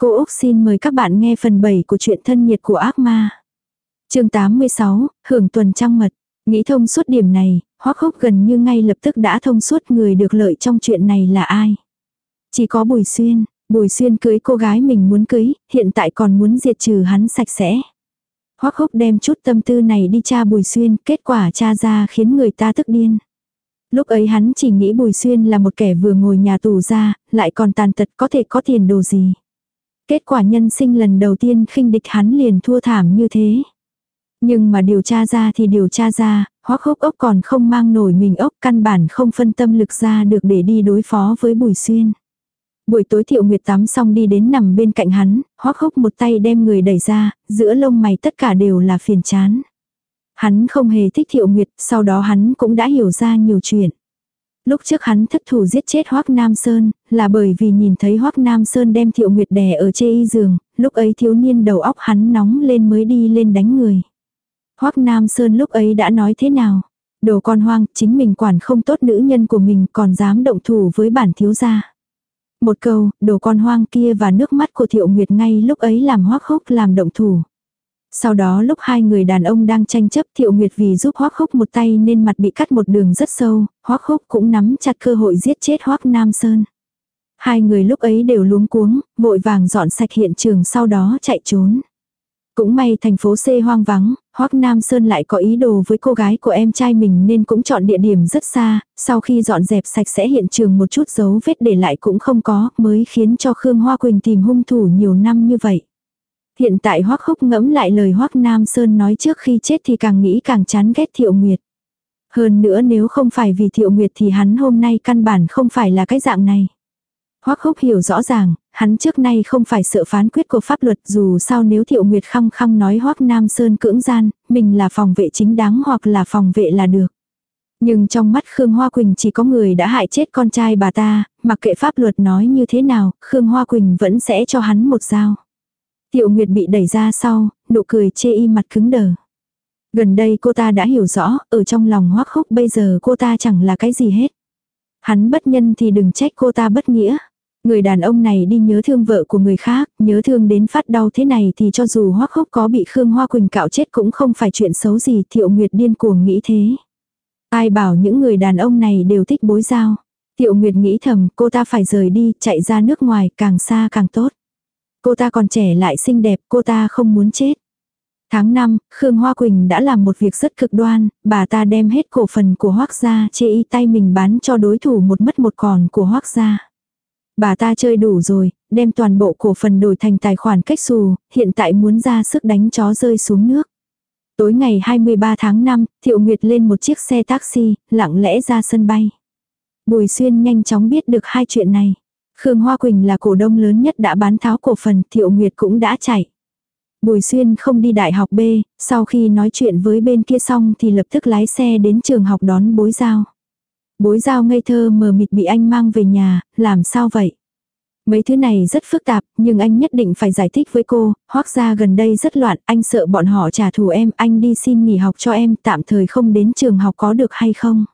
Cô Úc xin mời các bạn nghe phần 7 của truyện thân nhiệt của ác ma. chương 86, hưởng tuần trăng mật. Nghĩ thông suốt điểm này, hoắc hốc gần như ngay lập tức đã thông suốt người được lợi trong chuyện này là ai. Chỉ có Bùi Xuyên, Bùi Xuyên cưới cô gái mình muốn cưới, hiện tại còn muốn diệt trừ hắn sạch sẽ. Hoắc hốc đem chút tâm tư này đi tra Bùi Xuyên, kết quả tra ra khiến người ta tức điên. Lúc ấy hắn chỉ nghĩ Bùi Xuyên là một kẻ vừa ngồi nhà tù ra, lại còn tàn tật có thể có tiền đồ gì. Kết quả nhân sinh lần đầu tiên khinh địch hắn liền thua thảm như thế. Nhưng mà điều tra ra thì điều tra ra, hoắc hốc ốc còn không mang nổi mình ốc căn bản không phân tâm lực ra được để đi đối phó với Bùi Xuyên. Buổi tối Thiệu Nguyệt tắm xong đi đến nằm bên cạnh hắn, hoắc hốc một tay đem người đẩy ra, giữa lông mày tất cả đều là phiền chán. Hắn không hề thích Thiệu Nguyệt, sau đó hắn cũng đã hiểu ra nhiều chuyện. Lúc trước hắn thất thủ giết chết Hoắc Nam Sơn, là bởi vì nhìn thấy Hoắc Nam Sơn đem Thiệu Nguyệt đè ở chê y giường, lúc ấy thiếu niên đầu óc hắn nóng lên mới đi lên đánh người. Hoắc Nam Sơn lúc ấy đã nói thế nào? Đồ con hoang, chính mình quản không tốt nữ nhân của mình còn dám động thủ với bản thiếu gia. Một câu, đồ con hoang kia và nước mắt của Thiệu Nguyệt ngay lúc ấy làm Hoắc hốc làm động thủ. Sau đó lúc hai người đàn ông đang tranh chấp Thiệu Nguyệt vì giúp Hoắc Khúc một tay nên mặt bị cắt một đường rất sâu, Hoắc Khúc cũng nắm chặt cơ hội giết chết Hoắc Nam Sơn. Hai người lúc ấy đều luống cuống, vội vàng dọn sạch hiện trường sau đó chạy trốn. Cũng may thành phố C hoang vắng, Hoắc Nam Sơn lại có ý đồ với cô gái của em trai mình nên cũng chọn địa điểm rất xa, sau khi dọn dẹp sạch sẽ hiện trường một chút dấu vết để lại cũng không có, mới khiến cho Khương Hoa Quỳnh tìm hung thủ nhiều năm như vậy. Hiện tại Hoắc Khúc ngẫm lại lời Hoắc Nam Sơn nói trước khi chết thì càng nghĩ càng chán ghét Thiệu Nguyệt. Hơn nữa nếu không phải vì Thiệu Nguyệt thì hắn hôm nay căn bản không phải là cái dạng này. Hoắc Khúc hiểu rõ ràng, hắn trước nay không phải sợ phán quyết của pháp luật dù sao nếu Thiệu Nguyệt khăng khăng nói Hoắc Nam Sơn cưỡng gian, mình là phòng vệ chính đáng hoặc là phòng vệ là được. Nhưng trong mắt Khương Hoa Quỳnh chỉ có người đã hại chết con trai bà ta, mặc kệ pháp luật nói như thế nào, Khương Hoa Quỳnh vẫn sẽ cho hắn một dao. Tiệu Nguyệt bị đẩy ra sau, nụ cười chê y mặt cứng đờ. Gần đây cô ta đã hiểu rõ, ở trong lòng hoắc khúc bây giờ cô ta chẳng là cái gì hết. Hắn bất nhân thì đừng trách cô ta bất nghĩa. Người đàn ông này đi nhớ thương vợ của người khác, nhớ thương đến phát đau thế này thì cho dù hoắc khúc có bị Khương Hoa Quỳnh cạo chết cũng không phải chuyện xấu gì, Tiểu Nguyệt điên cuồng nghĩ thế. Ai bảo những người đàn ông này đều thích bối giao. Tiểu Nguyệt nghĩ thầm cô ta phải rời đi, chạy ra nước ngoài, càng xa càng tốt. Cô ta còn trẻ lại xinh đẹp, cô ta không muốn chết. Tháng 5, Khương Hoa Quỳnh đã làm một việc rất cực đoan, bà ta đem hết cổ phần của Hoác gia chê y tay mình bán cho đối thủ một mất một còn của Hoác gia. Bà ta chơi đủ rồi, đem toàn bộ cổ phần đổi thành tài khoản cách xù, hiện tại muốn ra sức đánh chó rơi xuống nước. Tối ngày 23 tháng 5, Thiệu Nguyệt lên một chiếc xe taxi, lặng lẽ ra sân bay. Bùi Xuyên nhanh chóng biết được hai chuyện này. Khương Hoa Quỳnh là cổ đông lớn nhất đã bán tháo cổ phần, Thiệu Nguyệt cũng đã chạy. Bùi Xuyên không đi đại học B, sau khi nói chuyện với bên kia xong thì lập tức lái xe đến trường học đón bối giao. Bối giao ngây thơ mờ mịt bị anh mang về nhà, làm sao vậy? Mấy thứ này rất phức tạp, nhưng anh nhất định phải giải thích với cô, hoác ra gần đây rất loạn, anh sợ bọn họ trả thù em, anh đi xin nghỉ học cho em, tạm thời không đến trường học có được hay không?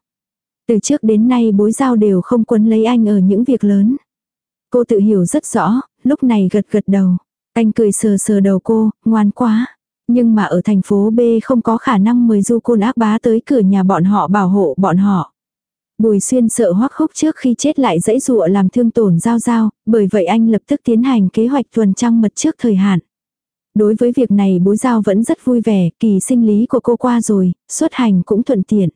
Từ trước đến nay bối giao đều không quấn lấy anh ở những việc lớn. Cô tự hiểu rất rõ, lúc này gật gật đầu. Anh cười sờ sờ đầu cô, ngoan quá. Nhưng mà ở thành phố B không có khả năng mời du côn ác bá tới cửa nhà bọn họ bảo hộ bọn họ. Bùi xuyên sợ hoắc khốc trước khi chết lại dãy dụa làm thương tổn giao giao, bởi vậy anh lập tức tiến hành kế hoạch tuần trăng mật trước thời hạn. Đối với việc này bối giao vẫn rất vui vẻ, kỳ sinh lý của cô qua rồi, xuất hành cũng thuận tiện.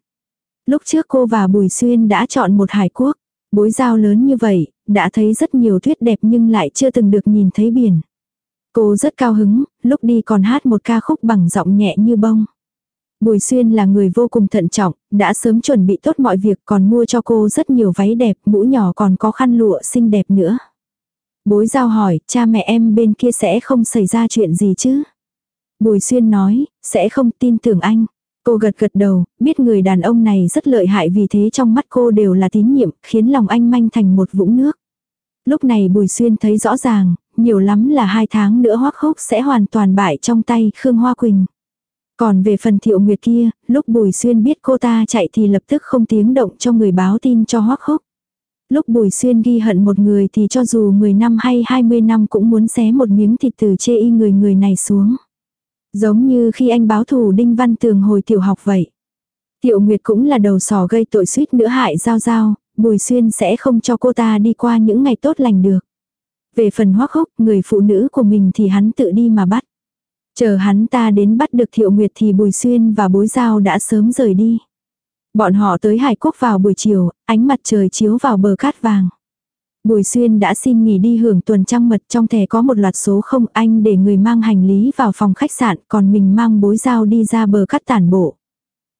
Lúc trước cô và Bùi Xuyên đã chọn một hải quốc. Bối giao lớn như vậy, đã thấy rất nhiều tuyết đẹp nhưng lại chưa từng được nhìn thấy biển. Cô rất cao hứng, lúc đi còn hát một ca khúc bằng giọng nhẹ như bông. Bùi Xuyên là người vô cùng thận trọng, đã sớm chuẩn bị tốt mọi việc còn mua cho cô rất nhiều váy đẹp, mũ nhỏ còn có khăn lụa xinh đẹp nữa. Bối giao hỏi, cha mẹ em bên kia sẽ không xảy ra chuyện gì chứ? Bùi Xuyên nói, sẽ không tin tưởng anh. Cô gật gật đầu, biết người đàn ông này rất lợi hại vì thế trong mắt cô đều là tín nhiệm, khiến lòng anh manh thành một vũng nước. Lúc này Bùi Xuyên thấy rõ ràng, nhiều lắm là hai tháng nữa Hoắc Húc sẽ hoàn toàn bại trong tay Khương Hoa Quỳnh. Còn về phần Thiệu Nguyệt kia, lúc Bùi Xuyên biết cô ta chạy thì lập tức không tiếng động cho người báo tin cho Hoắc Húc. Lúc Bùi Xuyên ghi hận một người thì cho dù 10 năm hay 20 năm cũng muốn xé một miếng thịt từ chê y người người này xuống. Giống như khi anh báo thù Đinh Văn Tường hồi tiểu học vậy. Tiểu Nguyệt cũng là đầu sỏ gây tội suýt nữa hại Giao Giao, Bùi Xuyên sẽ không cho cô ta đi qua những ngày tốt lành được. Về phần hoắc hốc, người phụ nữ của mình thì hắn tự đi mà bắt. Chờ hắn ta đến bắt được Thiệu Nguyệt thì Bùi Xuyên và bối giao đã sớm rời đi. Bọn họ tới Hải Quốc vào buổi chiều, ánh mặt trời chiếu vào bờ cát vàng. Bùi Xuyên đã xin nghỉ đi hưởng tuần trăng mật trong thẻ có một loạt số không anh để người mang hành lý vào phòng khách sạn còn mình mang bối dao đi ra bờ cắt tản bộ.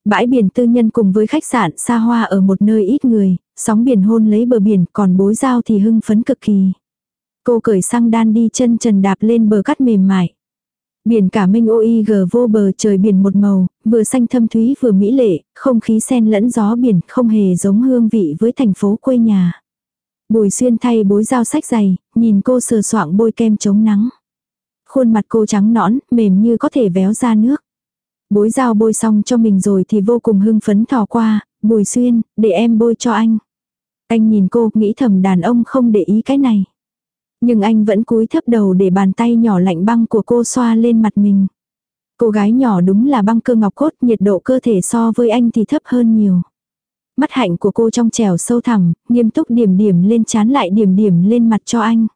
Bãi biển tư nhân cùng với khách sạn xa hoa ở một nơi ít người, sóng biển hôn lấy bờ biển còn bối dao thì hưng phấn cực kỳ. Cô cởi sang đan đi chân trần đạp lên bờ cắt mềm mại. Biển cả mênh OIG vô bờ trời biển một màu, vừa xanh thâm thúy vừa mỹ lệ, không khí sen lẫn gió biển không hề giống hương vị với thành phố quê nhà. Bùi xuyên thay bối dao sách dày, nhìn cô sờ soạng bôi kem chống nắng. Khuôn mặt cô trắng nõn, mềm như có thể véo ra nước. Bối dao bôi xong cho mình rồi thì vô cùng hưng phấn thò qua, bùi xuyên, để em bôi cho anh. Anh nhìn cô, nghĩ thầm đàn ông không để ý cái này. Nhưng anh vẫn cúi thấp đầu để bàn tay nhỏ lạnh băng của cô xoa lên mặt mình. Cô gái nhỏ đúng là băng cơ ngọc cốt, nhiệt độ cơ thể so với anh thì thấp hơn nhiều. Mắt hạnh của cô trong trèo sâu thẳm, nghiêm túc điểm điểm lên chán lại điểm điểm lên mặt cho anh.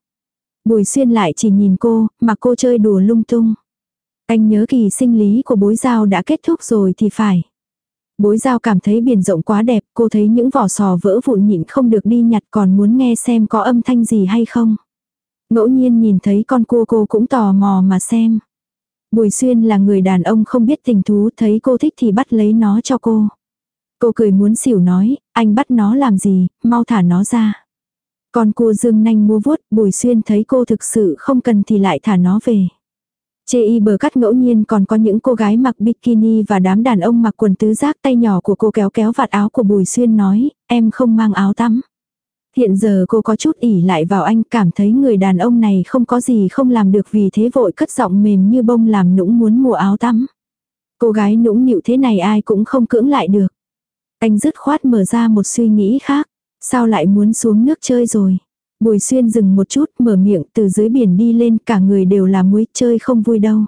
Bùi xuyên lại chỉ nhìn cô, mà cô chơi đùa lung tung. Anh nhớ kỳ sinh lý của bối giao đã kết thúc rồi thì phải. Bối giao cảm thấy biển rộng quá đẹp, cô thấy những vỏ sò vỡ vụn nhịn không được đi nhặt còn muốn nghe xem có âm thanh gì hay không. Ngẫu nhiên nhìn thấy con cua cô cũng tò mò mà xem. Bùi xuyên là người đàn ông không biết tình thú thấy cô thích thì bắt lấy nó cho cô. Cô cười muốn xỉu nói, anh bắt nó làm gì, mau thả nó ra. Con cua dương nanh mua vuốt, bùi xuyên thấy cô thực sự không cần thì lại thả nó về. Chê y bờ cắt ngẫu nhiên còn có những cô gái mặc bikini và đám đàn ông mặc quần tứ giác tay nhỏ của cô kéo kéo vạt áo của Bùi Xuyên nói, em không mang áo tắm. Hiện giờ cô có chút ỉ lại vào anh cảm thấy người đàn ông này không có gì không làm được vì thế vội cất giọng mềm như bông làm nũng muốn mua áo tắm. Cô gái nũng nịu thế này ai cũng không cưỡng lại được. Anh dứt khoát mở ra một suy nghĩ khác. Sao lại muốn xuống nước chơi rồi? Bùi xuyên dừng một chút mở miệng từ dưới biển đi lên cả người đều là muối chơi không vui đâu.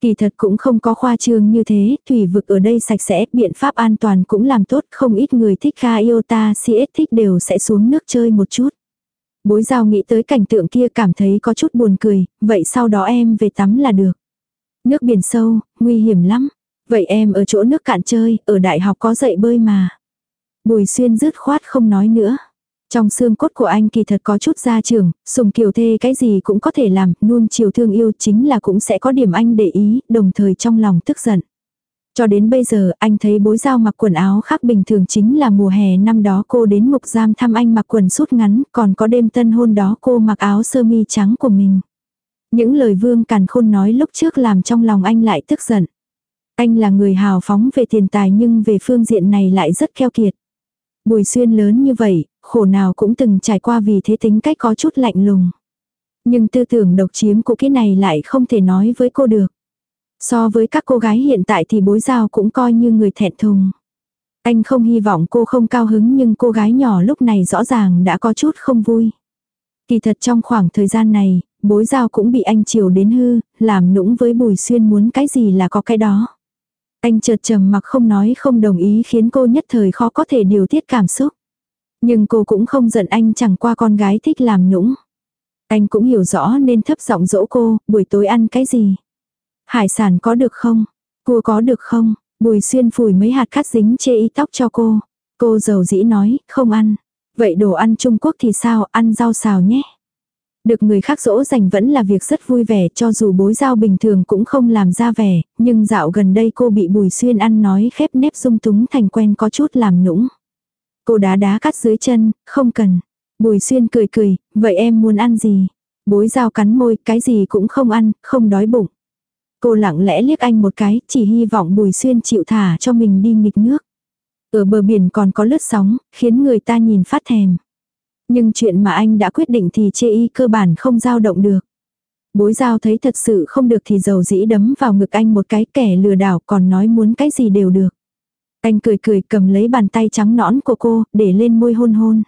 Kỳ thật cũng không có khoa trương như thế, thủy vực ở đây sạch sẽ, biện pháp an toàn cũng làm tốt, không ít người thích ca iota CS thích đều sẽ xuống nước chơi một chút. Bối giao nghĩ tới cảnh tượng kia cảm thấy có chút buồn cười, vậy sau đó em về tắm là được. Nước biển sâu, nguy hiểm lắm. Vậy em ở chỗ nước cạn chơi, ở đại học có dạy bơi mà. Bùi xuyên dứt khoát không nói nữa. Trong xương cốt của anh kỳ thật có chút gia trưởng, sùng kiều thê cái gì cũng có thể làm, nuông chiều thương yêu chính là cũng sẽ có điểm anh để ý, đồng thời trong lòng tức giận. Cho đến bây giờ anh thấy bối giao mặc quần áo khác bình thường chính là mùa hè năm đó cô đến mục giam thăm anh mặc quần sút ngắn, còn có đêm tân hôn đó cô mặc áo sơ mi trắng của mình. Những lời vương càn khôn nói lúc trước làm trong lòng anh lại tức giận. Anh là người hào phóng về tiền tài nhưng về phương diện này lại rất keo kiệt. Bùi xuyên lớn như vậy, khổ nào cũng từng trải qua vì thế tính cách có chút lạnh lùng. Nhưng tư tưởng độc chiếm của cái này lại không thể nói với cô được. So với các cô gái hiện tại thì bối giao cũng coi như người thẹn thùng. Anh không hy vọng cô không cao hứng nhưng cô gái nhỏ lúc này rõ ràng đã có chút không vui. Kỳ thật trong khoảng thời gian này, bối giao cũng bị anh chiều đến hư, làm nũng với bùi xuyên muốn cái gì là có cái đó. Anh chợt trầm mặc không nói không đồng ý khiến cô nhất thời khó có thể điều tiết cảm xúc. Nhưng cô cũng không giận anh chẳng qua con gái thích làm nũng. Anh cũng hiểu rõ nên thấp giọng dỗ cô, buổi tối ăn cái gì? Hải sản có được không? Cua có được không? Bùi xuyên phủi mấy hạt cắt dính chê y tóc cho cô. Cô giàu dĩ nói, không ăn. Vậy đồ ăn Trung Quốc thì sao, ăn rau xào nhé. Được người khác dỗ dành vẫn là việc rất vui vẻ cho dù bối giao bình thường cũng không làm ra vẻ, nhưng dạo gần đây cô bị bùi xuyên ăn nói khép nép dung túng thành quen có chút làm nũng. Cô đá đá cắt dưới chân, không cần. Bùi xuyên cười cười, vậy em muốn ăn gì? Bối giao cắn môi, cái gì cũng không ăn, không đói bụng. Cô lặng lẽ liếc anh một cái, chỉ hy vọng bùi xuyên chịu thả cho mình đi nghịch nước. Ở bờ biển còn có lướt sóng, khiến người ta nhìn phát thèm. Nhưng chuyện mà anh đã quyết định thì chê y cơ bản không dao động được. Bối giao thấy thật sự không được thì dầu dĩ đấm vào ngực anh một cái kẻ lừa đảo còn nói muốn cái gì đều được. Anh cười cười cầm lấy bàn tay trắng nõn của cô, để lên môi hôn hôn.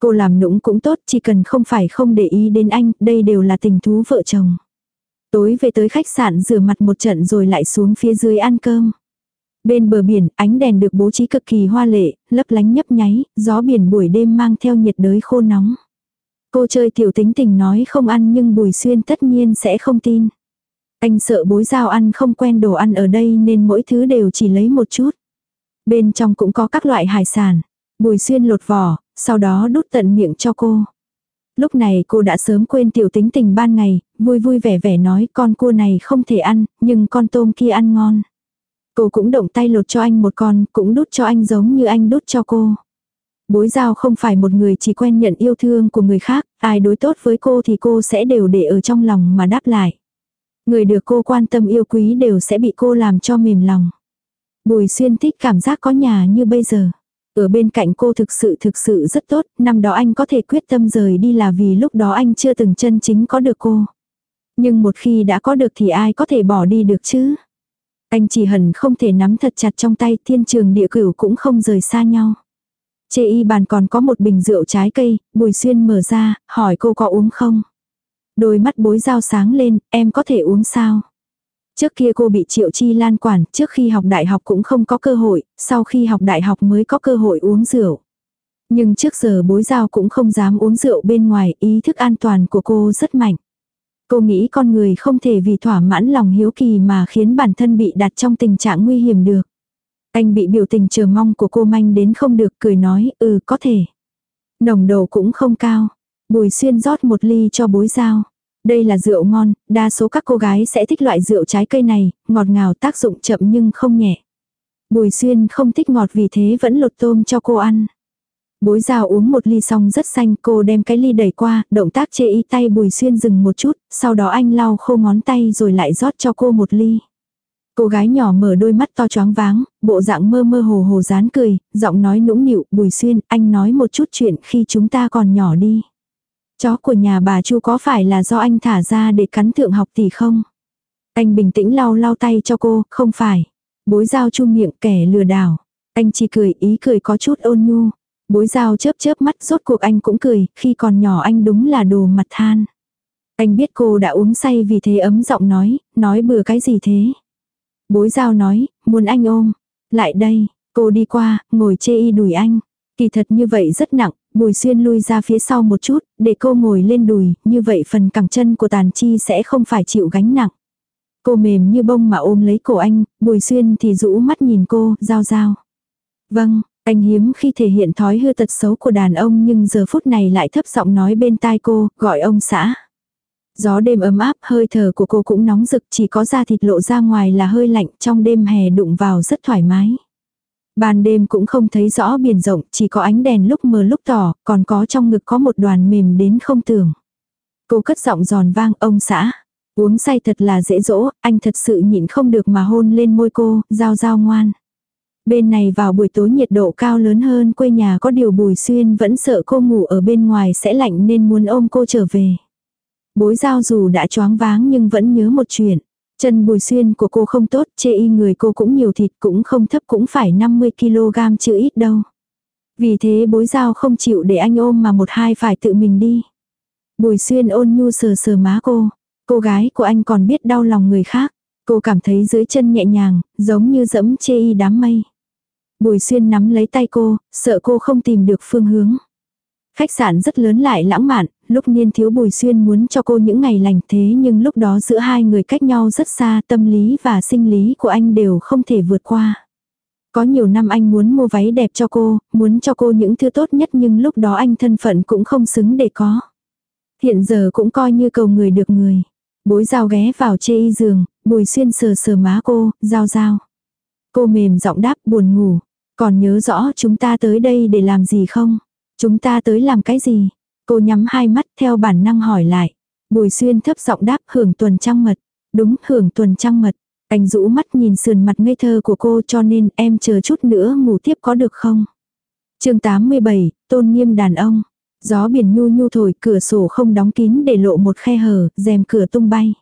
Cô làm nũng cũng tốt, chỉ cần không phải không để ý đến anh, đây đều là tình thú vợ chồng. Tối về tới khách sạn rửa mặt một trận rồi lại xuống phía dưới ăn cơm. Bên bờ biển, ánh đèn được bố trí cực kỳ hoa lệ, lấp lánh nhấp nháy, gió biển buổi đêm mang theo nhiệt đới khô nóng. Cô chơi tiểu tính tình nói không ăn nhưng Bùi Xuyên tất nhiên sẽ không tin. Anh sợ bối giao ăn không quen đồ ăn ở đây nên mỗi thứ đều chỉ lấy một chút. Bên trong cũng có các loại hải sản. Bùi Xuyên lột vỏ, sau đó đút tận miệng cho cô. Lúc này cô đã sớm quên tiểu tính tình ban ngày, vui vui vẻ vẻ nói con cua này không thể ăn, nhưng con tôm kia ăn ngon. Cô cũng động tay lột cho anh một con, cũng đút cho anh giống như anh đút cho cô. Bối giao không phải một người chỉ quen nhận yêu thương của người khác, ai đối tốt với cô thì cô sẽ đều để ở trong lòng mà đáp lại. Người được cô quan tâm yêu quý đều sẽ bị cô làm cho mềm lòng. Bùi xuyên thích cảm giác có nhà như bây giờ. Ở bên cạnh cô thực sự thực sự rất tốt, năm đó anh có thể quyết tâm rời đi là vì lúc đó anh chưa từng chân chính có được cô. Nhưng một khi đã có được thì ai có thể bỏ đi được chứ? Anh chỉ hận không thể nắm thật chặt trong tay thiên trường địa cửu cũng không rời xa nhau. Chê y bàn còn có một bình rượu trái cây, bùi xuyên mở ra, hỏi cô có uống không? Đôi mắt bối dao sáng lên, em có thể uống sao? Trước kia cô bị triệu chi lan quản, trước khi học đại học cũng không có cơ hội, sau khi học đại học mới có cơ hội uống rượu. Nhưng trước giờ bối giao cũng không dám uống rượu bên ngoài, ý thức an toàn của cô rất mạnh. Cô nghĩ con người không thể vì thỏa mãn lòng hiếu kỳ mà khiến bản thân bị đặt trong tình trạng nguy hiểm được. Anh bị biểu tình chờ mong của cô manh đến không được cười nói, ừ có thể. Nồng độ cũng không cao. Bùi xuyên rót một ly cho bối giao. Đây là rượu ngon, đa số các cô gái sẽ thích loại rượu trái cây này, ngọt ngào tác dụng chậm nhưng không nhẹ. Bùi xuyên không thích ngọt vì thế vẫn lột tôm cho cô ăn. Bối rào uống một ly xong rất xanh, cô đem cái ly đẩy qua, động tác chê y tay bùi xuyên dừng một chút, sau đó anh lau khô ngón tay rồi lại rót cho cô một ly. Cô gái nhỏ mở đôi mắt to choáng váng, bộ dạng mơ mơ hồ hồ dán cười, giọng nói nũng nịu, bùi xuyên, anh nói một chút chuyện khi chúng ta còn nhỏ đi. Chó của nhà bà Chu có phải là do anh thả ra để cắn thượng học tỷ không? Anh bình tĩnh lau lau tay cho cô, không phải. Bối giao chu miệng kẻ lừa đảo. Anh chỉ cười ý cười có chút ôn nhu. Bối giao chớp chớp mắt rốt cuộc anh cũng cười, khi còn nhỏ anh đúng là đồ mặt than. Anh biết cô đã uống say vì thế ấm giọng nói, nói bừa cái gì thế. Bối giao nói, muốn anh ôm. Lại đây, cô đi qua, ngồi chê y đùi anh. Kỳ thật như vậy rất nặng, Bùi xuyên lui ra phía sau một chút, để cô ngồi lên đùi, như vậy phần cẳng chân của tàn chi sẽ không phải chịu gánh nặng. Cô mềm như bông mà ôm lấy cổ anh, bùi xuyên thì rũ mắt nhìn cô, giao giao. Vâng, anh hiếm khi thể hiện thói hư tật xấu của đàn ông nhưng giờ phút này lại thấp giọng nói bên tai cô, gọi ông xã. Gió đêm ấm áp, hơi thở của cô cũng nóng rực, chỉ có da thịt lộ ra ngoài là hơi lạnh, trong đêm hè đụng vào rất thoải mái. Ban đêm cũng không thấy rõ biển rộng, chỉ có ánh đèn lúc mờ lúc tỏ, còn có trong ngực có một đoàn mềm đến không tưởng. Cô cất giọng giòn vang ông xã. Uống say thật là dễ dỗ, anh thật sự nhịn không được mà hôn lên môi cô, giao giao ngoan. Bên này vào buổi tối nhiệt độ cao lớn hơn quê nhà có điều bùi xuyên vẫn sợ cô ngủ ở bên ngoài sẽ lạnh nên muốn ôm cô trở về. Bối giao dù đã choáng váng nhưng vẫn nhớ một chuyện. Chân bùi xuyên của cô không tốt, chê y người cô cũng nhiều thịt cũng không thấp cũng phải 50kg chứ ít đâu. Vì thế bối giao không chịu để anh ôm mà một hai phải tự mình đi. Bùi xuyên ôn nhu sờ sờ má cô. Cô gái của anh còn biết đau lòng người khác. Cô cảm thấy dưới chân nhẹ nhàng, giống như dẫm chê y đám mây. Bùi xuyên nắm lấy tay cô, sợ cô không tìm được phương hướng. Khách sạn rất lớn lại lãng mạn, lúc niên thiếu bùi xuyên muốn cho cô những ngày lành thế nhưng lúc đó giữa hai người cách nhau rất xa tâm lý và sinh lý của anh đều không thể vượt qua. Có nhiều năm anh muốn mua váy đẹp cho cô, muốn cho cô những thứ tốt nhất nhưng lúc đó anh thân phận cũng không xứng để có. Hiện giờ cũng coi như cầu người được người. Bối dao ghé vào chê y giường, bùi xuyên sờ sờ má cô, giao giao. Cô mềm giọng đáp buồn ngủ. Còn nhớ rõ chúng ta tới đây để làm gì không? Chúng ta tới làm cái gì? Cô nhắm hai mắt theo bản năng hỏi lại. Bùi xuyên thấp giọng đáp hưởng tuần trăng mật. Đúng hưởng tuần trăng mật. Anh rũ mắt nhìn sườn mặt ngây thơ của cô cho nên em chờ chút nữa ngủ tiếp có được không? chương 87, tôn nghiêm đàn ông. Gió biển nhu nhu thổi cửa sổ không đóng kín để lộ một khe hở, rèm cửa tung bay.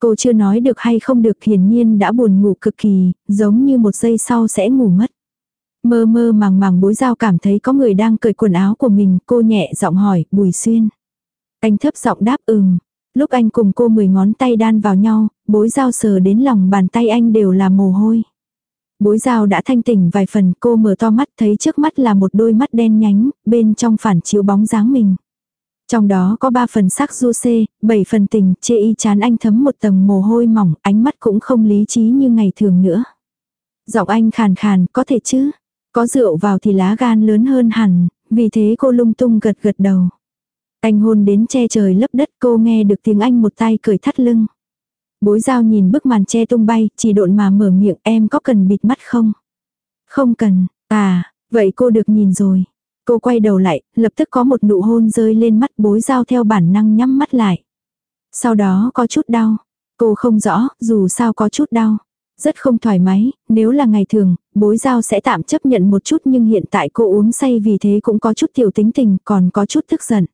Cô chưa nói được hay không được hiển nhiên đã buồn ngủ cực kỳ, giống như một giây sau sẽ ngủ mất. Mơ mơ màng màng bối giao cảm thấy có người đang cởi quần áo của mình, cô nhẹ giọng hỏi, Bùi Xuyên. Anh thấp giọng đáp ừm. Lúc anh cùng cô mười ngón tay đan vào nhau, bối giao sờ đến lòng bàn tay anh đều là mồ hôi. Bối giao đã thanh tỉnh vài phần, cô mở to mắt thấy trước mắt là một đôi mắt đen nhánh, bên trong phản chiếu bóng dáng mình. Trong đó có ba phần sắc du xê, bảy phần tình, chê y chán anh thấm một tầng mồ hôi mỏng, ánh mắt cũng không lý trí như ngày thường nữa. Giọng anh khàn khàn, có thể chứ? Có rượu vào thì lá gan lớn hơn hẳn, vì thế cô lung tung gật gật đầu. Anh hôn đến che trời lấp đất cô nghe được tiếng anh một tay cười thắt lưng. Bối giao nhìn bức màn che tung bay, chỉ độn mà mở miệng em có cần bịt mắt không? Không cần, à, vậy cô được nhìn rồi. Cô quay đầu lại, lập tức có một nụ hôn rơi lên mắt bối giao theo bản năng nhắm mắt lại. Sau đó có chút đau. Cô không rõ, dù sao có chút đau. Rất không thoải mái, nếu là ngày thường, bối giao sẽ tạm chấp nhận một chút nhưng hiện tại cô uống say vì thế cũng có chút tiểu tính tình, còn có chút tức giận.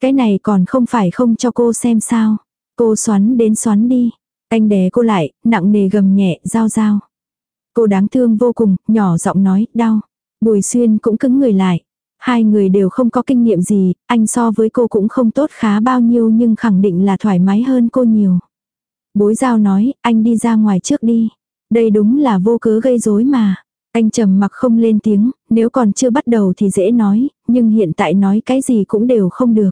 Cái này còn không phải không cho cô xem sao. Cô xoắn đến xoắn đi. Anh đè cô lại, nặng nề gầm nhẹ, giao giao. Cô đáng thương vô cùng, nhỏ giọng nói, đau. Bùi xuyên cũng cứng người lại. Hai người đều không có kinh nghiệm gì, anh so với cô cũng không tốt khá bao nhiêu nhưng khẳng định là thoải mái hơn cô nhiều. Bối giao nói, anh đi ra ngoài trước đi. Đây đúng là vô cớ gây rối mà. Anh trầm mặc không lên tiếng, nếu còn chưa bắt đầu thì dễ nói, nhưng hiện tại nói cái gì cũng đều không được.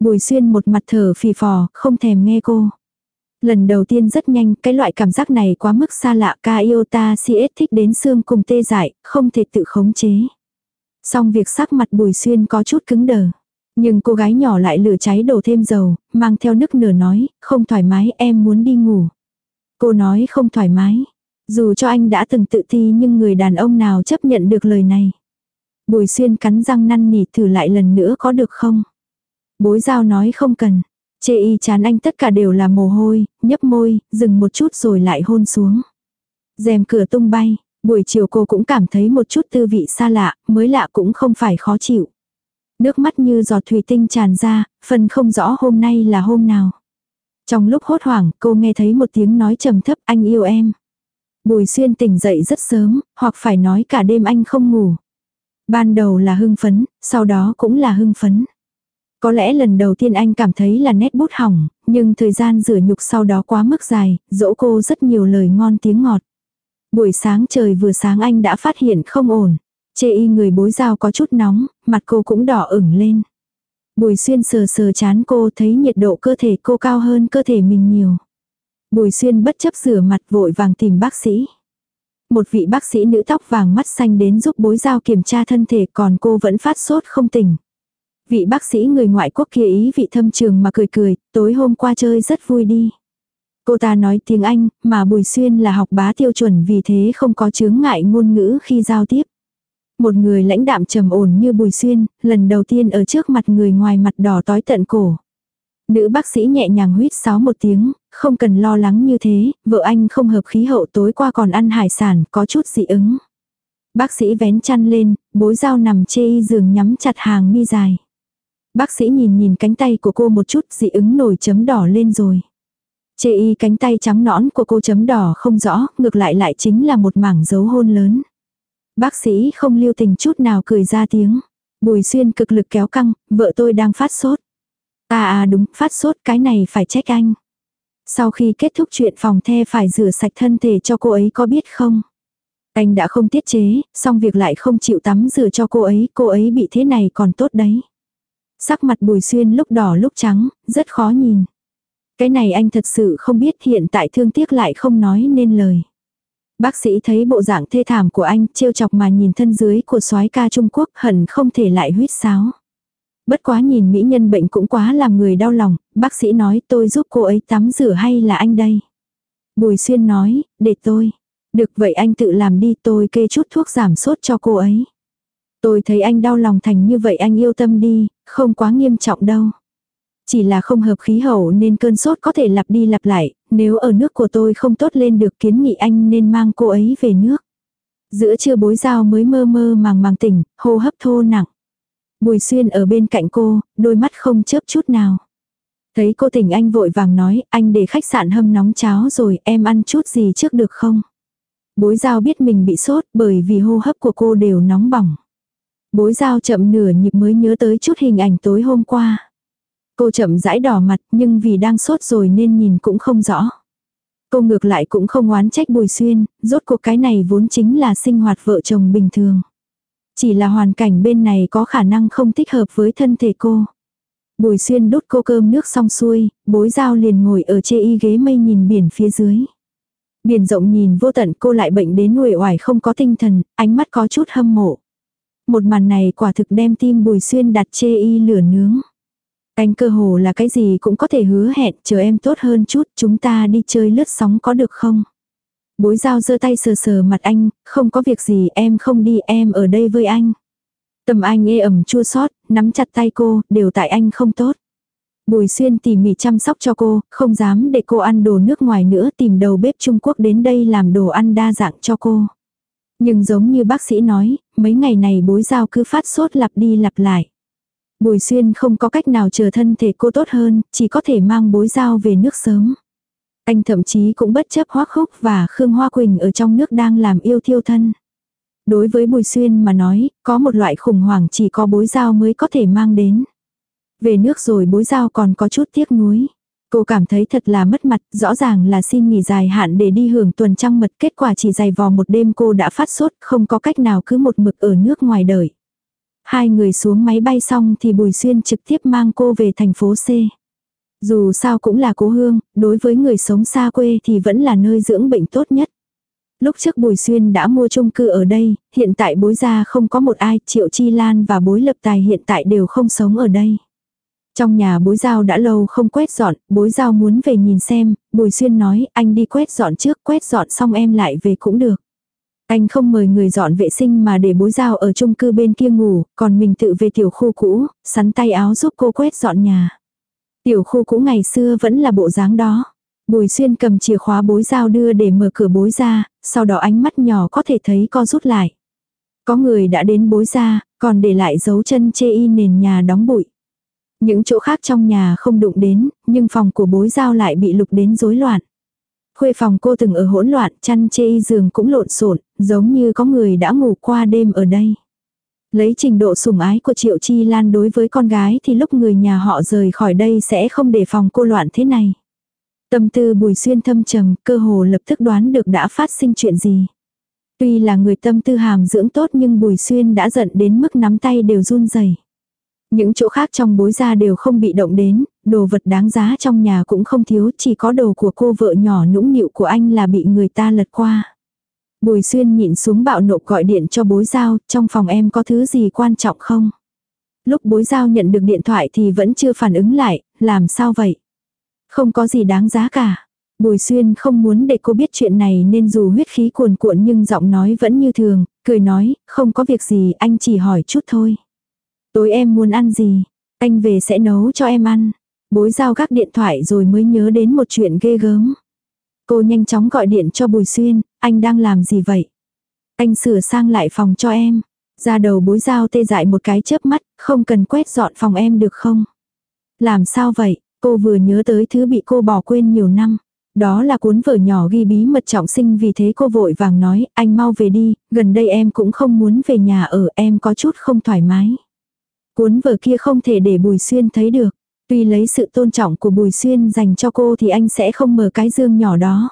Bùi xuyên một mặt thở phì phò, không thèm nghe cô. Lần đầu tiên rất nhanh, cái loại cảm giác này quá mức xa lạ ca yêu ta si thích đến xương cùng tê dại, không thể tự khống chế. Xong việc sắc mặt bùi xuyên có chút cứng đờ. Nhưng cô gái nhỏ lại lửa cháy đổ thêm dầu, mang theo nức nửa nói, không thoải mái em muốn đi ngủ. Cô nói không thoải mái. Dù cho anh đã từng tự thi nhưng người đàn ông nào chấp nhận được lời này. Bùi xuyên cắn răng năn nỉ thử lại lần nữa có được không? Bối giao nói không cần. Chê y chán anh tất cả đều là mồ hôi, nhấp môi, dừng một chút rồi lại hôn xuống. rèm cửa tung bay, buổi chiều cô cũng cảm thấy một chút tư vị xa lạ, mới lạ cũng không phải khó chịu. Nước mắt như giọt thủy tinh tràn ra, phần không rõ hôm nay là hôm nào. Trong lúc hốt hoảng, cô nghe thấy một tiếng nói trầm thấp anh yêu em. Bùi xuyên tỉnh dậy rất sớm, hoặc phải nói cả đêm anh không ngủ. Ban đầu là hưng phấn, sau đó cũng là hưng phấn. Có lẽ lần đầu tiên anh cảm thấy là nét bút hỏng, nhưng thời gian rửa nhục sau đó quá mức dài, dỗ cô rất nhiều lời ngon tiếng ngọt. Buổi sáng trời vừa sáng anh đã phát hiện không ổn. Chê y người bối giao có chút nóng, mặt cô cũng đỏ ửng lên. Bùi xuyên sờ sờ chán cô thấy nhiệt độ cơ thể cô cao hơn cơ thể mình nhiều. Bùi xuyên bất chấp rửa mặt vội vàng tìm bác sĩ. Một vị bác sĩ nữ tóc vàng mắt xanh đến giúp bối giao kiểm tra thân thể còn cô vẫn phát sốt không tỉnh. Vị bác sĩ người ngoại quốc kia ý vị thâm trường mà cười cười, tối hôm qua chơi rất vui đi. Cô ta nói tiếng Anh, mà Bùi Xuyên là học bá tiêu chuẩn vì thế không có chướng ngại ngôn ngữ khi giao tiếp. Một người lãnh đạm trầm ổn như Bùi Xuyên, lần đầu tiên ở trước mặt người ngoài mặt đỏ tói tận cổ. Nữ bác sĩ nhẹ nhàng huýt sáo một tiếng, không cần lo lắng như thế, vợ anh không hợp khí hậu tối qua còn ăn hải sản, có chút dị ứng. Bác sĩ vén chăn lên, bối dao nằm chê giường nhắm chặt hàng mi dài. Bác sĩ nhìn nhìn cánh tay của cô một chút dị ứng nổi chấm đỏ lên rồi. Chê y cánh tay trắng nõn của cô chấm đỏ không rõ, ngược lại lại chính là một mảng dấu hôn lớn. Bác sĩ không lưu tình chút nào cười ra tiếng. Bùi xuyên cực lực kéo căng, vợ tôi đang phát sốt. À à đúng, phát sốt cái này phải trách anh. Sau khi kết thúc chuyện phòng the phải rửa sạch thân thể cho cô ấy có biết không? Anh đã không tiết chế, xong việc lại không chịu tắm rửa cho cô ấy, cô ấy bị thế này còn tốt đấy. Sắc mặt bùi xuyên lúc đỏ lúc trắng, rất khó nhìn. Cái này anh thật sự không biết hiện tại thương tiếc lại không nói nên lời. Bác sĩ thấy bộ dạng thê thảm của anh, trêu chọc mà nhìn thân dưới của soái ca Trung Quốc hận không thể lại huyết sáo. Bất quá nhìn mỹ nhân bệnh cũng quá làm người đau lòng, bác sĩ nói tôi giúp cô ấy tắm rửa hay là anh đây. Bùi xuyên nói, để tôi. Được vậy anh tự làm đi tôi kê chút thuốc giảm sốt cho cô ấy. Tôi thấy anh đau lòng thành như vậy anh yêu tâm đi, không quá nghiêm trọng đâu. Chỉ là không hợp khí hậu nên cơn sốt có thể lặp đi lặp lại, nếu ở nước của tôi không tốt lên được kiến nghị anh nên mang cô ấy về nước. Giữa trưa bối giao mới mơ mơ màng màng tỉnh, hô hấp thô nặng. Bùi xuyên ở bên cạnh cô, đôi mắt không chớp chút nào. Thấy cô tỉnh anh vội vàng nói, anh để khách sạn hâm nóng cháo rồi, em ăn chút gì trước được không? Bối giao biết mình bị sốt bởi vì hô hấp của cô đều nóng bỏng. Bối giao chậm nửa nhịp mới nhớ tới chút hình ảnh tối hôm qua. Cô chậm rãi đỏ mặt nhưng vì đang sốt rồi nên nhìn cũng không rõ. Cô ngược lại cũng không oán trách Bùi Xuyên, rốt cuộc cái này vốn chính là sinh hoạt vợ chồng bình thường. Chỉ là hoàn cảnh bên này có khả năng không thích hợp với thân thể cô. Bùi Xuyên đút cô cơm nước xong xuôi, bối giao liền ngồi ở chê y ghế mây nhìn biển phía dưới. Biển rộng nhìn vô tận cô lại bệnh đến uể oải không có tinh thần, ánh mắt có chút hâm mộ. Một màn này quả thực đem tim Bùi Xuyên đặt chê y lửa nướng. Anh cơ hồ là cái gì cũng có thể hứa hẹn, chờ em tốt hơn chút, chúng ta đi chơi lướt sóng có được không? Bối giao giơ tay sờ sờ mặt anh, không có việc gì em không đi em ở đây với anh. Tầm anh ê ẩm chua xót nắm chặt tay cô, đều tại anh không tốt. Bùi xuyên tỉ mỉ chăm sóc cho cô, không dám để cô ăn đồ nước ngoài nữa tìm đầu bếp Trung Quốc đến đây làm đồ ăn đa dạng cho cô. Nhưng giống như bác sĩ nói, mấy ngày này bối giao cứ phát sốt lặp đi lặp lại. Bùi xuyên không có cách nào chờ thân thể cô tốt hơn, chỉ có thể mang bối giao về nước sớm. Anh thậm chí cũng bất chấp hoác khúc và Khương Hoa Quỳnh ở trong nước đang làm yêu thiêu thân. Đối với Bùi Xuyên mà nói, có một loại khủng hoảng chỉ có bối giao mới có thể mang đến. Về nước rồi bối giao còn có chút tiếc nuối. Cô cảm thấy thật là mất mặt, rõ ràng là xin nghỉ dài hạn để đi hưởng tuần trăng mật, kết quả chỉ dày vò một đêm cô đã phát sốt, không có cách nào cứ một mực ở nước ngoài đợi. Hai người xuống máy bay xong thì Bùi Xuyên trực tiếp mang cô về thành phố C. Dù sao cũng là cố hương, đối với người sống xa quê thì vẫn là nơi dưỡng bệnh tốt nhất. Lúc trước Bùi Xuyên đã mua chung cư ở đây, hiện tại bối gia không có một ai, Triệu Chi Lan và bối lập tài hiện tại đều không sống ở đây. Trong nhà bối giao đã lâu không quét dọn, bối giao muốn về nhìn xem, Bùi Xuyên nói anh đi quét dọn trước, quét dọn xong em lại về cũng được. Anh không mời người dọn vệ sinh mà để bối giao ở chung cư bên kia ngủ, còn mình tự về tiểu khu cũ, sắn tay áo giúp cô quét dọn nhà. Tiểu khu cũ ngày xưa vẫn là bộ dáng đó. Bùi xuyên cầm chìa khóa bối giao đưa để mở cửa bối ra, sau đó ánh mắt nhỏ có thể thấy co rút lại. Có người đã đến bối ra, còn để lại dấu chân chê y nền nhà đóng bụi. Những chỗ khác trong nhà không đụng đến, nhưng phòng của bối giao lại bị lục đến rối loạn. Khuê phòng cô từng ở hỗn loạn, chăn chê y giường cũng lộn xộn, giống như có người đã ngủ qua đêm ở đây. Lấy trình độ sủng ái của Triệu Chi Lan đối với con gái thì lúc người nhà họ rời khỏi đây sẽ không để phòng cô loạn thế này. Tâm tư bùi xuyên thâm trầm, cơ hồ lập tức đoán được đã phát sinh chuyện gì. Tuy là người tâm tư hàm dưỡng tốt nhưng bùi xuyên đã giận đến mức nắm tay đều run rẩy. Những chỗ khác trong bối gia đều không bị động đến, đồ vật đáng giá trong nhà cũng không thiếu, chỉ có đồ của cô vợ nhỏ nũng nịu của anh là bị người ta lật qua. Bùi xuyên nhịn xuống bạo nộ gọi điện cho bối giao, trong phòng em có thứ gì quan trọng không? Lúc bối giao nhận được điện thoại thì vẫn chưa phản ứng lại, làm sao vậy? Không có gì đáng giá cả. Bùi xuyên không muốn để cô biết chuyện này nên dù huyết khí cuồn cuộn nhưng giọng nói vẫn như thường, cười nói, không có việc gì anh chỉ hỏi chút thôi. Tối em muốn ăn gì? Anh về sẽ nấu cho em ăn. Bối giao gác điện thoại rồi mới nhớ đến một chuyện ghê gớm. Cô nhanh chóng gọi điện cho Bùi Xuyên, anh đang làm gì vậy? Anh sửa sang lại phòng cho em. Ra đầu bối giao tê dại một cái chớp mắt, không cần quét dọn phòng em được không? Làm sao vậy? Cô vừa nhớ tới thứ bị cô bỏ quên nhiều năm. Đó là cuốn vở nhỏ ghi bí mật trọng sinh vì thế cô vội vàng nói, anh mau về đi, gần đây em cũng không muốn về nhà ở, em có chút không thoải mái. Cuốn vở kia không thể để Bùi Xuyên thấy được. Tuy lấy sự tôn trọng của Bùi Xuyên dành cho cô thì anh sẽ không mở cái dương nhỏ đó.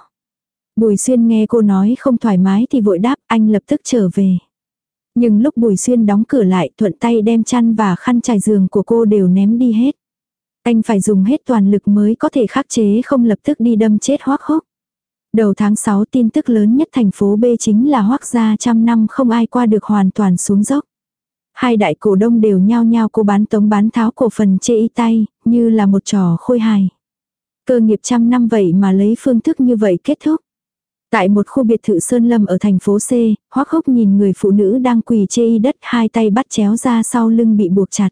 Bùi Xuyên nghe cô nói không thoải mái thì vội đáp anh lập tức trở về. Nhưng lúc Bùi Xuyên đóng cửa lại thuận tay đem chăn và khăn trải giường của cô đều ném đi hết. Anh phải dùng hết toàn lực mới có thể khắc chế không lập tức đi đâm chết hoác hốc. Đầu tháng 6 tin tức lớn nhất thành phố B chính là hoác gia trăm năm không ai qua được hoàn toàn xuống dốc. Hai đại cổ đông đều nhao nhao cô bán tống bán tháo cổ phần chê y tay, như là một trò khôi hài. Cơ nghiệp trăm năm vậy mà lấy phương thức như vậy kết thúc. Tại một khu biệt thự Sơn Lâm ở thành phố C, Hoắc hốc nhìn người phụ nữ đang quỳ chê y đất hai tay bắt chéo ra sau lưng bị buộc chặt.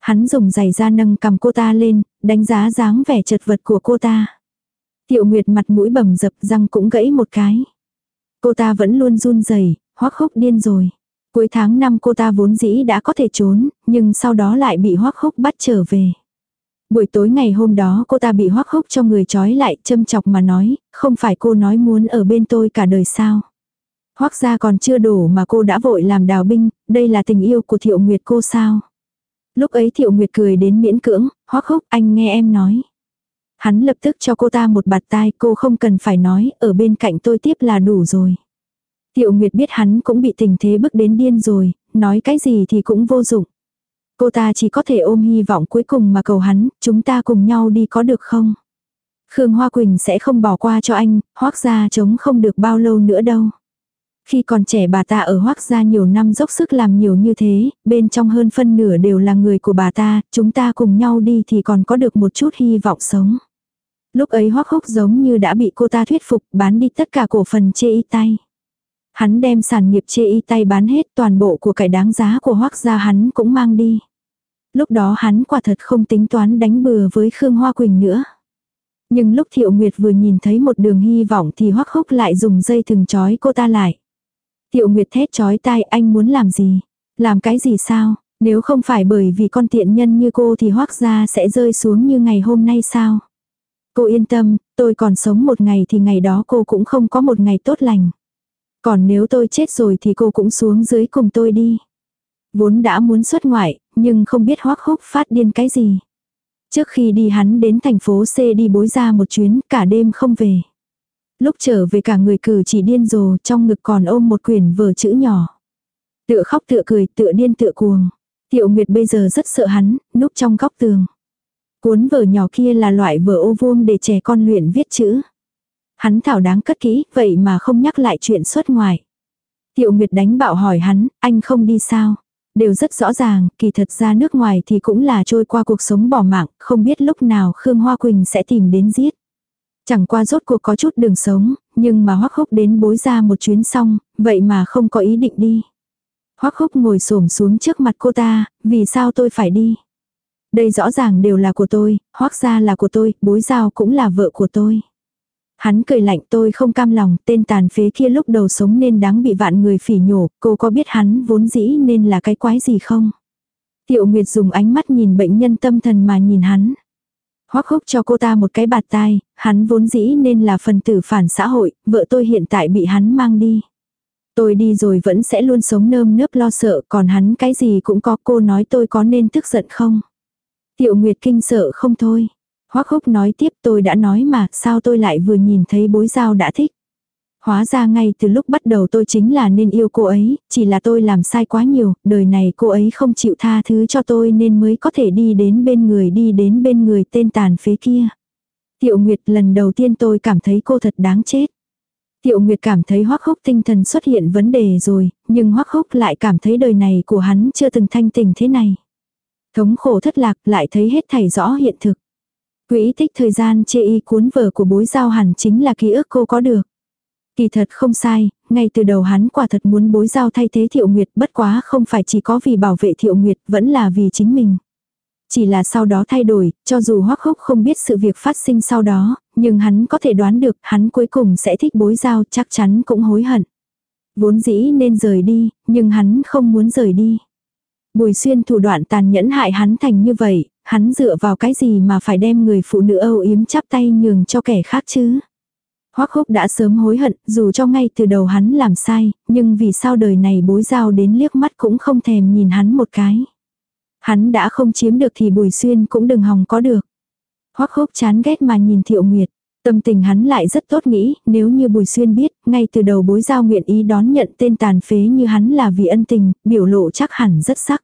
Hắn dùng giày da nâng cầm cô ta lên, đánh giá dáng vẻ chật vật của cô ta. Tiệu Nguyệt mặt mũi bầm dập răng cũng gãy một cái. Cô ta vẫn luôn run rẩy, Hoắc hốc điên rồi. Cuối tháng năm cô ta vốn dĩ đã có thể trốn, nhưng sau đó lại bị Hoắc hốc bắt trở về. Buổi tối ngày hôm đó cô ta bị Hoắc hốc cho người trói lại châm chọc mà nói, không phải cô nói muốn ở bên tôi cả đời sao. Hoắc gia còn chưa đủ mà cô đã vội làm đào binh, đây là tình yêu của Thiệu Nguyệt cô sao? Lúc ấy Thiệu Nguyệt cười đến miễn cưỡng, hoắc hốc anh nghe em nói. Hắn lập tức cho cô ta một bạt tai cô không cần phải nói, ở bên cạnh tôi tiếp là đủ rồi. Thiệu Nguyệt biết hắn cũng bị tình thế bức đến điên rồi, nói cái gì thì cũng vô dụng. Cô ta chỉ có thể ôm hy vọng cuối cùng mà cầu hắn, chúng ta cùng nhau đi có được không? Khương Hoa Quỳnh sẽ không bỏ qua cho anh, hoác gia chống không được bao lâu nữa đâu. Khi còn trẻ bà ta ở hoác gia nhiều năm dốc sức làm nhiều như thế, bên trong hơn phân nửa đều là người của bà ta, chúng ta cùng nhau đi thì còn có được một chút hy vọng sống. Lúc ấy hoác húc giống như đã bị cô ta thuyết phục bán đi tất cả cổ phần chê y tay. Hắn đem sản nghiệp chê y tay bán hết toàn bộ của cải đáng giá của hoác gia hắn cũng mang đi. Lúc đó hắn quả thật không tính toán đánh bừa với Khương Hoa Quỳnh nữa. Nhưng lúc Thiệu Nguyệt vừa nhìn thấy một đường hy vọng thì hoắc hốc lại dùng dây thừng trói cô ta lại. Thiệu Nguyệt thét trói tai anh muốn làm gì? Làm cái gì sao? Nếu không phải bởi vì con tiện nhân như cô thì hoắc gia sẽ rơi xuống như ngày hôm nay sao? Cô yên tâm, tôi còn sống một ngày thì ngày đó cô cũng không có một ngày tốt lành. Còn nếu tôi chết rồi thì cô cũng xuống dưới cùng tôi đi. Vốn đã muốn xuất ngoại, nhưng không biết hoắc húc phát điên cái gì. Trước khi đi hắn đến thành phố C đi bối ra một chuyến, cả đêm không về. Lúc trở về cả người cử chỉ điên rồ, trong ngực còn ôm một quyển vở chữ nhỏ. Tựa khóc tựa cười, tựa điên tựa cuồng. Tiệu Nguyệt bây giờ rất sợ hắn, núp trong góc tường. Cuốn vở nhỏ kia là loại vở ô vuông để trẻ con luyện viết chữ. Hắn thảo đáng cất kỹ, vậy mà không nhắc lại chuyện xuất ngoài. Tiệu Nguyệt đánh bạo hỏi hắn, anh không đi sao? Đều rất rõ ràng, kỳ thật ra nước ngoài thì cũng là trôi qua cuộc sống bỏ mạng, không biết lúc nào Khương Hoa Quỳnh sẽ tìm đến giết. Chẳng qua rốt cuộc có chút đường sống, nhưng mà hoắc húc đến bối ra một chuyến xong, vậy mà không có ý định đi. Hoắc húc ngồi xổm xuống trước mặt cô ta, vì sao tôi phải đi? Đây rõ ràng đều là của tôi, hoắc gia là của tôi, bối giao cũng là vợ của tôi. Hắn cười lạnh tôi không cam lòng, tên tàn phế kia lúc đầu sống nên đáng bị vạn người phỉ nhổ, cô có biết hắn vốn dĩ nên là cái quái gì không? Tiệu Nguyệt dùng ánh mắt nhìn bệnh nhân tâm thần mà nhìn hắn. Hoắc húc cho cô ta một cái bạt tai, hắn vốn dĩ nên là phần tử phản xã hội, vợ tôi hiện tại bị hắn mang đi. Tôi đi rồi vẫn sẽ luôn sống nơm nớp lo sợ, còn hắn cái gì cũng có cô nói tôi có nên tức giận không? Tiệu Nguyệt kinh sợ không thôi. Hoắc húc nói tiếp tôi đã nói mà, sao tôi lại vừa nhìn thấy bối giao đã thích. Hóa ra ngay từ lúc bắt đầu tôi chính là nên yêu cô ấy, chỉ là tôi làm sai quá nhiều, đời này cô ấy không chịu tha thứ cho tôi nên mới có thể đi đến bên người đi đến bên người tên tàn phế kia. Tiệu Nguyệt lần đầu tiên tôi cảm thấy cô thật đáng chết. Tiệu Nguyệt cảm thấy Hoắc Húc tinh thần xuất hiện vấn đề rồi, nhưng Hoắc Húc lại cảm thấy đời này của hắn chưa từng thanh tình thế này. Thống khổ thất lạc lại thấy hết thảy rõ hiện thực. Quỹ tích thời gian chê y cuốn vở của bối giao hẳn chính là ký ức cô có được. Kỳ thật không sai, ngay từ đầu hắn quả thật muốn bối giao thay thế Thiệu Nguyệt bất quá không phải chỉ có vì bảo vệ Thiệu Nguyệt vẫn là vì chính mình. Chỉ là sau đó thay đổi, cho dù Hoắc Húc không biết sự việc phát sinh sau đó, nhưng hắn có thể đoán được hắn cuối cùng sẽ thích bối giao chắc chắn cũng hối hận. Vốn dĩ nên rời đi, nhưng hắn không muốn rời đi. Bùi xuyên thủ đoạn tàn nhẫn hại hắn thành như vậy, hắn dựa vào cái gì mà phải đem người phụ nữ âu yếm chắp tay nhường cho kẻ khác chứ? Hoắc Húc đã sớm hối hận, dù cho ngay từ đầu hắn làm sai, nhưng vì sao đời này bối giao đến liếc mắt cũng không thèm nhìn hắn một cái. Hắn đã không chiếm được thì Bùi Xuyên cũng đừng hòng có được. Hoắc Húc chán ghét mà nhìn Thiệu Nguyệt. Tâm tình hắn lại rất tốt nghĩ, nếu như Bùi Xuyên biết, ngay từ đầu bối giao nguyện ý đón nhận tên tàn phế như hắn là vì ân tình, biểu lộ chắc hẳn rất sắc.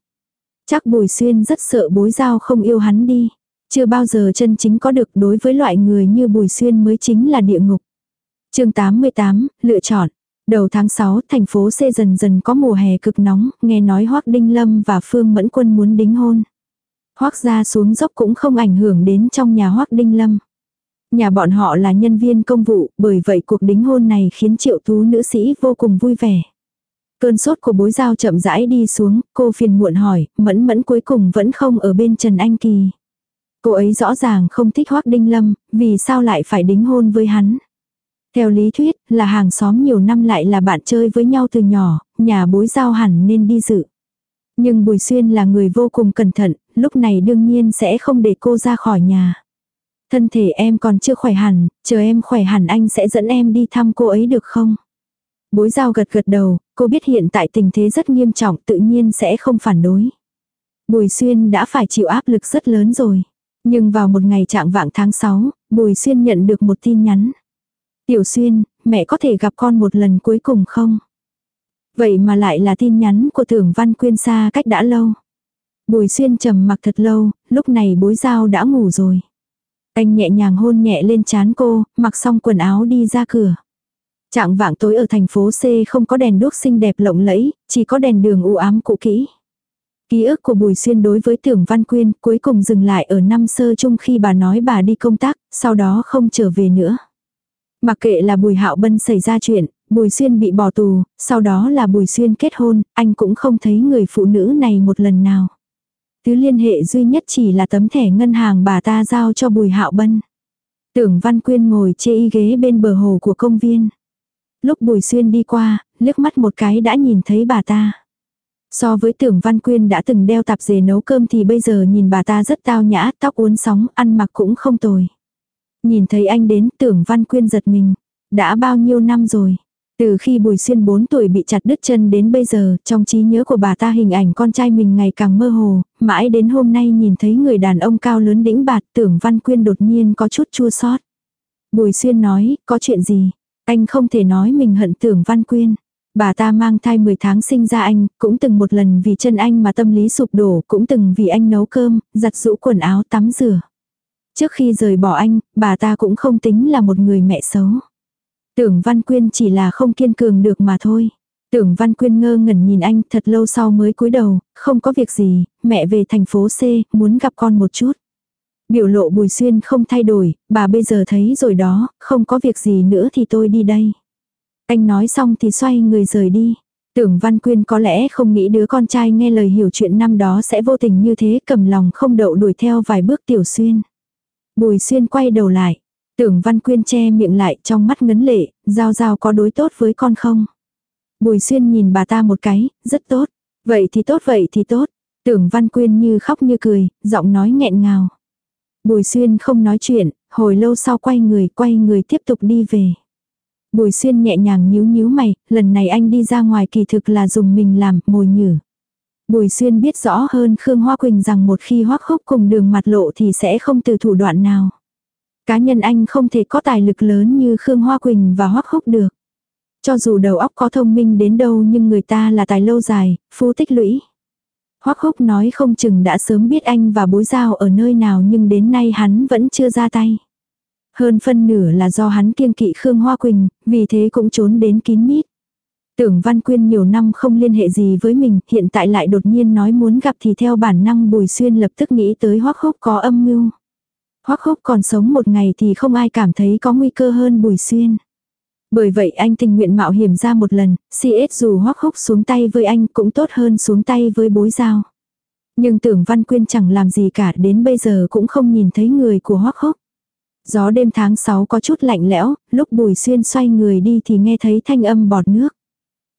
Chắc Bùi Xuyên rất sợ bối giao không yêu hắn đi. Chưa bao giờ chân chính có được đối với loại người như Bùi Xuyên mới chính là địa ngục. chương 88, lựa chọn. Đầu tháng 6, thành phố C dần dần có mùa hè cực nóng, nghe nói Hoác Đinh Lâm và Phương Mẫn Quân muốn đính hôn. Hoác ra xuống dốc cũng không ảnh hưởng đến trong nhà Hoác Đinh Lâm. Nhà bọn họ là nhân viên công vụ, bởi vậy cuộc đính hôn này khiến triệu tú nữ sĩ vô cùng vui vẻ. Cơn sốt của bối giao chậm rãi đi xuống, cô phiền muộn hỏi, mẫn mẫn cuối cùng vẫn không ở bên Trần Anh Kỳ. Cô ấy rõ ràng không thích Hoác Đinh Lâm, vì sao lại phải đính hôn với hắn. Theo lý thuyết, là hàng xóm nhiều năm lại là bạn chơi với nhau từ nhỏ, nhà bối giao hẳn nên đi dự. Nhưng Bùi Xuyên là người vô cùng cẩn thận, lúc này đương nhiên sẽ không để cô ra khỏi nhà. Thân thể em còn chưa khỏe hẳn, chờ em khỏe hẳn anh sẽ dẫn em đi thăm cô ấy được không? Bối giao gật gật đầu, cô biết hiện tại tình thế rất nghiêm trọng tự nhiên sẽ không phản đối. Bùi Xuyên đã phải chịu áp lực rất lớn rồi. Nhưng vào một ngày trạng vạng tháng 6, Bùi Xuyên nhận được một tin nhắn. Tiểu Xuyên, mẹ có thể gặp con một lần cuối cùng không? Vậy mà lại là tin nhắn của tưởng văn quyên xa cách đã lâu. Bùi Xuyên trầm mặc thật lâu, lúc này bối giao đã ngủ rồi. Anh nhẹ nhàng hôn nhẹ lên chán cô, mặc xong quần áo đi ra cửa. Trạng vạng tối ở thành phố C không có đèn đuốc xinh đẹp lộng lẫy, chỉ có đèn đường u ám cũ kỹ. Ký ức của Bùi Xuyên đối với tưởng Văn Quyên cuối cùng dừng lại ở năm sơ chung khi bà nói bà đi công tác, sau đó không trở về nữa. Mặc kệ là Bùi Hạo Bân xảy ra chuyện, Bùi Xuyên bị bỏ tù, sau đó là Bùi Xuyên kết hôn, anh cũng không thấy người phụ nữ này một lần nào. Thứ liên hệ duy nhất chỉ là tấm thẻ ngân hàng bà ta giao cho Bùi Hạo Bân. Tưởng Văn Quyên ngồi chê y ghế bên bờ hồ của công viên. Lúc Bùi Xuyên đi qua, liếc mắt một cái đã nhìn thấy bà ta. So với tưởng Văn Quyên đã từng đeo tạp dề nấu cơm thì bây giờ nhìn bà ta rất tao nhã, tóc uốn sóng, ăn mặc cũng không tồi. Nhìn thấy anh đến tưởng Văn Quyên giật mình. Đã bao nhiêu năm rồi. Từ khi Bùi Xuyên 4 tuổi bị chặt đứt chân đến bây giờ, trong trí nhớ của bà ta hình ảnh con trai mình ngày càng mơ hồ, mãi đến hôm nay nhìn thấy người đàn ông cao lớn đĩnh bạt tưởng Văn Quyên đột nhiên có chút chua xót. Bùi Xuyên nói, có chuyện gì? Anh không thể nói mình hận tưởng Văn Quyên. Bà ta mang thai 10 tháng sinh ra anh, cũng từng một lần vì chân anh mà tâm lý sụp đổ, cũng từng vì anh nấu cơm, giặt rũ quần áo tắm rửa. Trước khi rời bỏ anh, bà ta cũng không tính là một người mẹ xấu. Tưởng Văn Quyên chỉ là không kiên cường được mà thôi. Tưởng Văn Quyên ngơ ngẩn nhìn anh thật lâu sau mới cúi đầu, không có việc gì, mẹ về thành phố C, muốn gặp con một chút. Biểu lộ Bùi Xuyên không thay đổi, bà bây giờ thấy rồi đó, không có việc gì nữa thì tôi đi đây. Anh nói xong thì xoay người rời đi. Tưởng Văn Quyên có lẽ không nghĩ đứa con trai nghe lời hiểu chuyện năm đó sẽ vô tình như thế cầm lòng không đậu đuổi theo vài bước Tiểu Xuyên. Bùi Xuyên quay đầu lại. Tưởng Văn Quyên che miệng lại trong mắt ngấn lệ, giao giao có đối tốt với con không? Bùi Xuyên nhìn bà ta một cái, rất tốt. Vậy thì tốt vậy thì tốt. Tưởng Văn Quyên như khóc như cười, giọng nói nghẹn ngào. Bùi Xuyên không nói chuyện, hồi lâu sau quay người, quay người tiếp tục đi về. Bùi Xuyên nhẹ nhàng nhíu nhíu mày, lần này anh đi ra ngoài kỳ thực là dùng mình làm, mồi nhử. Bùi Xuyên biết rõ hơn Khương Hoa Quỳnh rằng một khi hoắc khúc cùng đường mặt lộ thì sẽ không từ thủ đoạn nào. Cá nhân anh không thể có tài lực lớn như Khương Hoa Quỳnh và hoắc khúc được. Cho dù đầu óc có thông minh đến đâu nhưng người ta là tài lâu dài, phú tích lũy. Hoắc Húc nói không chừng đã sớm biết anh và bối giao ở nơi nào nhưng đến nay hắn vẫn chưa ra tay. Hơn phân nửa là do hắn kiêng kỵ Khương Hoa Quỳnh, vì thế cũng trốn đến kín mít. Tưởng Văn Quyên nhiều năm không liên hệ gì với mình, hiện tại lại đột nhiên nói muốn gặp thì theo bản năng Bùi Xuyên lập tức nghĩ tới Hoắc Húc có âm mưu. Hoắc Húc còn sống một ngày thì không ai cảm thấy có nguy cơ hơn Bùi Xuyên. Bởi vậy anh tình nguyện mạo hiểm ra một lần, CS dù hoắc húc xuống tay với anh cũng tốt hơn xuống tay với bối giao. Nhưng tưởng Văn Quyên chẳng làm gì cả đến bây giờ cũng không nhìn thấy người của hoắc húc. Gió đêm tháng 6 có chút lạnh lẽo, lúc Bùi Xuyên xoay người đi thì nghe thấy thanh âm bọt nước.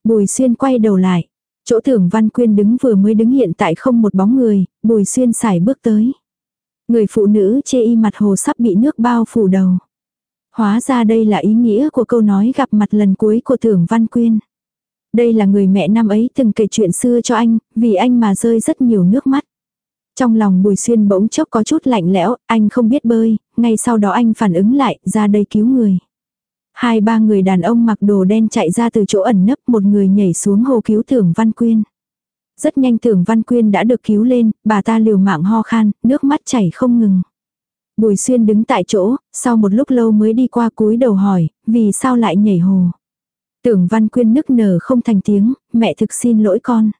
Bùi Xuyên quay đầu lại. Chỗ tưởng Văn Quyên đứng vừa mới đứng hiện tại không một bóng người, Bùi Xuyên xài bước tới. Người phụ nữ chê y mặt hồ sắp bị nước bao phủ đầu. Hóa ra đây là ý nghĩa của câu nói gặp mặt lần cuối của tưởng Văn Quyên. Đây là người mẹ năm ấy từng kể chuyện xưa cho anh, vì anh mà rơi rất nhiều nước mắt. Trong lòng Bùi Xuyên bỗng chốc có chút lạnh lẽo, anh không biết bơi, ngay sau đó anh phản ứng lại, ra đây cứu người. Hai ba người đàn ông mặc đồ đen chạy ra từ chỗ ẩn nấp, một người nhảy xuống hồ cứu tưởng Văn Quyên. Rất nhanh tưởng Văn Quyên đã được cứu lên, bà ta liều mạng ho khan, nước mắt chảy không ngừng. Bùi xuyên đứng tại chỗ, sau một lúc lâu mới đi qua cúi đầu hỏi, vì sao lại nhảy hồ. Tưởng văn quyên nức nở không thành tiếng, mẹ thực xin lỗi con.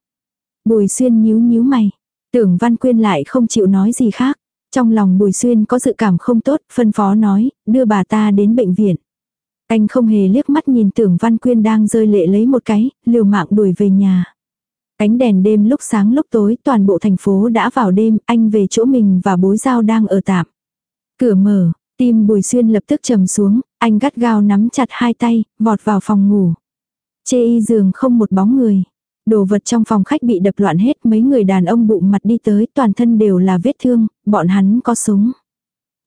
Bùi xuyên nhíu nhíu mày. Tưởng văn quyên lại không chịu nói gì khác. Trong lòng bùi xuyên có dự cảm không tốt, phân phó nói, đưa bà ta đến bệnh viện. Anh không hề liếc mắt nhìn tưởng văn quyên đang rơi lệ lấy một cái, liều mạng đuổi về nhà. Ánh đèn đêm lúc sáng lúc tối toàn bộ thành phố đã vào đêm, anh về chỗ mình và bối giao đang ở tạm. Cửa mở, tim Bùi Xuyên lập tức trầm xuống, anh gắt gao nắm chặt hai tay, vọt vào phòng ngủ. Chê y giường không một bóng người. Đồ vật trong phòng khách bị đập loạn hết mấy người đàn ông bụng mặt đi tới toàn thân đều là vết thương, bọn hắn có súng.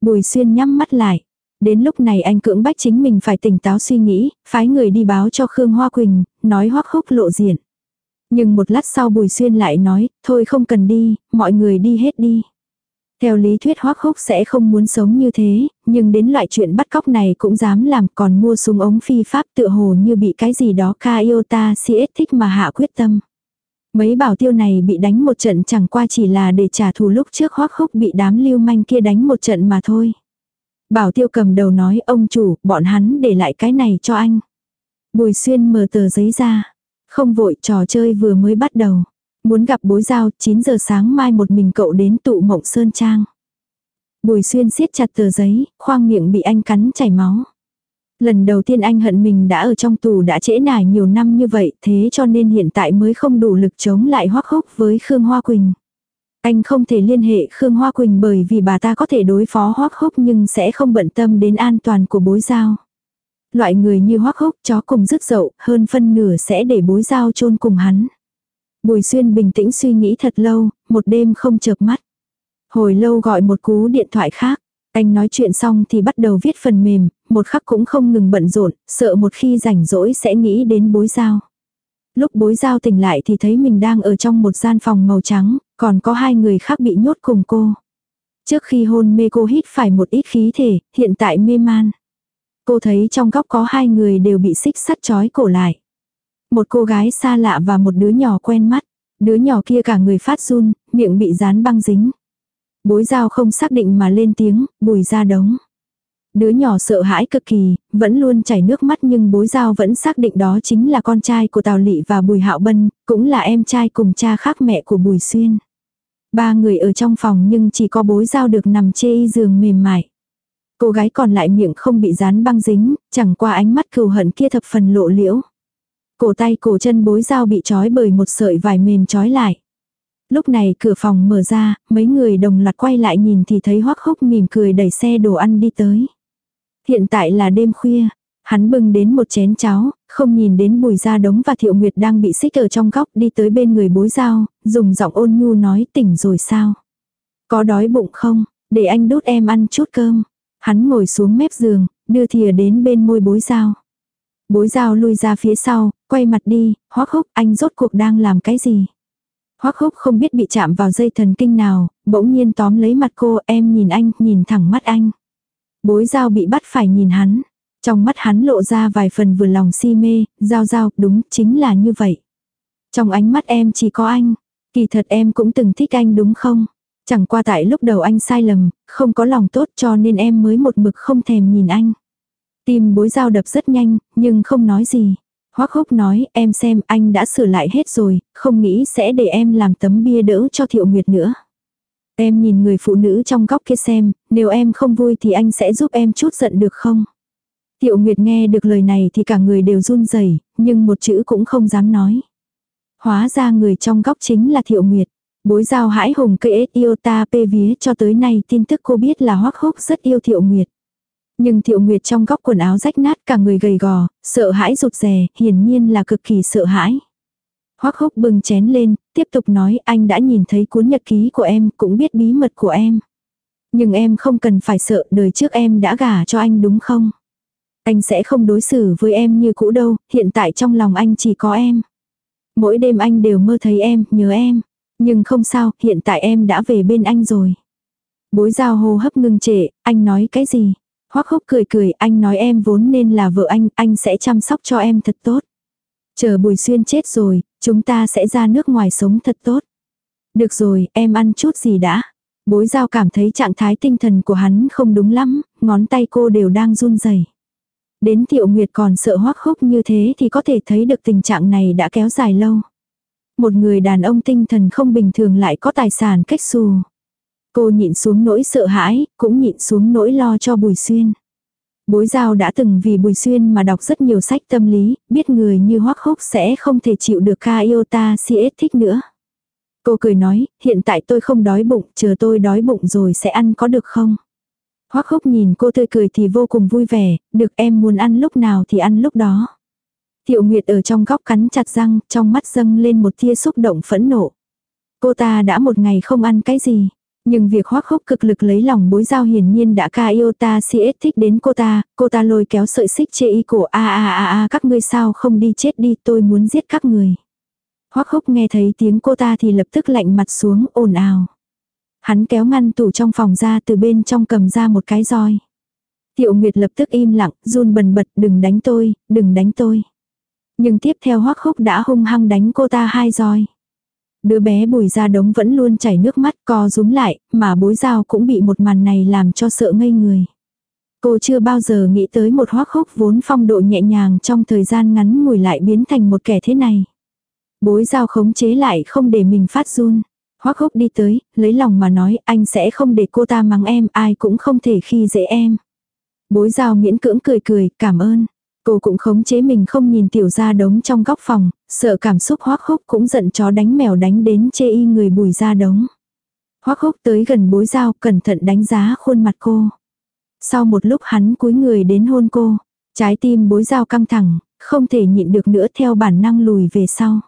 Bùi Xuyên nhắm mắt lại. Đến lúc này anh cưỡng bách chính mình phải tỉnh táo suy nghĩ, phái người đi báo cho Khương Hoa Quỳnh, nói hoắc hốc lộ diện. Nhưng một lát sau Bùi Xuyên lại nói, thôi không cần đi, mọi người đi hết đi. Theo lý thuyết hoắc khúc sẽ không muốn sống như thế, nhưng đến loại chuyện bắt cóc này cũng dám làm còn mua súng ống phi pháp tựa hồ như bị cái gì đó ca ta siết thích mà hạ quyết tâm. Mấy bảo tiêu này bị đánh một trận chẳng qua chỉ là để trả thù lúc trước hoắc khúc bị đám lưu manh kia đánh một trận mà thôi. Bảo tiêu cầm đầu nói ông chủ, bọn hắn để lại cái này cho anh. Bùi xuyên mở tờ giấy ra. Không vội trò chơi vừa mới bắt đầu. Muốn gặp bối giao, 9 giờ sáng mai một mình cậu đến tụ mộng sơn trang. Bùi xuyên siết chặt tờ giấy, khoang miệng bị anh cắn chảy máu. Lần đầu tiên anh hận mình đã ở trong tù đã trễ nải nhiều năm như vậy thế cho nên hiện tại mới không đủ lực chống lại hoắc hốc với Khương Hoa Quỳnh. Anh không thể liên hệ Khương Hoa Quỳnh bởi vì bà ta có thể đối phó hoắc hốc nhưng sẽ không bận tâm đến an toàn của bối giao. Loại người như hoắc húc chó cùng rứt dậu, hơn phân nửa sẽ để bối giao chôn cùng hắn. Bùi xuyên bình tĩnh suy nghĩ thật lâu, một đêm không chợp mắt. Hồi lâu gọi một cú điện thoại khác. Anh nói chuyện xong thì bắt đầu viết phần mềm, một khắc cũng không ngừng bận rộn, sợ một khi rảnh rỗi sẽ nghĩ đến bối giao. Lúc bối giao tỉnh lại thì thấy mình đang ở trong một gian phòng màu trắng, còn có hai người khác bị nhốt cùng cô. Trước khi hôn mê cô hít phải một ít khí thể, hiện tại mê man. Cô thấy trong góc có hai người đều bị xích sắt trói cổ lại. Một cô gái xa lạ và một đứa nhỏ quen mắt. Đứa nhỏ kia cả người phát run, miệng bị dán băng dính. Bối giao không xác định mà lên tiếng, bùi ra đống. Đứa nhỏ sợ hãi cực kỳ, vẫn luôn chảy nước mắt nhưng bối giao vẫn xác định đó chính là con trai của Tào Lị và Bùi Hạo Bân, cũng là em trai cùng cha khác mẹ của Bùi Xuyên. Ba người ở trong phòng nhưng chỉ có bối giao được nằm chê giường mềm mại. Cô gái còn lại miệng không bị dán băng dính, chẳng qua ánh mắt cừu hận kia thập phần lộ liễu. Cổ tay cổ chân bối dao bị trói bởi một sợi vải mềm trói lại. Lúc này cửa phòng mở ra, mấy người đồng loạt quay lại nhìn thì thấy hoắc húc mỉm cười đẩy xe đồ ăn đi tới. Hiện tại là đêm khuya, hắn bưng đến một chén cháo, không nhìn đến bùi gia đống và thiệu nguyệt đang bị xích ở trong góc đi tới bên người bối dao, dùng giọng ôn nhu nói tỉnh rồi sao. Có đói bụng không, để anh đút em ăn chút cơm. Hắn ngồi xuống mép giường, đưa thìa đến bên môi bối dao. Bối dao lui ra phía sau, quay mặt đi, hoác húc anh rốt cuộc đang làm cái gì. Hoác húc không biết bị chạm vào dây thần kinh nào, bỗng nhiên tóm lấy mặt cô em nhìn anh, nhìn thẳng mắt anh. Bối dao bị bắt phải nhìn hắn. Trong mắt hắn lộ ra vài phần vừa lòng si mê, giao giao, đúng, chính là như vậy. Trong ánh mắt em chỉ có anh. Kỳ thật em cũng từng thích anh đúng không? Chẳng qua tại lúc đầu anh sai lầm, không có lòng tốt cho nên em mới một mực không thèm nhìn anh. Tim bối dao đập rất nhanh, nhưng không nói gì. Hoác húc nói, em xem anh đã sửa lại hết rồi, không nghĩ sẽ để em làm tấm bia đỡ cho thiệu nguyệt nữa. Em nhìn người phụ nữ trong góc kia xem, nếu em không vui thì anh sẽ giúp em chút giận được không? Thiệu Nguyệt nghe được lời này thì cả người đều run rẩy, nhưng một chữ cũng không dám nói. Hóa ra người trong góc chính là Thiệu Nguyệt. Bối giao hãi hùng cây yêu ta pê vía cho tới nay tin tức cô biết là hoắc húc rất yêu thiệu nguyệt. Nhưng thiệu nguyệt trong góc quần áo rách nát cả người gầy gò, sợ hãi rụt rè, hiển nhiên là cực kỳ sợ hãi. Hoắc húc bưng chén lên, tiếp tục nói anh đã nhìn thấy cuốn nhật ký của em, cũng biết bí mật của em. Nhưng em không cần phải sợ, đời trước em đã gả cho anh đúng không? Anh sẽ không đối xử với em như cũ đâu, hiện tại trong lòng anh chỉ có em. Mỗi đêm anh đều mơ thấy em, nhớ em. Nhưng không sao, hiện tại em đã về bên anh rồi. Bối giao hô hấp ngưng trệ, anh nói cái gì? Hoắc húc cười cười, anh nói em vốn nên là vợ anh, anh sẽ chăm sóc cho em thật tốt. Chờ Bùi Xuyên chết rồi, chúng ta sẽ ra nước ngoài sống thật tốt. Được rồi, em ăn chút gì đã. Bối giao cảm thấy trạng thái tinh thần của hắn không đúng lắm, ngón tay cô đều đang run rẩy. Đến Thiệu Nguyệt còn sợ hoắc húc như thế thì có thể thấy được tình trạng này đã kéo dài lâu. Một người đàn ông tinh thần không bình thường lại có tài sản cách xù. Cô nhịn xuống nỗi sợ hãi, cũng nhịn xuống nỗi lo cho Bùi Xuyên. Bối giao đã từng vì Bùi Xuyên mà đọc rất nhiều sách tâm lý, biết người như Hoắc Húc sẽ không thể chịu được ca yêu ta si thích nữa. Cô cười nói, hiện tại tôi không đói bụng, chờ tôi đói bụng rồi sẽ ăn có được không? Hoắc Húc nhìn cô tươi cười thì vô cùng vui vẻ, được em muốn ăn lúc nào thì ăn lúc đó. Thiệu Nguyệt ở trong góc cắn chặt răng, trong mắt dâng lên một tia xúc động phẫn nộ. Cô ta đã một ngày không ăn cái gì, nhưng việc hoác hốc cực lực lấy lòng bối giao hiển nhiên đã ca yêu ta si thích đến cô ta, cô ta lôi kéo sợi xích chê y cổ a a a a các ngươi sao không đi chết đi tôi muốn giết các người. Hoác hốc nghe thấy tiếng cô ta thì lập tức lạnh mặt xuống ồn ào. Hắn kéo ngăn tủ trong phòng ra từ bên trong cầm ra một cái roi. Tiệu Nguyệt lập tức im lặng, run bần bật, đừng đánh tôi, đừng đánh tôi. Nhưng tiếp theo hoắc hốc đã hung hăng đánh cô ta hai roi. Đứa bé bùi ra đống vẫn luôn chảy nước mắt co rúm lại, mà bối dao cũng bị một màn này làm cho sợ ngây người. Cô chưa bao giờ nghĩ tới một hoắc khúc vốn phong độ nhẹ nhàng trong thời gian ngắn ngủi lại biến thành một kẻ thế này. Bối dao khống chế lại không để mình phát run. Hoắc hốc đi tới, lấy lòng mà nói anh sẽ không để cô ta mắng em, ai cũng không thể khi dễ em. Bối dao miễn cưỡng cười cười, cảm ơn. Cô cũng khống chế mình không nhìn tiểu ra đống trong góc phòng, sợ cảm xúc hoắc hốc cũng giận chó đánh mèo đánh đến chê y người bùi ra đống. Hoắc hốc tới gần bối dao cẩn thận đánh giá khuôn mặt cô. Sau một lúc hắn cúi người đến hôn cô, trái tim bối dao căng thẳng, không thể nhịn được nữa theo bản năng lùi về sau.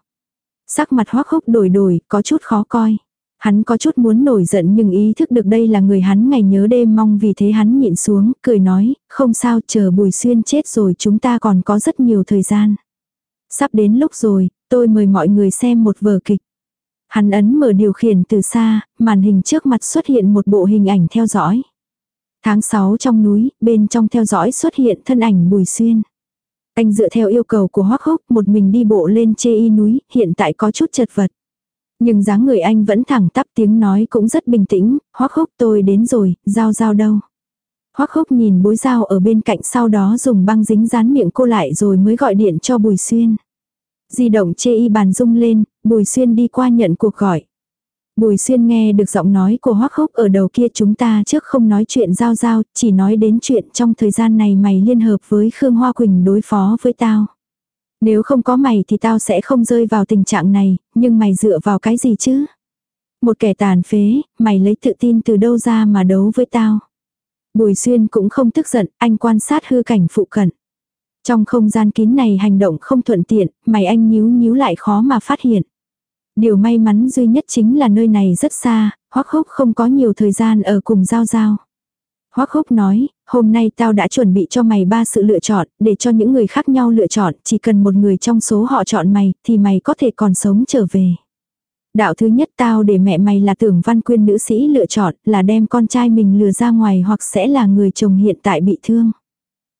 Sắc mặt hoắc hốc đổi đổi, có chút khó coi. Hắn có chút muốn nổi giận nhưng ý thức được đây là người hắn ngày nhớ đêm mong vì thế hắn nhịn xuống, cười nói, không sao chờ Bùi Xuyên chết rồi chúng ta còn có rất nhiều thời gian. Sắp đến lúc rồi, tôi mời mọi người xem một vở kịch. Hắn ấn mở điều khiển từ xa, màn hình trước mặt xuất hiện một bộ hình ảnh theo dõi. Tháng 6 trong núi, bên trong theo dõi xuất hiện thân ảnh Bùi Xuyên. Anh dựa theo yêu cầu của Hoắc Húc một mình đi bộ lên chê y núi, hiện tại có chút chật vật. Nhưng dáng người anh vẫn thẳng tắp tiếng nói cũng rất bình tĩnh, hoắc Húc tôi đến rồi, giao giao đâu. Hoắc Húc nhìn bối giao ở bên cạnh sau đó dùng băng dính dán miệng cô lại rồi mới gọi điện cho Bùi Xuyên. Di động chê y bàn rung lên, Bùi Xuyên đi qua nhận cuộc gọi. Bùi Xuyên nghe được giọng nói của Hoắc Húc ở đầu kia chúng ta trước không nói chuyện giao giao, chỉ nói đến chuyện trong thời gian này mày liên hợp với Khương Hoa Quỳnh đối phó với tao. Nếu không có mày thì tao sẽ không rơi vào tình trạng này, nhưng mày dựa vào cái gì chứ? Một kẻ tàn phế, mày lấy tự tin từ đâu ra mà đấu với tao? Bùi xuyên cũng không tức giận, anh quan sát hư cảnh phụ cận. Trong không gian kín này hành động không thuận tiện, mày anh nhíu nhíu lại khó mà phát hiện. Điều may mắn duy nhất chính là nơi này rất xa, hoắc hốc không có nhiều thời gian ở cùng giao giao. Hoác Húc nói, hôm nay tao đã chuẩn bị cho mày ba sự lựa chọn, để cho những người khác nhau lựa chọn, chỉ cần một người trong số họ chọn mày, thì mày có thể còn sống trở về. Đạo thứ nhất tao để mẹ mày là tưởng văn quyên nữ sĩ lựa chọn, là đem con trai mình lừa ra ngoài hoặc sẽ là người chồng hiện tại bị thương.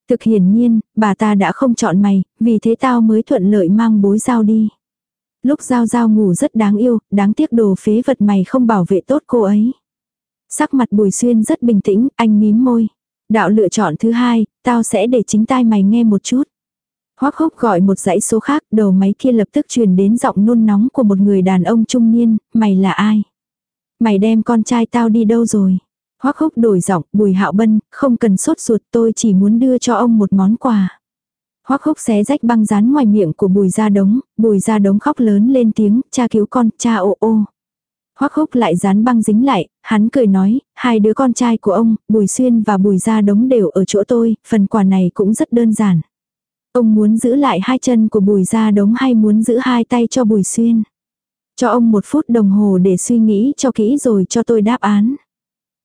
Thực hiển nhiên, bà ta đã không chọn mày, vì thế tao mới thuận lợi mang bối giao đi. Lúc giao giao ngủ rất đáng yêu, đáng tiếc đồ phế vật mày không bảo vệ tốt cô ấy. Sắc mặt Bùi Xuyên rất bình tĩnh, anh mím môi. Đạo lựa chọn thứ hai, tao sẽ để chính tai mày nghe một chút. Hoắc hốc gọi một dãy số khác, đầu máy kia lập tức truyền đến giọng nôn nóng của một người đàn ông trung niên, mày là ai? Mày đem con trai tao đi đâu rồi? Hoắc hốc đổi giọng, bùi hạo bân, không cần sốt ruột tôi chỉ muốn đưa cho ông một món quà. Hoắc hốc xé rách băng dán ngoài miệng của bùi gia đống, bùi gia đống khóc lớn lên tiếng, cha cứu con, cha ô ô. Hoắc húc lại dán băng dính lại, hắn cười nói, hai đứa con trai của ông, Bùi Xuyên và Bùi Gia Đống đều ở chỗ tôi, phần quà này cũng rất đơn giản. Ông muốn giữ lại hai chân của Bùi Gia Đống hay muốn giữ hai tay cho Bùi Xuyên? Cho ông một phút đồng hồ để suy nghĩ cho kỹ rồi cho tôi đáp án.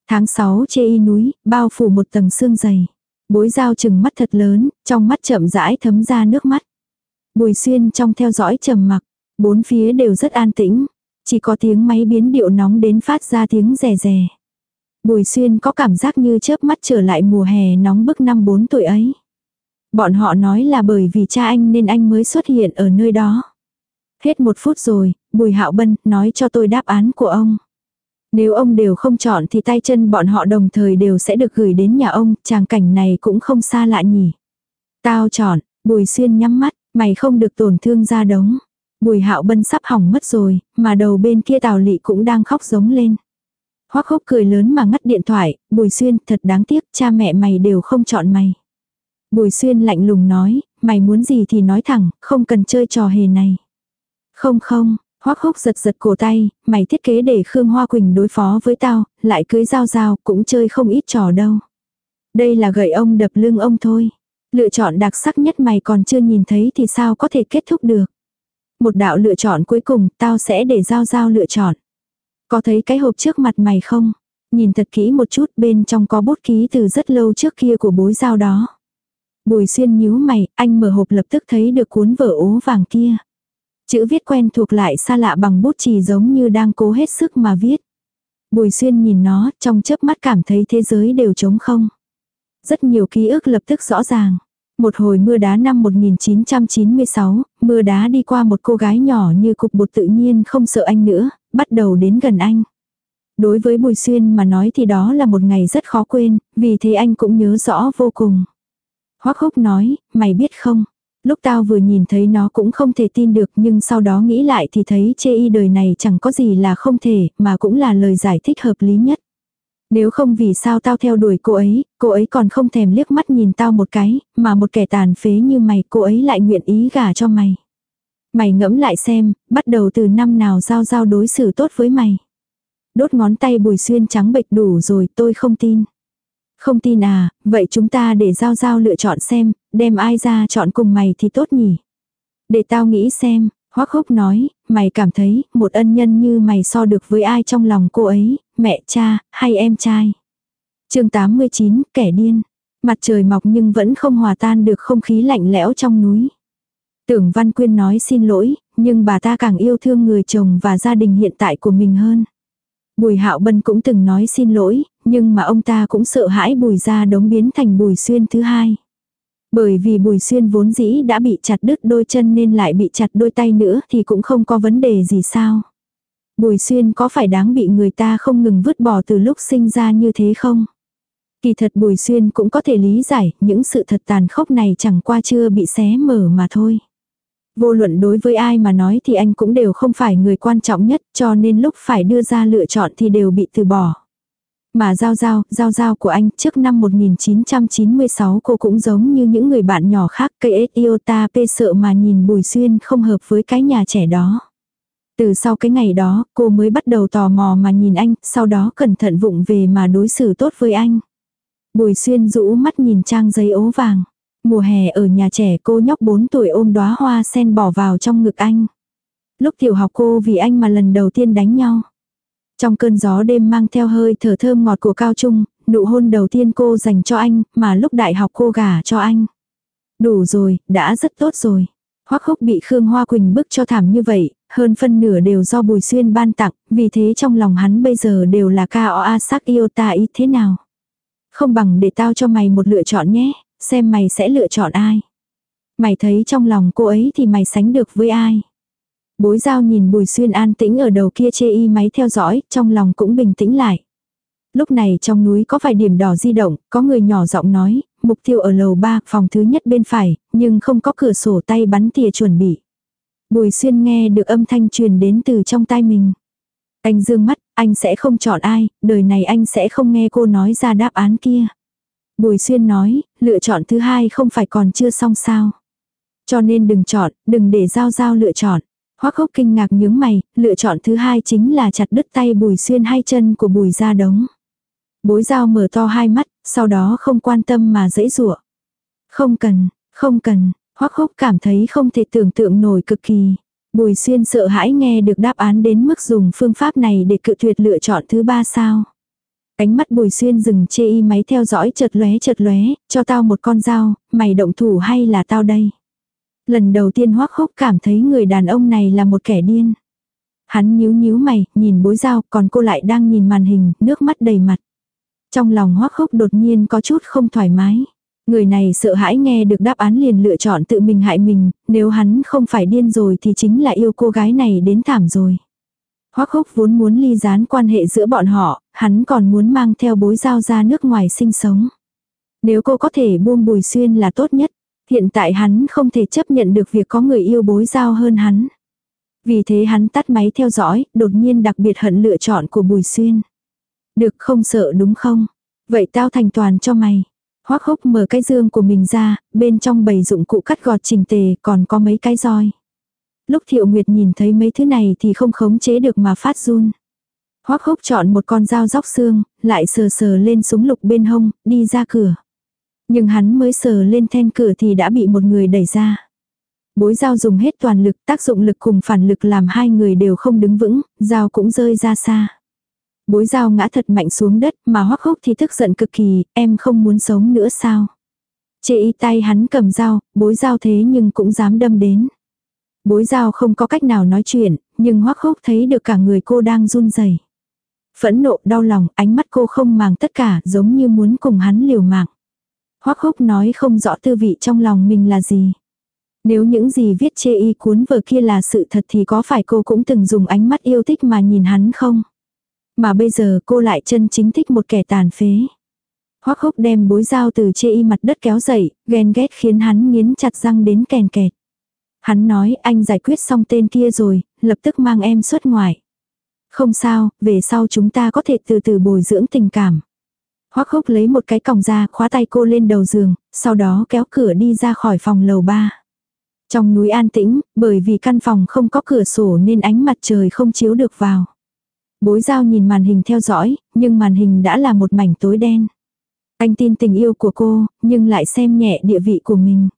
Tháng 6 chê y núi, bao phủ một tầng xương dày. Bối dao chừng mắt thật lớn, trong mắt chậm rãi thấm ra nước mắt. Bùi Xuyên trong theo dõi trầm mặc, bốn phía đều rất an tĩnh. Chỉ có tiếng máy biến điệu nóng đến phát ra tiếng rè rè. Bùi xuyên có cảm giác như chớp mắt trở lại mùa hè nóng bức năm 4 tuổi ấy. Bọn họ nói là bởi vì cha anh nên anh mới xuất hiện ở nơi đó. Hết một phút rồi, Bùi Hạo Bân nói cho tôi đáp án của ông. Nếu ông đều không chọn thì tay chân bọn họ đồng thời đều sẽ được gửi đến nhà ông, tràng cảnh này cũng không xa lạ nhỉ. Tao chọn, Bùi Xuyên nhắm mắt, mày không được tổn thương ra đống. Bùi hạo bân sắp hỏng mất rồi, mà đầu bên kia tào lị cũng đang khóc giống lên. Hoắc Húc cười lớn mà ngắt điện thoại, Bùi Xuyên thật đáng tiếc cha mẹ mày đều không chọn mày. Bùi Xuyên lạnh lùng nói, mày muốn gì thì nói thẳng, không cần chơi trò hề này. Không không, Hoắc Húc giật giật cổ tay, mày thiết kế để Khương Hoa Quỳnh đối phó với tao, lại cưới giao giao cũng chơi không ít trò đâu. Đây là gậy ông đập lưng ông thôi. Lựa chọn đặc sắc nhất mày còn chưa nhìn thấy thì sao có thể kết thúc được. Một đạo lựa chọn cuối cùng, tao sẽ để giao giao lựa chọn. Có thấy cái hộp trước mặt mày không? Nhìn thật kỹ một chút bên trong có bút ký từ rất lâu trước kia của bối giao đó. Bùi xuyên nhíu mày, anh mở hộp lập tức thấy được cuốn vở ố vàng kia. Chữ viết quen thuộc lại xa lạ bằng bút chì giống như đang cố hết sức mà viết. Bùi xuyên nhìn nó, trong chớp mắt cảm thấy thế giới đều trống không. Rất nhiều ký ức lập tức rõ ràng. Một hồi mưa đá năm 1996, mưa đá đi qua một cô gái nhỏ như cục bột tự nhiên không sợ anh nữa, bắt đầu đến gần anh. Đối với Bùi Xuyên mà nói thì đó là một ngày rất khó quên, vì thế anh cũng nhớ rõ vô cùng. Hoắc Húc nói, mày biết không, lúc tao vừa nhìn thấy nó cũng không thể tin được nhưng sau đó nghĩ lại thì thấy chê y đời này chẳng có gì là không thể, mà cũng là lời giải thích hợp lý nhất. Nếu không vì sao tao theo đuổi cô ấy, cô ấy còn không thèm liếc mắt nhìn tao một cái, mà một kẻ tàn phế như mày cô ấy lại nguyện ý gả cho mày. Mày ngẫm lại xem, bắt đầu từ năm nào giao giao đối xử tốt với mày. Đốt ngón tay bùi xuyên trắng bệch đủ rồi tôi không tin. Không tin à, vậy chúng ta để giao giao lựa chọn xem, đem ai ra chọn cùng mày thì tốt nhỉ. Để tao nghĩ xem, Hoắc Húc nói, mày cảm thấy một ân nhân như mày so được với ai trong lòng cô ấy, mẹ cha, hay em trai. chương 89, kẻ điên. Mặt trời mọc nhưng vẫn không hòa tan được không khí lạnh lẽo trong núi. Tưởng Văn Quyên nói xin lỗi, nhưng bà ta càng yêu thương người chồng và gia đình hiện tại của mình hơn. Bùi Hạo Bân cũng từng nói xin lỗi, nhưng mà ông ta cũng sợ hãi bùi ra đống biến thành bùi xuyên thứ hai. Bởi vì bùi xuyên vốn dĩ đã bị chặt đứt đôi chân nên lại bị chặt đôi tay nữa thì cũng không có vấn đề gì sao. Bùi xuyên có phải đáng bị người ta không ngừng vứt bỏ từ lúc sinh ra như thế không? Kỳ thật bùi xuyên cũng có thể lý giải, những sự thật tàn khốc này chẳng qua chưa bị xé mở mà thôi. Vô luận đối với ai mà nói thì anh cũng đều không phải người quan trọng nhất, cho nên lúc phải đưa ra lựa chọn thì đều bị từ bỏ. Mà giao giao, giao giao của anh trước năm 1996 cô cũng giống như những người bạn nhỏ khác cây iota p sợ mà nhìn Bùi Xuyên không hợp với cái nhà trẻ đó. Từ sau cái ngày đó, cô mới bắt đầu tò mò mà nhìn anh, sau đó cẩn thận vụng về mà đối xử tốt với anh. Bùi Xuyên rũ mắt nhìn trang giấy ố vàng. Mùa hè ở nhà trẻ cô nhóc 4 tuổi ôm đóa hoa sen bỏ vào trong ngực anh. Lúc tiểu học cô vì anh mà lần đầu tiên đánh nhau. Trong cơn gió đêm mang theo hơi thở thơm ngọt của cao trung, nụ hôn đầu tiên cô dành cho anh, mà lúc đại học cô gả cho anh. Đủ rồi, đã rất tốt rồi. Hoắc húc bị Khương Hoa Quỳnh bức cho thảm như vậy, hơn phân nửa đều do Bùi Xuyên ban tặng, vì thế trong lòng hắn bây giờ đều là ca o a sắc yêu ta ý thế nào. Không bằng để tao cho mày một lựa chọn nhé, xem mày sẽ lựa chọn ai. Mày thấy trong lòng cô ấy thì mày sánh được với ai. Bối giao nhìn Bùi Xuyên an tĩnh ở đầu kia chê y máy theo dõi, trong lòng cũng bình tĩnh lại. Lúc này trong núi có vài điểm đỏ di động, có người nhỏ giọng nói, mục tiêu ở lầu 3, phòng thứ nhất bên phải, nhưng không có cửa sổ tay bắn tỉa chuẩn bị. Bùi Xuyên nghe được âm thanh truyền đến từ trong tai mình. Anh dương mắt, anh sẽ không chọn ai, đời này anh sẽ không nghe cô nói ra đáp án kia. Bùi Xuyên nói, lựa chọn thứ hai không phải còn chưa xong sao. Cho nên đừng chọn, đừng để giao giao lựa chọn. Hoắc hốc kinh ngạc nhướng mày, lựa chọn thứ hai chính là chặt đứt tay bùi xuyên hai chân của bùi ra đống. Bối dao mở to hai mắt, sau đó không quan tâm mà dễ dụa. Không cần, không cần, Hoắc hốc cảm thấy không thể tưởng tượng nổi cực kỳ. Bùi xuyên sợ hãi nghe được đáp án đến mức dùng phương pháp này để cự tuyệt lựa chọn thứ ba sao. Ánh mắt bùi xuyên dừng chê y máy theo dõi chợt lóe chợt lóe, cho tao một con dao, mày động thủ hay là tao đây. Lần đầu tiên hoắc hốc cảm thấy người đàn ông này là một kẻ điên. Hắn nhíu nhíu mày, nhìn bối dao, còn cô lại đang nhìn màn hình, nước mắt đầy mặt. Trong lòng hoắc hốc đột nhiên có chút không thoải mái. Người này sợ hãi nghe được đáp án liền lựa chọn tự mình hại mình, nếu hắn không phải điên rồi thì chính là yêu cô gái này đến thảm rồi. Hoắc hốc vốn muốn ly gián quan hệ giữa bọn họ, hắn còn muốn mang theo bối dao ra nước ngoài sinh sống. Nếu cô có thể buông bùi xuyên là tốt nhất. Hiện tại hắn không thể chấp nhận được việc có người yêu bối giao hơn hắn. Vì thế hắn tắt máy theo dõi, đột nhiên đặc biệt hận lựa chọn của Bùi Xuyên. Được không sợ đúng không? Vậy tao thành toàn cho mày. Hoác hốc mở cái dương của mình ra, bên trong bầy dụng cụ cắt gọt trình tề còn có mấy cái roi. Lúc Thiệu Nguyệt nhìn thấy mấy thứ này thì không khống chế được mà phát run. Hoác hốc chọn một con dao róc xương, lại sờ sờ lên súng lục bên hông, đi ra cửa. Nhưng hắn mới sờ lên then cửa thì đã bị một người đẩy ra. Bối dao dùng hết toàn lực, tác dụng lực cùng phản lực làm hai người đều không đứng vững, dao cũng rơi ra xa. Bối dao ngã thật mạnh xuống đất mà hoắc hốc thì tức giận cực kỳ, em không muốn sống nữa sao. Chê y tay hắn cầm dao, bối dao thế nhưng cũng dám đâm đến. Bối dao không có cách nào nói chuyện, nhưng hoắc hốc thấy được cả người cô đang run rẩy. Phẫn nộ, đau lòng, ánh mắt cô không màng tất cả, giống như muốn cùng hắn liều mạng. Hoắc húc nói không rõ tư vị trong lòng mình là gì. Nếu những gì viết chê y cuốn vở kia là sự thật thì có phải cô cũng từng dùng ánh mắt yêu thích mà nhìn hắn không? Mà bây giờ cô lại chân chính thích một kẻ tàn phế. Hoắc húc đem bối dao từ chê y mặt đất kéo dậy, ghen ghét khiến hắn nghiến chặt răng đến kèn kẹt. Hắn nói anh giải quyết xong tên kia rồi, lập tức mang em xuất ngoại. Không sao, về sau chúng ta có thể từ từ bồi dưỡng tình cảm. Hoắc húc lấy một cái còng ra khóa tay cô lên đầu giường, sau đó kéo cửa đi ra khỏi phòng lầu ba. Trong núi an tĩnh, bởi vì căn phòng không có cửa sổ nên ánh mặt trời không chiếu được vào. Bối giao nhìn màn hình theo dõi, nhưng màn hình đã là một mảnh tối đen. Anh tin tình yêu của cô, nhưng lại xem nhẹ địa vị của mình.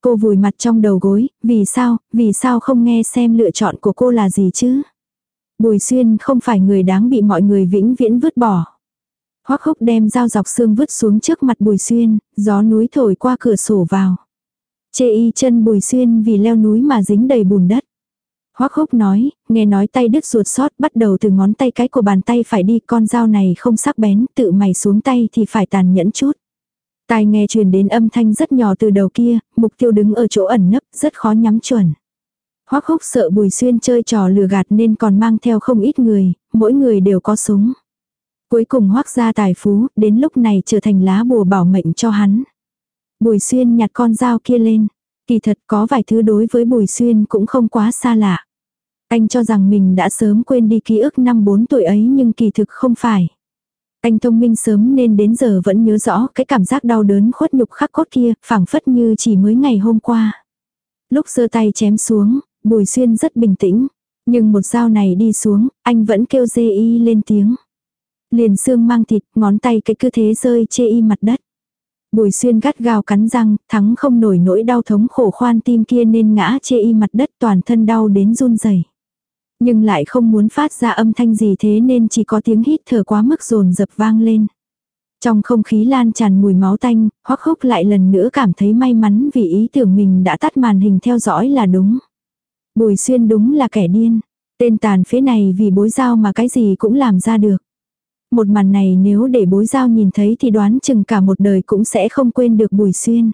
Cô vùi mặt trong đầu gối, vì sao, vì sao không nghe xem lựa chọn của cô là gì chứ? Bùi xuyên không phải người đáng bị mọi người vĩnh viễn vứt bỏ. Hoắc húc đem dao dọc xương vứt xuống trước mặt bùi xuyên, gió núi thổi qua cửa sổ vào. Chê y chân bùi xuyên vì leo núi mà dính đầy bùn đất. Hoắc húc nói, nghe nói tay đứt ruột sót bắt đầu từ ngón tay cái của bàn tay phải đi con dao này không sắc bén tự mày xuống tay thì phải tàn nhẫn chút. Tai nghe truyền đến âm thanh rất nhỏ từ đầu kia, mục tiêu đứng ở chỗ ẩn nấp, rất khó nhắm chuẩn. Hoắc húc sợ Bùi Xuyên chơi trò lừa gạt nên còn mang theo không ít người, mỗi người đều có súng. Cuối cùng hoác ra tài phú, đến lúc này trở thành lá bùa bảo mệnh cho hắn. Bùi Xuyên nhặt con dao kia lên. Kỳ thật có vài thứ đối với Bùi Xuyên cũng không quá xa lạ. Anh cho rằng mình đã sớm quên đi ký ức năm 4 tuổi ấy nhưng kỳ thực không phải. Anh thông minh sớm nên đến giờ vẫn nhớ rõ cái cảm giác đau đớn khuất nhục khắc cốt kia, phảng phất như chỉ mới ngày hôm qua. Lúc giơ tay chém xuống, Bùi Xuyên rất bình tĩnh. Nhưng một dao này đi xuống, anh vẫn kêu dê y lên tiếng. Liền xương mang thịt, ngón tay cái cứ thế rơi chê y mặt đất. Bùi Xuyên gắt gao cắn răng, thắng không nổi nỗi đau thống khổ khoan tim kia nên ngã chê y mặt đất toàn thân đau đến run rẩy nhưng lại không muốn phát ra âm thanh gì thế nên chỉ có tiếng hít thở quá mức rồn dập vang lên. Trong không khí lan tràn mùi máu tanh, hoắc hốc lại lần nữa cảm thấy may mắn vì ý tưởng mình đã tắt màn hình theo dõi là đúng. Bùi xuyên đúng là kẻ điên. Tên tàn phế này vì bối giao mà cái gì cũng làm ra được. Một màn này nếu để bối giao nhìn thấy thì đoán chừng cả một đời cũng sẽ không quên được bùi xuyên.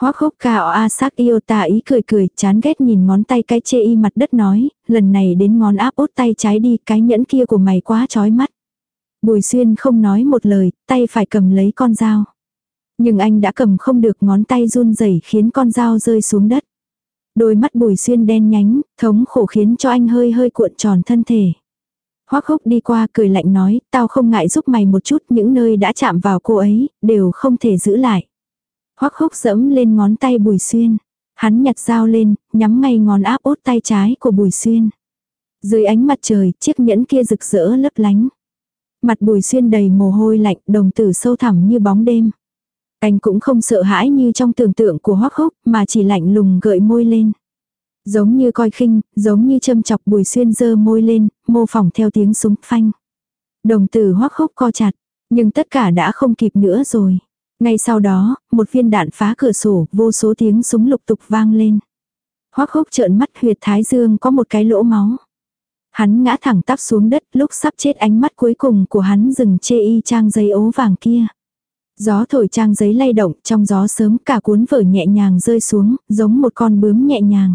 Hoác hốc cao a sắc yêu ta ý cười cười, chán ghét nhìn ngón tay cái chê y mặt đất nói, lần này đến ngón áp út tay trái đi, cái nhẫn kia của mày quá chói mắt. Bùi xuyên không nói một lời, tay phải cầm lấy con dao. Nhưng anh đã cầm không được ngón tay run rẩy khiến con dao rơi xuống đất. Đôi mắt bùi xuyên đen nhánh, thống khổ khiến cho anh hơi hơi cuộn tròn thân thể. Hoác hốc đi qua cười lạnh nói, tao không ngại giúp mày một chút những nơi đã chạm vào cô ấy, đều không thể giữ lại. Hoắc húc dẫm lên ngón tay Bùi Xuyên. Hắn nhặt dao lên, nhắm ngay ngón áp út tay trái của Bùi Xuyên. Dưới ánh mặt trời, chiếc nhẫn kia rực rỡ lấp lánh. Mặt Bùi Xuyên đầy mồ hôi lạnh, đồng tử sâu thẳm như bóng đêm. Anh cũng không sợ hãi như trong tưởng tượng của Hoắc húc, mà chỉ lạnh lùng gợi môi lên. Giống như coi khinh, giống như châm chọc Bùi Xuyên dơ môi lên, mô phỏng theo tiếng súng phanh. Đồng tử Hoắc hốc co chặt, nhưng tất cả đã không kịp nữa rồi. Ngay sau đó, một viên đạn phá cửa sổ, vô số tiếng súng lục tục vang lên. Hoắc hốc trợn mắt huyệt thái dương có một cái lỗ máu. Hắn ngã thẳng tắp xuống đất lúc sắp chết ánh mắt cuối cùng của hắn dừng chê y trang giấy ố vàng kia. Gió thổi trang giấy lay động trong gió sớm cả cuốn vở nhẹ nhàng rơi xuống, giống một con bướm nhẹ nhàng.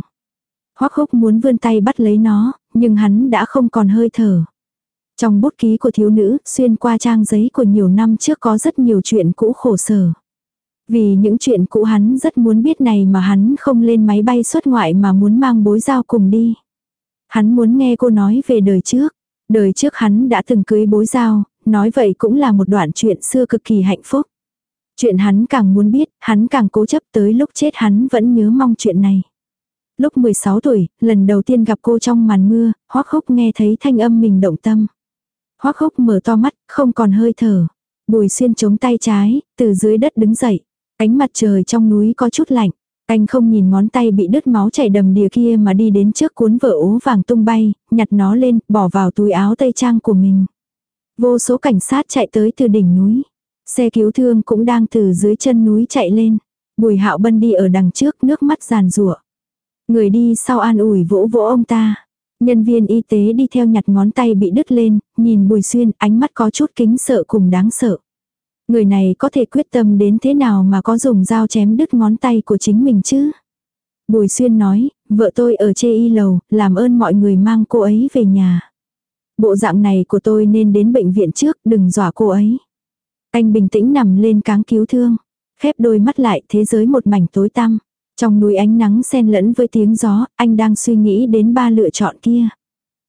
Hoắc hốc muốn vươn tay bắt lấy nó, nhưng hắn đã không còn hơi thở. Trong bút ký của thiếu nữ, xuyên qua trang giấy của nhiều năm trước có rất nhiều chuyện cũ khổ sở. Vì những chuyện cũ hắn rất muốn biết này mà hắn không lên máy bay xuất ngoại mà muốn mang bối giao cùng đi. Hắn muốn nghe cô nói về đời trước. Đời trước hắn đã từng cưới bối giao, nói vậy cũng là một đoạn chuyện xưa cực kỳ hạnh phúc. Chuyện hắn càng muốn biết, hắn càng cố chấp tới lúc chết hắn vẫn nhớ mong chuyện này. Lúc 16 tuổi, lần đầu tiên gặp cô trong màn mưa, hoác khúc nghe thấy thanh âm mình động tâm. Hoác khúc mở to mắt, không còn hơi thở. Bùi xuyên chống tay trái, từ dưới đất đứng dậy. Ánh mặt trời trong núi có chút lạnh. Anh không nhìn ngón tay bị đứt máu chảy đầm đìa kia mà đi đến trước cuốn vở ố vàng tung bay, nhặt nó lên, bỏ vào túi áo tây trang của mình. Vô số cảnh sát chạy tới từ đỉnh núi. Xe cứu thương cũng đang từ dưới chân núi chạy lên. Bùi hạo bân đi ở đằng trước nước mắt giàn rủa Người đi sau an ủi vỗ vỗ ông ta. Nhân viên y tế đi theo nhặt ngón tay bị đứt lên, nhìn bùi xuyên ánh mắt có chút kính sợ cùng đáng sợ. Người này có thể quyết tâm đến thế nào mà có dùng dao chém đứt ngón tay của chính mình chứ? Bùi xuyên nói, vợ tôi ở chê y lầu, làm ơn mọi người mang cô ấy về nhà. Bộ dạng này của tôi nên đến bệnh viện trước, đừng dọa cô ấy. Anh bình tĩnh nằm lên cáng cứu thương. Khép đôi mắt lại thế giới một mảnh tối tăm. Trong núi ánh nắng xen lẫn với tiếng gió, anh đang suy nghĩ đến ba lựa chọn kia.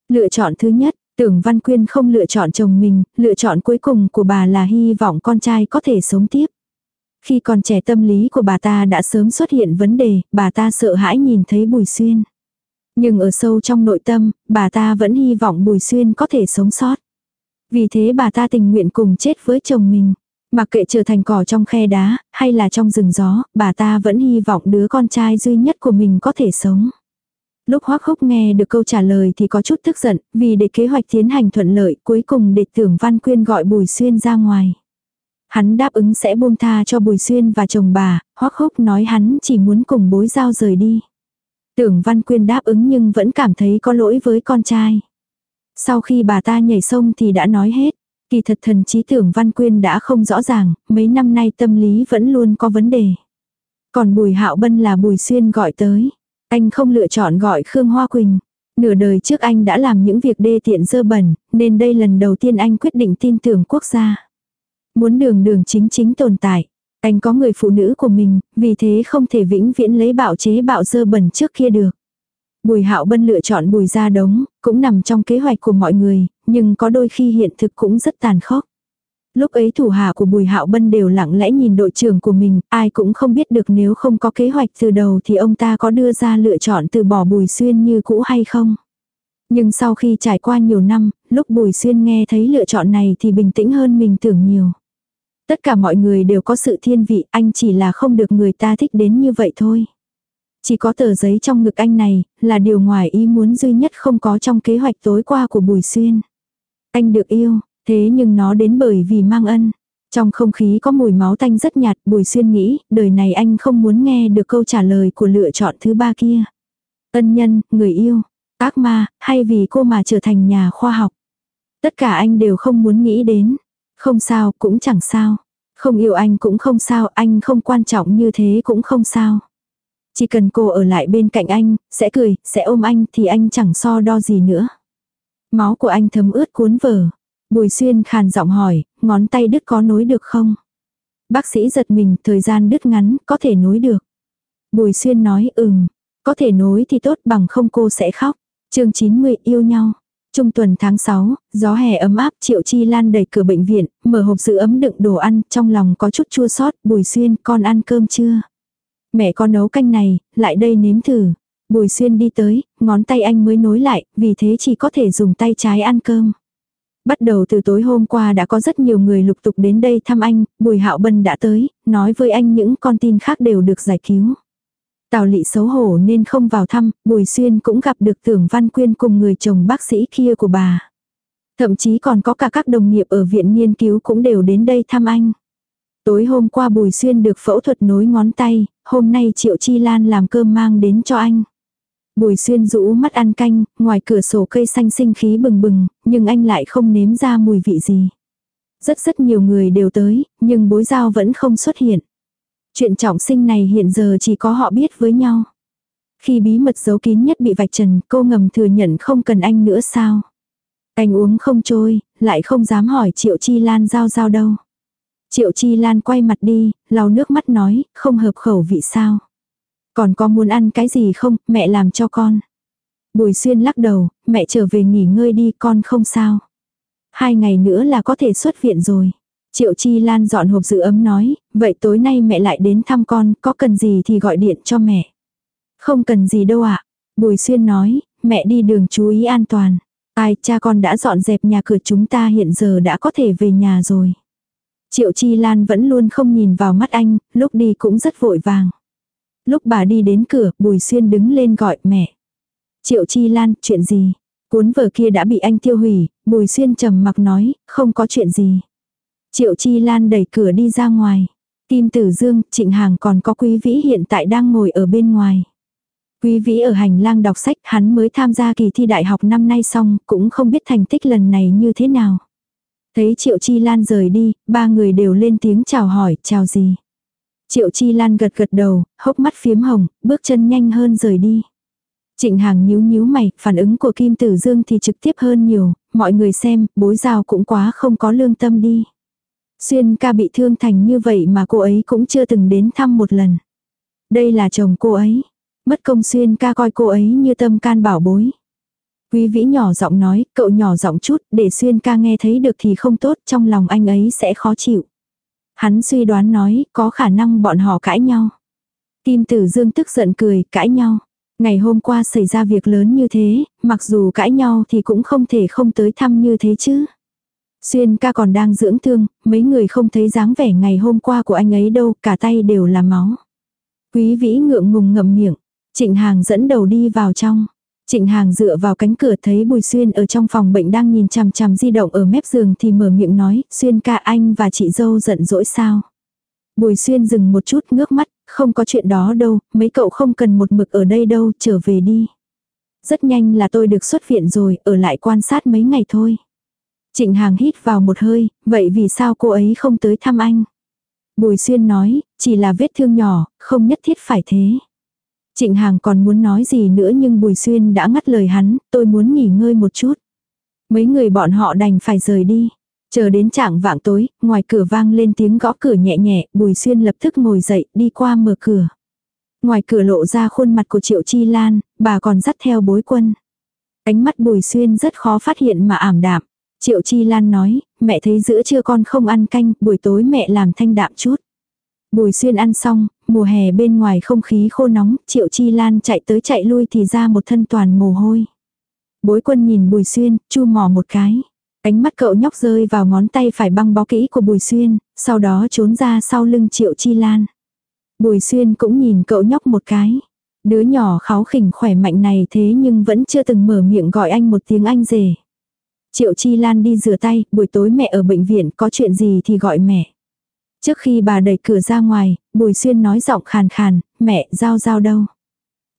Lựa chọn thứ nhất, tưởng Văn Quyên không lựa chọn chồng mình, lựa chọn cuối cùng của bà là hy vọng con trai có thể sống tiếp. Khi còn trẻ tâm lý của bà ta đã sớm xuất hiện vấn đề, bà ta sợ hãi nhìn thấy Bùi Xuyên. Nhưng ở sâu trong nội tâm, bà ta vẫn hy vọng Bùi Xuyên có thể sống sót. Vì thế bà ta tình nguyện cùng chết với chồng mình. Mặc kệ trở thành cỏ trong khe đá, hay là trong rừng gió, bà ta vẫn hy vọng đứa con trai duy nhất của mình có thể sống. Lúc Hoắc hốc nghe được câu trả lời thì có chút tức giận, vì để kế hoạch tiến hành thuận lợi, cuối cùng để tưởng Văn Quyên gọi Bùi Xuyên ra ngoài. Hắn đáp ứng sẽ buông tha cho Bùi Xuyên và chồng bà, Hoắc hốc nói hắn chỉ muốn cùng bối giao rời đi. Tưởng Văn Quyên đáp ứng nhưng vẫn cảm thấy có lỗi với con trai. Sau khi bà ta nhảy sông thì đã nói hết. Kỳ thật thần trí tưởng Văn Quyên đã không rõ ràng, mấy năm nay tâm lý vẫn luôn có vấn đề. Còn Bùi Hạo Bân là Bùi Xuyên gọi tới. Anh không lựa chọn gọi Khương Hoa Quỳnh. Nửa đời trước anh đã làm những việc đê tiện dơ bẩn, nên đây lần đầu tiên anh quyết định tin tưởng quốc gia. Muốn đường đường chính chính tồn tại. Anh có người phụ nữ của mình, vì thế không thể vĩnh viễn lấy bạo chế bạo dơ bẩn trước kia được. Bùi hạo bân lựa chọn bùi gia đống, cũng nằm trong kế hoạch của mọi người, nhưng có đôi khi hiện thực cũng rất tàn khốc. Lúc ấy thủ hạ của Bùi Hạo Bân đều lặng lẽ nhìn đội trưởng của mình, ai cũng không biết được nếu không có kế hoạch từ đầu thì ông ta có đưa ra lựa chọn từ bỏ Bùi Xuyên như cũ hay không. Nhưng sau khi trải qua nhiều năm, lúc Bùi Xuyên nghe thấy lựa chọn này thì bình tĩnh hơn mình tưởng nhiều. Tất cả mọi người đều có sự thiên vị, anh chỉ là không được người ta thích đến như vậy thôi. Chỉ có tờ giấy trong ngực anh này, là điều ngoài ý muốn duy nhất không có trong kế hoạch tối qua của Bùi Xuyên. Anh được yêu, thế nhưng nó đến bởi vì mang ân. Trong không khí có mùi máu tanh rất nhạt, Bùi Xuyên nghĩ, đời này anh không muốn nghe được câu trả lời của lựa chọn thứ ba kia. Ân nhân, người yêu, ác ma, hay vì cô mà trở thành nhà khoa học. Tất cả anh đều không muốn nghĩ đến. Không sao, cũng chẳng sao. Không yêu anh cũng không sao, anh không quan trọng như thế cũng không sao. Chỉ cần cô ở lại bên cạnh anh, sẽ cười, sẽ ôm anh thì anh chẳng so đo gì nữa. Máu của anh thấm ướt cuốn vở. Bùi xuyên khàn giọng hỏi, ngón tay đứt có nối được không? Bác sĩ giật mình, thời gian đứt ngắn, có thể nối được. Bùi xuyên nói ừm, có thể nối thì tốt bằng không cô sẽ khóc. chương 90 yêu nhau. Trung tuần tháng 6, gió hè ấm áp, Triệu Chi Lan đẩy cửa bệnh viện, mở hộp giữ ấm đựng đồ ăn, trong lòng có chút chua xót Bùi Xuyên, con ăn cơm chưa? Mẹ con nấu canh này, lại đây nếm thử. Bùi Xuyên đi tới, ngón tay anh mới nối lại, vì thế chỉ có thể dùng tay trái ăn cơm. Bắt đầu từ tối hôm qua đã có rất nhiều người lục tục đến đây thăm anh, Bùi Hạo Bân đã tới, nói với anh những con tin khác đều được giải cứu. Tào lị xấu hổ nên không vào thăm, Bùi Xuyên cũng gặp được tưởng Văn Quyên cùng người chồng bác sĩ kia của bà. Thậm chí còn có cả các đồng nghiệp ở viện nghiên cứu cũng đều đến đây thăm anh. Tối hôm qua Bùi Xuyên được phẫu thuật nối ngón tay, hôm nay Triệu Chi Lan làm cơm mang đến cho anh. Bùi Xuyên rũ mắt ăn canh, ngoài cửa sổ cây xanh sinh khí bừng bừng, nhưng anh lại không nếm ra mùi vị gì. Rất rất nhiều người đều tới, nhưng bối giao vẫn không xuất hiện. Chuyện trọng sinh này hiện giờ chỉ có họ biết với nhau. Khi bí mật giấu kín nhất bị vạch trần, cô ngầm thừa nhận không cần anh nữa sao. Anh uống không trôi, lại không dám hỏi Triệu Chi Lan giao giao đâu. Triệu Chi Lan quay mặt đi, lau nước mắt nói, không hợp khẩu vị sao. Còn có muốn ăn cái gì không, mẹ làm cho con. Bùi xuyên lắc đầu, mẹ trở về nghỉ ngơi đi con không sao. Hai ngày nữa là có thể xuất viện rồi. Triệu Chi Lan dọn hộp giữ ấm nói, vậy tối nay mẹ lại đến thăm con, có cần gì thì gọi điện cho mẹ. Không cần gì đâu ạ. Bùi Xuyên nói, mẹ đi đường chú ý an toàn. Ai cha con đã dọn dẹp nhà cửa chúng ta hiện giờ đã có thể về nhà rồi. Triệu Chi Lan vẫn luôn không nhìn vào mắt anh, lúc đi cũng rất vội vàng. Lúc bà đi đến cửa, Bùi Xuyên đứng lên gọi mẹ. Triệu Chi Lan, chuyện gì? Cuốn vở kia đã bị anh tiêu hủy, Bùi Xuyên trầm mặc nói, không có chuyện gì. Triệu Chi Lan đẩy cửa đi ra ngoài. Kim Tử Dương, Trịnh Hàng còn có Quý Vĩ hiện tại đang ngồi ở bên ngoài. Quý Vĩ ở hành lang đọc sách, hắn mới tham gia kỳ thi đại học năm nay xong, cũng không biết thành tích lần này như thế nào. Thấy Triệu Chi Lan rời đi, ba người đều lên tiếng chào hỏi, chào gì. Triệu Chi Lan gật gật đầu, hốc mắt phiếm hồng, bước chân nhanh hơn rời đi. Trịnh Hàng nhíu nhíu mày, phản ứng của Kim Tử Dương thì trực tiếp hơn nhiều, mọi người xem, bối rào cũng quá không có lương tâm đi. Xuyên ca bị thương thành như vậy mà cô ấy cũng chưa từng đến thăm một lần. Đây là chồng cô ấy. Mất công xuyên ca coi cô ấy như tâm can bảo bối. Quý vĩ nhỏ giọng nói, cậu nhỏ giọng chút, để xuyên ca nghe thấy được thì không tốt, trong lòng anh ấy sẽ khó chịu. Hắn suy đoán nói, có khả năng bọn họ cãi nhau. Kim tử dương tức giận cười, cãi nhau. Ngày hôm qua xảy ra việc lớn như thế, mặc dù cãi nhau thì cũng không thể không tới thăm như thế chứ. Xuyên ca còn đang dưỡng thương, mấy người không thấy dáng vẻ ngày hôm qua của anh ấy đâu, cả tay đều là máu. Quý vĩ ngượng ngùng ngậm miệng, trịnh hàng dẫn đầu đi vào trong. Trịnh Hàng dựa vào cánh cửa thấy Bùi Xuyên ở trong phòng bệnh đang nhìn chằm chằm di động ở mép giường thì mở miệng nói, Xuyên ca anh và chị dâu giận dỗi sao. Bùi Xuyên dừng một chút ngước mắt, không có chuyện đó đâu, mấy cậu không cần một mực ở đây đâu, trở về đi. Rất nhanh là tôi được xuất viện rồi, ở lại quan sát mấy ngày thôi. Trịnh Hàng hít vào một hơi, vậy vì sao cô ấy không tới thăm anh? Bùi Xuyên nói, chỉ là vết thương nhỏ, không nhất thiết phải thế. Trịnh Hàng còn muốn nói gì nữa nhưng Bùi Xuyên đã ngắt lời hắn, tôi muốn nghỉ ngơi một chút. Mấy người bọn họ đành phải rời đi. Chờ đến trạng vạng tối, ngoài cửa vang lên tiếng gõ cửa nhẹ nhẹ, Bùi Xuyên lập tức ngồi dậy, đi qua mở cửa. Ngoài cửa lộ ra khuôn mặt của Triệu Chi Lan, bà còn dắt theo bối quân. Ánh mắt Bùi Xuyên rất khó phát hiện mà ảm đạm. Triệu Chi Lan nói, mẹ thấy giữa trưa con không ăn canh, buổi tối mẹ làm thanh đạm chút. Bùi Xuyên ăn xong, mùa hè bên ngoài không khí khô nóng, Triệu Chi Lan chạy tới chạy lui thì ra một thân toàn mồ hôi. Bối quân nhìn Bùi Xuyên, chu mò một cái. Ánh mắt cậu nhóc rơi vào ngón tay phải băng bó kỹ của Bùi Xuyên, sau đó trốn ra sau lưng Triệu Chi Lan. Bùi Xuyên cũng nhìn cậu nhóc một cái. Đứa nhỏ kháo khỉnh khỏe mạnh này thế nhưng vẫn chưa từng mở miệng gọi anh một tiếng anh rể. Triệu Chi Lan đi rửa tay, buổi tối mẹ ở bệnh viện có chuyện gì thì gọi mẹ. Trước khi bà đẩy cửa ra ngoài, Bùi Xuyên nói giọng khàn khàn, mẹ, giao giao đâu.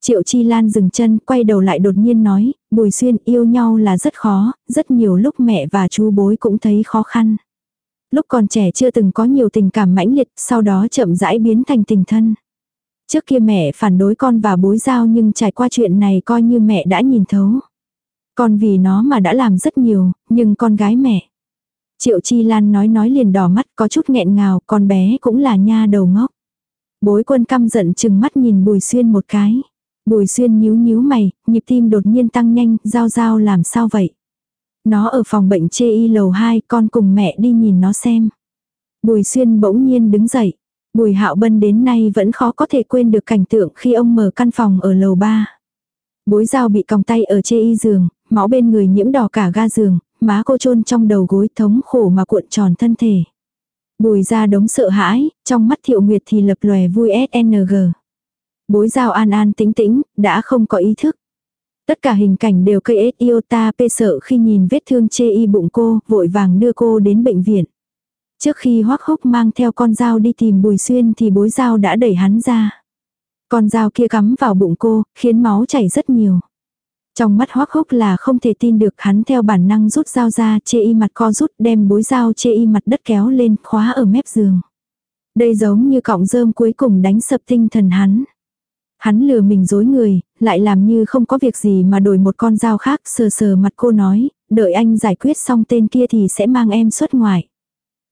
Triệu Chi Lan dừng chân, quay đầu lại đột nhiên nói, Bùi Xuyên yêu nhau là rất khó, rất nhiều lúc mẹ và chú bối cũng thấy khó khăn. Lúc còn trẻ chưa từng có nhiều tình cảm mãnh liệt, sau đó chậm rãi biến thành tình thân. Trước kia mẹ phản đối con và bối giao nhưng trải qua chuyện này coi như mẹ đã nhìn thấu. Con vì nó mà đã làm rất nhiều, nhưng con gái mẹ. Triệu Chi Lan nói nói liền đỏ mắt có chút nghẹn ngào, con bé cũng là nha đầu ngốc. Bối quân căm giận chừng mắt nhìn Bùi Xuyên một cái. Bùi Xuyên nhíu nhíu mày, nhịp tim đột nhiên tăng nhanh, giao giao làm sao vậy? Nó ở phòng bệnh chê y lầu 2, con cùng mẹ đi nhìn nó xem. Bùi Xuyên bỗng nhiên đứng dậy. Bùi Hạo Bân đến nay vẫn khó có thể quên được cảnh tượng khi ông mở căn phòng ở lầu 3. Bối dao bị còng tay ở chê y giường, máu bên người nhiễm đỏ cả ga giường, má cô chôn trong đầu gối thống khổ mà cuộn tròn thân thể. Bùi ra đống sợ hãi, trong mắt thiệu nguyệt thì lập lòe vui SNG. Bối giao an an tĩnh tĩnh, đã không có ý thức. Tất cả hình cảnh đều cây ết iota pê sợ khi nhìn vết thương chê y bụng cô, vội vàng đưa cô đến bệnh viện. Trước khi hoắc hốc mang theo con dao đi tìm bùi xuyên thì bối dao đã đẩy hắn ra. Con dao kia cắm vào bụng cô, khiến máu chảy rất nhiều. Trong mắt hoắc hốc là không thể tin được hắn theo bản năng rút dao ra chê y mặt co rút đem bối dao chê y mặt đất kéo lên khóa ở mép giường. Đây giống như cọng rơm cuối cùng đánh sập tinh thần hắn. Hắn lừa mình dối người, lại làm như không có việc gì mà đổi một con dao khác sờ sờ mặt cô nói, đợi anh giải quyết xong tên kia thì sẽ mang em xuất ngoại.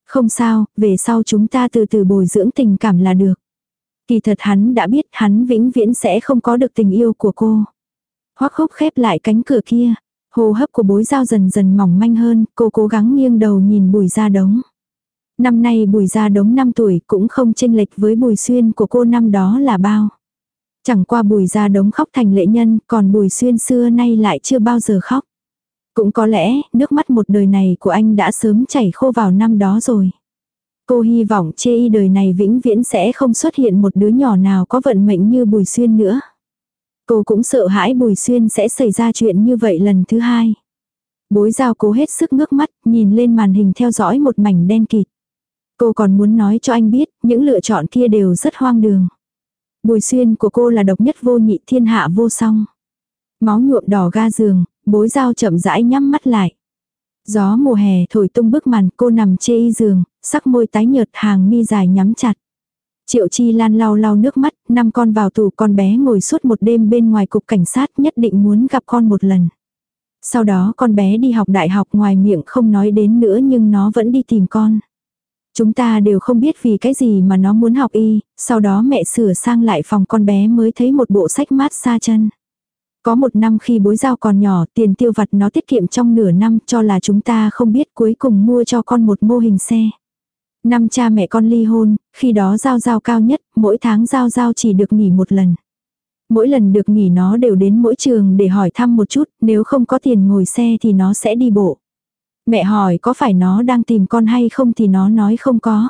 Không sao, về sau chúng ta từ từ bồi dưỡng tình cảm là được. Kỳ thật hắn đã biết hắn vĩnh viễn sẽ không có được tình yêu của cô. Hoắc khúc khép lại cánh cửa kia. Hô hấp của bối dao dần dần mỏng manh hơn, cô cố gắng nghiêng đầu nhìn bùi ra đống. Năm nay bùi ra đống 5 tuổi cũng không chênh lệch với bùi xuyên của cô năm đó là bao. Chẳng qua bùi ra đống khóc thành lệ nhân, còn bùi xuyên xưa nay lại chưa bao giờ khóc. Cũng có lẽ, nước mắt một đời này của anh đã sớm chảy khô vào năm đó rồi. Cô hy vọng chê y đời này vĩnh viễn sẽ không xuất hiện một đứa nhỏ nào có vận mệnh như bùi xuyên nữa. Cô cũng sợ hãi Bùi Xuyên sẽ xảy ra chuyện như vậy lần thứ hai. Bối giao cố hết sức ngước mắt, nhìn lên màn hình theo dõi một mảnh đen kịt. Cô còn muốn nói cho anh biết, những lựa chọn kia đều rất hoang đường. Bùi xuyên của cô là độc nhất vô nhị thiên hạ vô song. Máu nhuộm đỏ ga giường, bối dao chậm rãi nhắm mắt lại. Gió mùa hè thổi tung bức màn cô nằm chê y giường, sắc môi tái nhợt hàng mi dài nhắm chặt. Triệu Chi Lan lau lau nước mắt, năm con vào tù con bé ngồi suốt một đêm bên ngoài cục cảnh sát nhất định muốn gặp con một lần. Sau đó con bé đi học đại học ngoài miệng không nói đến nữa nhưng nó vẫn đi tìm con. Chúng ta đều không biết vì cái gì mà nó muốn học y, sau đó mẹ sửa sang lại phòng con bé mới thấy một bộ sách mát xa chân. Có một năm khi bối giao còn nhỏ, tiền tiêu vặt nó tiết kiệm trong nửa năm cho là chúng ta không biết cuối cùng mua cho con một mô hình xe. Năm cha mẹ con ly hôn, khi đó giao giao cao nhất, mỗi tháng giao giao chỉ được nghỉ một lần. Mỗi lần được nghỉ nó đều đến mỗi trường để hỏi thăm một chút, nếu không có tiền ngồi xe thì nó sẽ đi bộ. Mẹ hỏi có phải nó đang tìm con hay không thì nó nói không có.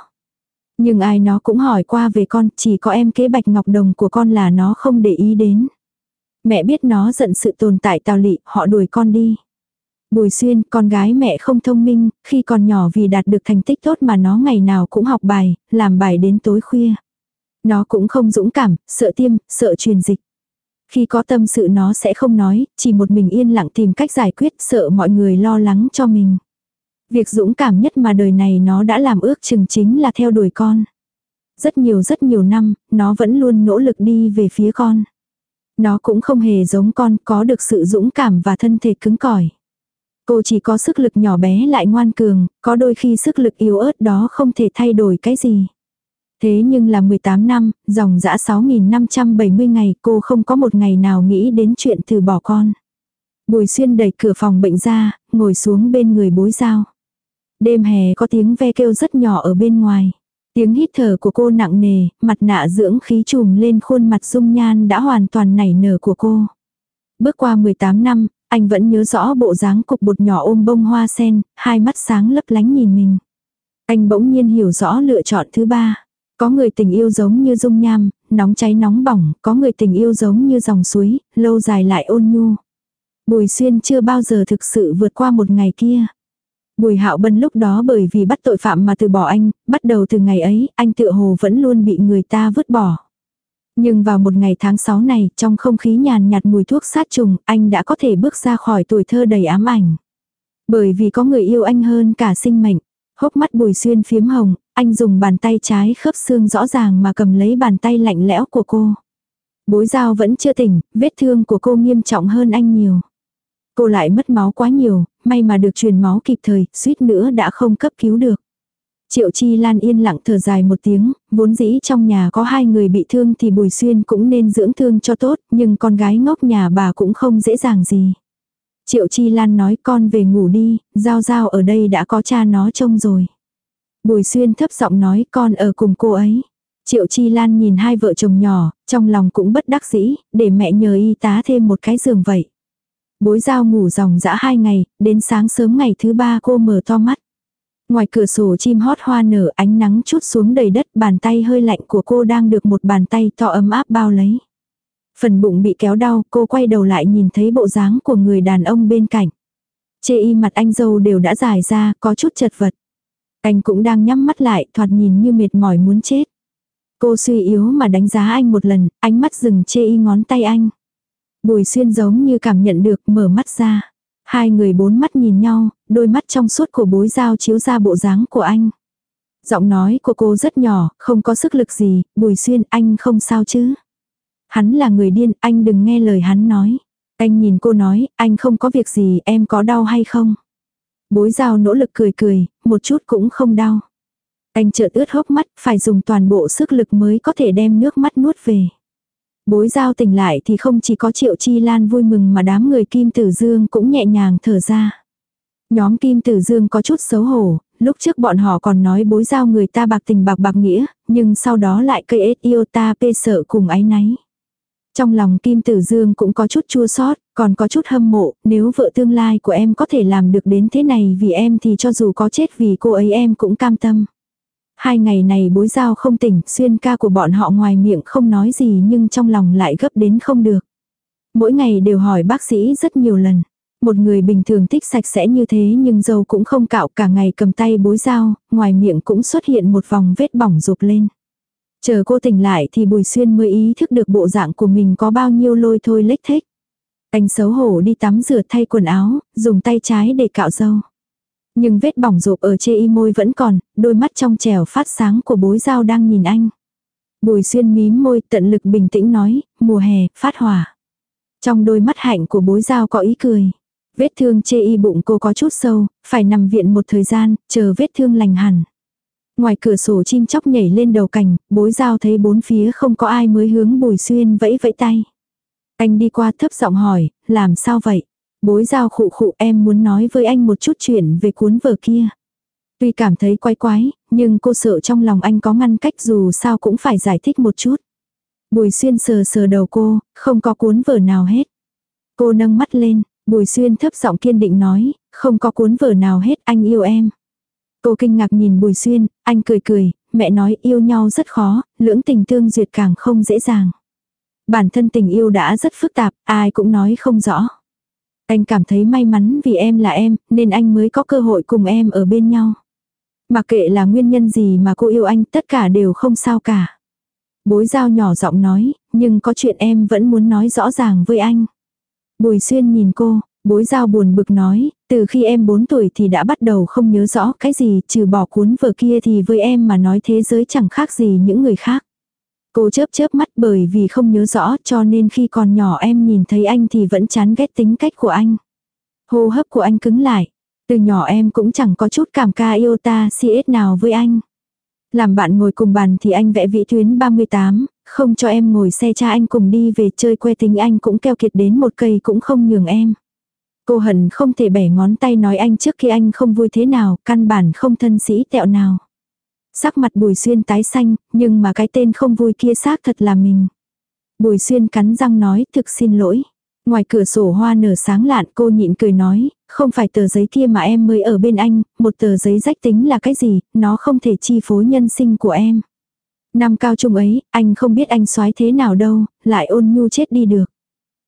Nhưng ai nó cũng hỏi qua về con, chỉ có em kế bạch ngọc đồng của con là nó không để ý đến. Mẹ biết nó giận sự tồn tại tào lị, họ đuổi con đi. Bùi xuyên, con gái mẹ không thông minh, khi còn nhỏ vì đạt được thành tích tốt mà nó ngày nào cũng học bài, làm bài đến tối khuya. Nó cũng không dũng cảm, sợ tiêm, sợ truyền dịch. Khi có tâm sự nó sẽ không nói, chỉ một mình yên lặng tìm cách giải quyết, sợ mọi người lo lắng cho mình. Việc dũng cảm nhất mà đời này nó đã làm ước chừng chính là theo đuổi con. Rất nhiều rất nhiều năm, nó vẫn luôn nỗ lực đi về phía con. Nó cũng không hề giống con có được sự dũng cảm và thân thể cứng cỏi. Cô chỉ có sức lực nhỏ bé lại ngoan cường, có đôi khi sức lực yếu ớt đó không thể thay đổi cái gì. Thế nhưng là 18 năm, dòng dã 6.570 ngày cô không có một ngày nào nghĩ đến chuyện từ bỏ con. Bùi xuyên đẩy cửa phòng bệnh ra, ngồi xuống bên người bối giao. Đêm hè có tiếng ve kêu rất nhỏ ở bên ngoài. Tiếng hít thở của cô nặng nề, mặt nạ dưỡng khí trùm lên khuôn mặt dung nhan đã hoàn toàn nảy nở của cô. Bước qua 18 năm, anh vẫn nhớ rõ bộ dáng cục bột nhỏ ôm bông hoa sen, hai mắt sáng lấp lánh nhìn mình. Anh bỗng nhiên hiểu rõ lựa chọn thứ ba. Có người tình yêu giống như dung nham, nóng cháy nóng bỏng, có người tình yêu giống như dòng suối, lâu dài lại ôn nhu. Bùi xuyên chưa bao giờ thực sự vượt qua một ngày kia. Bùi hạo bân lúc đó bởi vì bắt tội phạm mà từ bỏ anh, bắt đầu từ ngày ấy, anh tựa hồ vẫn luôn bị người ta vứt bỏ. Nhưng vào một ngày tháng 6 này, trong không khí nhàn nhạt mùi thuốc sát trùng, anh đã có thể bước ra khỏi tuổi thơ đầy ám ảnh. Bởi vì có người yêu anh hơn cả sinh mệnh. Hốc mắt bùi xuyên phiếm hồng, anh dùng bàn tay trái khớp xương rõ ràng mà cầm lấy bàn tay lạnh lẽo của cô. Bối dao vẫn chưa tỉnh, vết thương của cô nghiêm trọng hơn anh nhiều. Cô lại mất máu quá nhiều, may mà được truyền máu kịp thời, suýt nữa đã không cấp cứu được. Triệu Chi Lan yên lặng thở dài một tiếng, vốn dĩ trong nhà có hai người bị thương thì Bùi Xuyên cũng nên dưỡng thương cho tốt, nhưng con gái ngốc nhà bà cũng không dễ dàng gì. Triệu Chi Lan nói con về ngủ đi, Giao Giao ở đây đã có cha nó trông rồi. Bùi Xuyên thấp giọng nói con ở cùng cô ấy. Triệu Chi Lan nhìn hai vợ chồng nhỏ, trong lòng cũng bất đắc dĩ, để mẹ nhờ y tá thêm một cái giường vậy. Bối Giao ngủ dòng dã hai ngày, đến sáng sớm ngày thứ ba cô mở to mắt. Ngoài cửa sổ chim hót hoa nở ánh nắng chút xuống đầy đất bàn tay hơi lạnh của cô đang được một bàn tay to ấm áp bao lấy. Phần bụng bị kéo đau cô quay đầu lại nhìn thấy bộ dáng của người đàn ông bên cạnh. Chê y mặt anh dâu đều đã dài ra có chút chật vật. Anh cũng đang nhắm mắt lại thoạt nhìn như mệt mỏi muốn chết. Cô suy yếu mà đánh giá anh một lần, ánh mắt dừng chê y ngón tay anh. Bùi xuyên giống như cảm nhận được mở mắt ra. Hai người bốn mắt nhìn nhau, đôi mắt trong suốt của bối dao chiếu ra bộ dáng của anh. Giọng nói của cô rất nhỏ, không có sức lực gì, bùi xuyên anh không sao chứ. Hắn là người điên, anh đừng nghe lời hắn nói. Anh nhìn cô nói, anh không có việc gì, em có đau hay không? Bối dao nỗ lực cười cười, một chút cũng không đau. Anh chợt ướt hốc mắt, phải dùng toàn bộ sức lực mới có thể đem nước mắt nuốt về. Bối giao tỉnh lại thì không chỉ có triệu chi lan vui mừng mà đám người Kim Tử Dương cũng nhẹ nhàng thở ra. Nhóm Kim Tử Dương có chút xấu hổ, lúc trước bọn họ còn nói bối giao người ta bạc tình bạc bạc nghĩa, nhưng sau đó lại cây ết yêu ta pê sợ cùng ái náy. Trong lòng Kim Tử Dương cũng có chút chua xót, còn có chút hâm mộ, nếu vợ tương lai của em có thể làm được đến thế này vì em thì cho dù có chết vì cô ấy em cũng cam tâm. Hai ngày này bối giao không tỉnh, xuyên ca của bọn họ ngoài miệng không nói gì nhưng trong lòng lại gấp đến không được. Mỗi ngày đều hỏi bác sĩ rất nhiều lần. Một người bình thường thích sạch sẽ như thế nhưng dâu cũng không cạo cả ngày cầm tay bối dao, ngoài miệng cũng xuất hiện một vòng vết bỏng rụp lên. Chờ cô tỉnh lại thì Bùi Xuyên mới ý thức được bộ dạng của mình có bao nhiêu lôi thôi lếch thích. Anh xấu hổ đi tắm rửa thay quần áo, dùng tay trái để cạo dâu. Nhưng vết bỏng rộp ở chê y môi vẫn còn, đôi mắt trong trẻo phát sáng của bối dao đang nhìn anh. Bùi xuyên mím môi tận lực bình tĩnh nói, mùa hè, phát hỏa. Trong đôi mắt hạnh của bối dao có ý cười. Vết thương chê y bụng cô có chút sâu, phải nằm viện một thời gian, chờ vết thương lành hẳn. Ngoài cửa sổ chim chóc nhảy lên đầu cành, bối dao thấy bốn phía không có ai mới hướng bùi xuyên vẫy vẫy tay. Anh đi qua thấp giọng hỏi, làm sao vậy? Bối giao khụ khụ em muốn nói với anh một chút chuyện về cuốn vở kia. Tuy cảm thấy quái quái, nhưng cô sợ trong lòng anh có ngăn cách dù sao cũng phải giải thích một chút. Bùi xuyên sờ sờ đầu cô, không có cuốn vở nào hết. Cô nâng mắt lên, bùi xuyên thấp giọng kiên định nói, không có cuốn vở nào hết, anh yêu em. Cô kinh ngạc nhìn bùi xuyên, anh cười cười, mẹ nói yêu nhau rất khó, lưỡng tình tương duyệt càng không dễ dàng. Bản thân tình yêu đã rất phức tạp, ai cũng nói không rõ. Anh cảm thấy may mắn vì em là em, nên anh mới có cơ hội cùng em ở bên nhau. Mặc kệ là nguyên nhân gì mà cô yêu anh, tất cả đều không sao cả. Bối giao nhỏ giọng nói, nhưng có chuyện em vẫn muốn nói rõ ràng với anh. Bùi xuyên nhìn cô, bối giao buồn bực nói, từ khi em 4 tuổi thì đã bắt đầu không nhớ rõ cái gì, trừ bỏ cuốn vở kia thì với em mà nói thế giới chẳng khác gì những người khác. Cô chớp chớp mắt bởi vì không nhớ rõ cho nên khi còn nhỏ em nhìn thấy anh thì vẫn chán ghét tính cách của anh. Hô hấp của anh cứng lại. Từ nhỏ em cũng chẳng có chút cảm ca yêu ta siết nào với anh. Làm bạn ngồi cùng bàn thì anh vẽ vĩ tuyến 38, không cho em ngồi xe cha anh cùng đi về chơi que tính anh cũng keo kiệt đến một cây cũng không nhường em. Cô hận không thể bẻ ngón tay nói anh trước khi anh không vui thế nào, căn bản không thân sĩ tẹo nào. Sắc mặt Bùi Xuyên tái xanh, nhưng mà cái tên không vui kia xác thật là mình. Bùi Xuyên cắn răng nói thực xin lỗi. Ngoài cửa sổ hoa nở sáng lạn cô nhịn cười nói, không phải tờ giấy kia mà em mới ở bên anh, một tờ giấy rách tính là cái gì, nó không thể chi phối nhân sinh của em. Năm cao trung ấy, anh không biết anh soái thế nào đâu, lại ôn nhu chết đi được.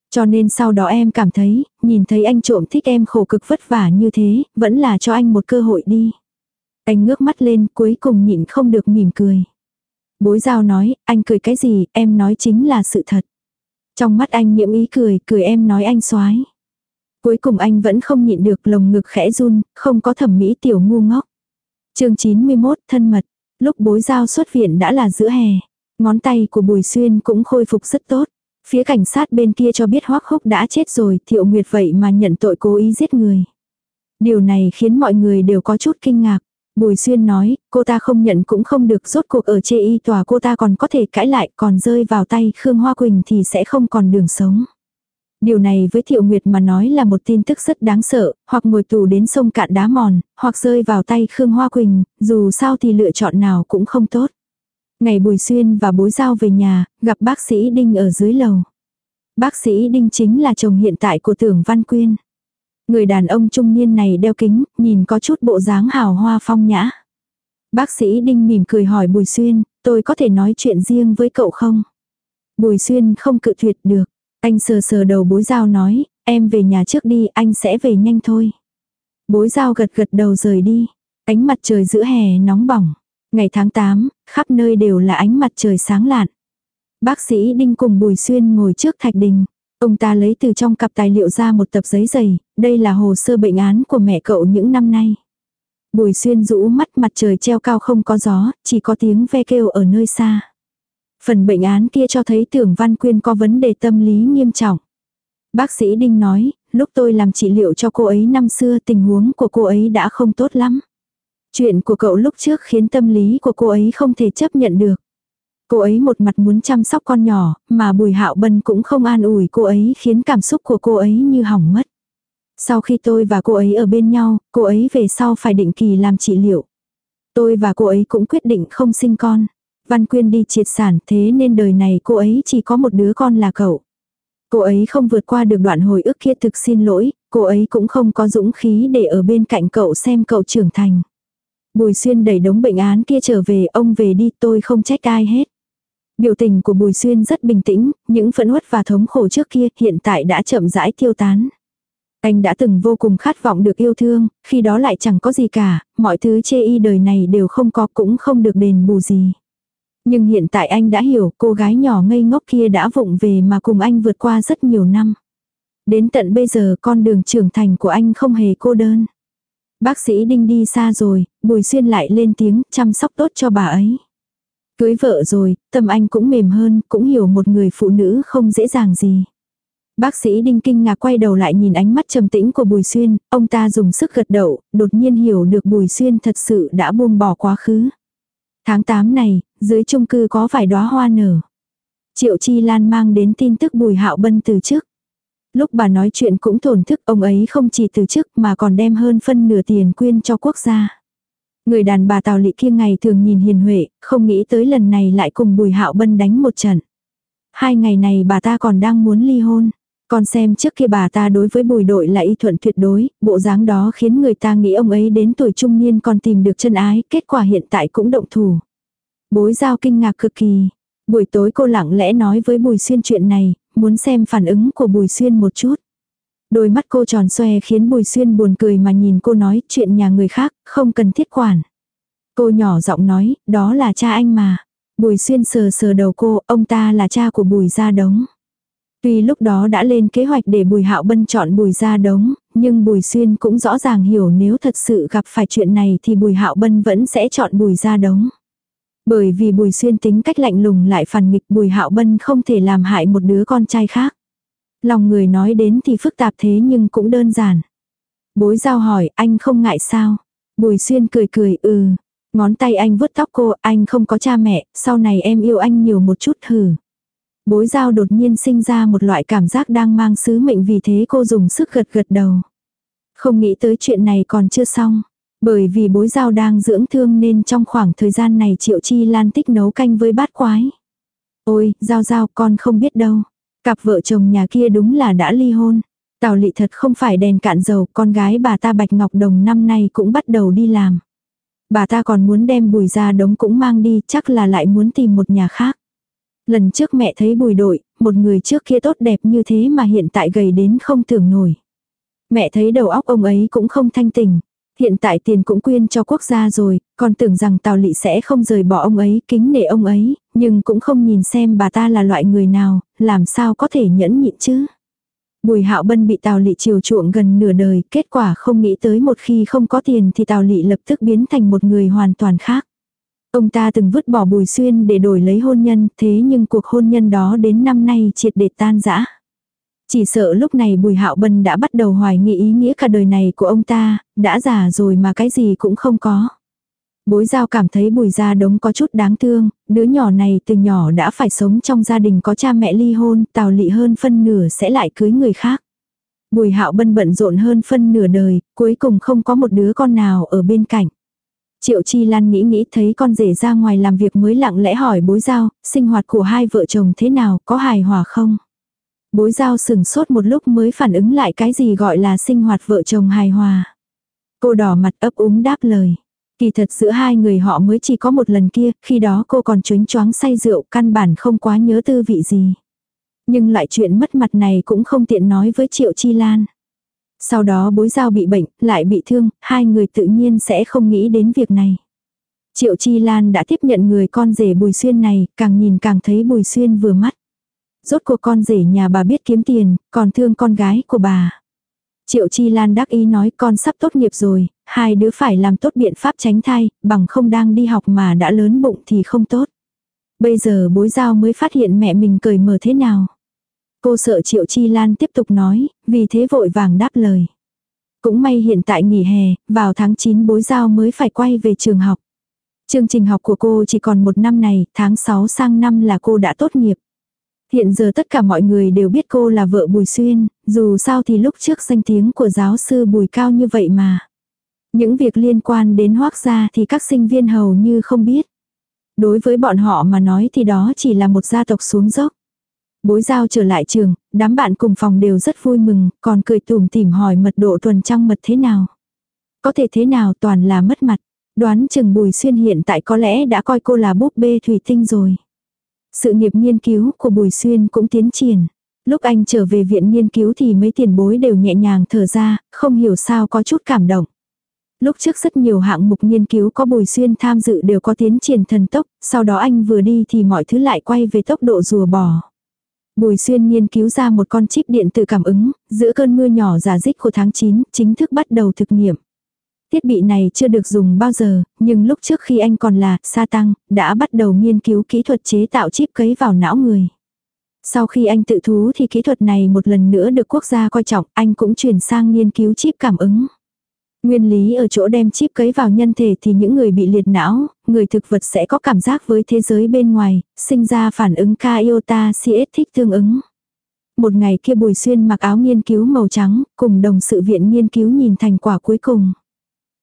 Cho nên sau đó em cảm thấy, nhìn thấy anh trộm thích em khổ cực vất vả như thế, vẫn là cho anh một cơ hội đi. Anh ngước mắt lên cuối cùng nhịn không được mỉm cười. Bối giao nói, anh cười cái gì, em nói chính là sự thật. Trong mắt anh nhiễm ý cười, cười em nói anh soái Cuối cùng anh vẫn không nhịn được lồng ngực khẽ run, không có thẩm mỹ tiểu ngu ngốc. chương 91, thân mật. Lúc bối giao xuất viện đã là giữa hè. Ngón tay của Bùi Xuyên cũng khôi phục rất tốt. Phía cảnh sát bên kia cho biết Hoắc Húc đã chết rồi, Thiệu Nguyệt vậy mà nhận tội cố ý giết người. Điều này khiến mọi người đều có chút kinh ngạc. Bùi Xuyên nói, cô ta không nhận cũng không được rốt cuộc ở chê y tòa cô ta còn có thể cãi lại còn rơi vào tay Khương Hoa Quỳnh thì sẽ không còn đường sống. Điều này với Thiệu Nguyệt mà nói là một tin tức rất đáng sợ, hoặc ngồi tù đến sông cạn đá mòn, hoặc rơi vào tay Khương Hoa Quỳnh, dù sao thì lựa chọn nào cũng không tốt. Ngày Bùi Xuyên và bối giao về nhà, gặp bác sĩ Đinh ở dưới lầu. Bác sĩ Đinh chính là chồng hiện tại của tưởng Văn Quyên. Người đàn ông trung niên này đeo kính, nhìn có chút bộ dáng hào hoa phong nhã. Bác sĩ Đinh mỉm cười hỏi Bùi Xuyên, tôi có thể nói chuyện riêng với cậu không? Bùi Xuyên không cự tuyệt được. Anh sờ sờ đầu bối giao nói, em về nhà trước đi, anh sẽ về nhanh thôi. Bối giao gật gật đầu rời đi. Ánh mặt trời giữa hè nóng bỏng. Ngày tháng 8, khắp nơi đều là ánh mặt trời sáng lạn. Bác sĩ Đinh cùng Bùi Xuyên ngồi trước thạch đình. Ông ta lấy từ trong cặp tài liệu ra một tập giấy dày, đây là hồ sơ bệnh án của mẹ cậu những năm nay. Bùi xuyên rũ mắt mặt trời treo cao không có gió, chỉ có tiếng ve kêu ở nơi xa. Phần bệnh án kia cho thấy tưởng Văn Quyên có vấn đề tâm lý nghiêm trọng. Bác sĩ Đinh nói, lúc tôi làm trị liệu cho cô ấy năm xưa tình huống của cô ấy đã không tốt lắm. Chuyện của cậu lúc trước khiến tâm lý của cô ấy không thể chấp nhận được. Cô ấy một mặt muốn chăm sóc con nhỏ, mà Bùi Hạo Bân cũng không an ủi cô ấy khiến cảm xúc của cô ấy như hỏng mất. Sau khi tôi và cô ấy ở bên nhau, cô ấy về sau phải định kỳ làm trị liệu. Tôi và cô ấy cũng quyết định không sinh con. Văn Quyên đi triệt sản thế nên đời này cô ấy chỉ có một đứa con là cậu. Cô ấy không vượt qua được đoạn hồi ức kia thực xin lỗi, cô ấy cũng không có dũng khí để ở bên cạnh cậu xem cậu trưởng thành. Bùi xuyên đẩy đống bệnh án kia trở về, ông về đi tôi không trách ai hết. Biểu tình của Bùi Xuyên rất bình tĩnh, những phẫn uất và thống khổ trước kia hiện tại đã chậm rãi tiêu tán. Anh đã từng vô cùng khát vọng được yêu thương, khi đó lại chẳng có gì cả, mọi thứ chê y đời này đều không có cũng không được đền bù gì. Nhưng hiện tại anh đã hiểu cô gái nhỏ ngây ngốc kia đã vụng về mà cùng anh vượt qua rất nhiều năm. Đến tận bây giờ con đường trưởng thành của anh không hề cô đơn. Bác sĩ Đinh đi xa rồi, Bùi Xuyên lại lên tiếng chăm sóc tốt cho bà ấy. Cưới vợ rồi, tâm anh cũng mềm hơn, cũng hiểu một người phụ nữ không dễ dàng gì. Bác sĩ Đinh kinh ngạc quay đầu lại nhìn ánh mắt trầm tĩnh của Bùi Xuyên, ông ta dùng sức gật đầu, đột nhiên hiểu được Bùi Xuyên thật sự đã buông bỏ quá khứ. Tháng 8 này, dưới chung cư có vài đóa hoa nở. Triệu Chi Lan mang đến tin tức Bùi Hạo Bân từ trước. Lúc bà nói chuyện cũng thổn thức ông ấy không chỉ từ chức mà còn đem hơn phân nửa tiền quyên cho quốc gia. Người đàn bà Tào Lị kia ngày thường nhìn hiền huệ, không nghĩ tới lần này lại cùng Bùi Hạo Bân đánh một trận. Hai ngày này bà ta còn đang muốn ly hôn. Còn xem trước kia bà ta đối với bùi đội là y thuận tuyệt đối, bộ dáng đó khiến người ta nghĩ ông ấy đến tuổi trung niên còn tìm được chân ái, kết quả hiện tại cũng động thủ. Bối giao kinh ngạc cực kỳ. Buổi tối cô lặng lẽ nói với Bùi Xuyên chuyện này, muốn xem phản ứng của Bùi Xuyên một chút. Đôi mắt cô tròn xoe khiến Bùi Xuyên buồn cười mà nhìn cô nói chuyện nhà người khác, không cần thiết quản. Cô nhỏ giọng nói, đó là cha anh mà. Bùi Xuyên sờ sờ đầu cô, ông ta là cha của Bùi Gia Đống. Tuy lúc đó đã lên kế hoạch để Bùi Hạo Bân chọn Bùi Gia Đống, nhưng Bùi Xuyên cũng rõ ràng hiểu nếu thật sự gặp phải chuyện này thì Bùi Hạo Bân vẫn sẽ chọn Bùi Gia Đống. Bởi vì Bùi Xuyên tính cách lạnh lùng lại phản nghịch Bùi Hạo Bân không thể làm hại một đứa con trai khác. Lòng người nói đến thì phức tạp thế nhưng cũng đơn giản. Bối giao hỏi anh không ngại sao? Bùi Xuyên cười cười ừ. Ngón tay anh vuốt tóc cô, anh không có cha mẹ, sau này em yêu anh nhiều một chút hử. Bối giao đột nhiên sinh ra một loại cảm giác đang mang sứ mệnh vì thế cô dùng sức gật gật đầu. Không nghĩ tới chuyện này còn chưa xong. Bởi vì bối giao đang dưỡng thương nên trong khoảng thời gian này Triệu Chi Lan tích nấu canh với bát quái. Ôi, giao giao con không biết đâu. Cặp vợ chồng nhà kia đúng là đã ly hôn. Tào lị thật không phải đèn cạn dầu, con gái bà ta Bạch Ngọc Đồng năm nay cũng bắt đầu đi làm. Bà ta còn muốn đem bùi ra đống cũng mang đi, chắc là lại muốn tìm một nhà khác. Lần trước mẹ thấy bùi đội, một người trước kia tốt đẹp như thế mà hiện tại gầy đến không tưởng nổi. Mẹ thấy đầu óc ông ấy cũng không thanh tình, Hiện tại tiền cũng quyên cho quốc gia rồi, còn tưởng rằng Tào Lị sẽ không rời bỏ ông ấy, kính nể ông ấy, nhưng cũng không nhìn xem bà ta là loại người nào, làm sao có thể nhẫn nhịn chứ. Bùi Hạo Bân bị Tào Lị chiều chuộng gần nửa đời, kết quả không nghĩ tới một khi không có tiền thì Tào Lị lập tức biến thành một người hoàn toàn khác. Ông ta từng vứt bỏ Bùi Xuyên để đổi lấy hôn nhân, thế nhưng cuộc hôn nhân đó đến năm nay triệt để tan rã. Chỉ sợ lúc này Bùi Hạo Bân đã bắt đầu hoài nghi ý nghĩa cả đời này của ông ta, đã già rồi mà cái gì cũng không có. Bối giao cảm thấy bùi gia đống có chút đáng thương, đứa nhỏ này từ nhỏ đã phải sống trong gia đình có cha mẹ ly hôn, tào lị hơn phân nửa sẽ lại cưới người khác. Bùi hạo bân bận rộn hơn phân nửa đời, cuối cùng không có một đứa con nào ở bên cạnh. Triệu Chi Lan nghĩ nghĩ thấy con rể ra ngoài làm việc mới lặng lẽ hỏi bối giao, sinh hoạt của hai vợ chồng thế nào, có hài hòa không? Bối giao sừng sốt một lúc mới phản ứng lại cái gì gọi là sinh hoạt vợ chồng hài hòa. Cô đỏ mặt ấp úng đáp lời. Kỳ thật giữa hai người họ mới chỉ có một lần kia, khi đó cô còn chuyến choáng say rượu, căn bản không quá nhớ tư vị gì. Nhưng lại chuyện mất mặt này cũng không tiện nói với Triệu Chi Lan. Sau đó bối giao bị bệnh, lại bị thương, hai người tự nhiên sẽ không nghĩ đến việc này. Triệu Chi Lan đã tiếp nhận người con rể Bùi Xuyên này, càng nhìn càng thấy Bùi Xuyên vừa mắt. Rốt cuộc con rể nhà bà biết kiếm tiền, còn thương con gái của bà. Triệu Chi Lan đắc ý nói con sắp tốt nghiệp rồi, hai đứa phải làm tốt biện pháp tránh thai, bằng không đang đi học mà đã lớn bụng thì không tốt. Bây giờ bối giao mới phát hiện mẹ mình cười mở thế nào. Cô sợ Triệu Chi Lan tiếp tục nói, vì thế vội vàng đáp lời. Cũng may hiện tại nghỉ hè, vào tháng 9 bối giao mới phải quay về trường học. Chương trình học của cô chỉ còn một năm này, tháng 6 sang năm là cô đã tốt nghiệp. Hiện giờ tất cả mọi người đều biết cô là vợ Bùi Xuyên, dù sao thì lúc trước danh tiếng của giáo sư Bùi cao như vậy mà. Những việc liên quan đến hoác gia thì các sinh viên hầu như không biết. Đối với bọn họ mà nói thì đó chỉ là một gia tộc xuống dốc. Bối giao trở lại trường, đám bạn cùng phòng đều rất vui mừng, còn cười tùm tìm hỏi mật độ tuần trăng mật thế nào. Có thể thế nào toàn là mất mặt. Đoán chừng Bùi Xuyên hiện tại có lẽ đã coi cô là búp bê thủy tinh rồi. Sự nghiệp nghiên cứu của Bùi Xuyên cũng tiến triển. Lúc anh trở về viện nghiên cứu thì mấy tiền bối đều nhẹ nhàng thở ra, không hiểu sao có chút cảm động. Lúc trước rất nhiều hạng mục nghiên cứu có Bùi Xuyên tham dự đều có tiến triển thần tốc, sau đó anh vừa đi thì mọi thứ lại quay về tốc độ rùa bò. Bùi Xuyên nghiên cứu ra một con chip điện tử cảm ứng, giữa cơn mưa nhỏ giả dích của tháng 9, chính thức bắt đầu thực nghiệm. Thiết bị này chưa được dùng bao giờ, nhưng lúc trước khi anh còn là sa tăng, đã bắt đầu nghiên cứu kỹ thuật chế tạo chip cấy vào não người. Sau khi anh tự thú thì kỹ thuật này một lần nữa được quốc gia coi trọng, anh cũng chuyển sang nghiên cứu chip cảm ứng. Nguyên lý ở chỗ đem chip cấy vào nhân thể thì những người bị liệt não, người thực vật sẽ có cảm giác với thế giới bên ngoài, sinh ra phản ứng K iota CS thích tương ứng. Một ngày kia Bùi Xuyên mặc áo nghiên cứu màu trắng, cùng đồng sự viện nghiên cứu nhìn thành quả cuối cùng.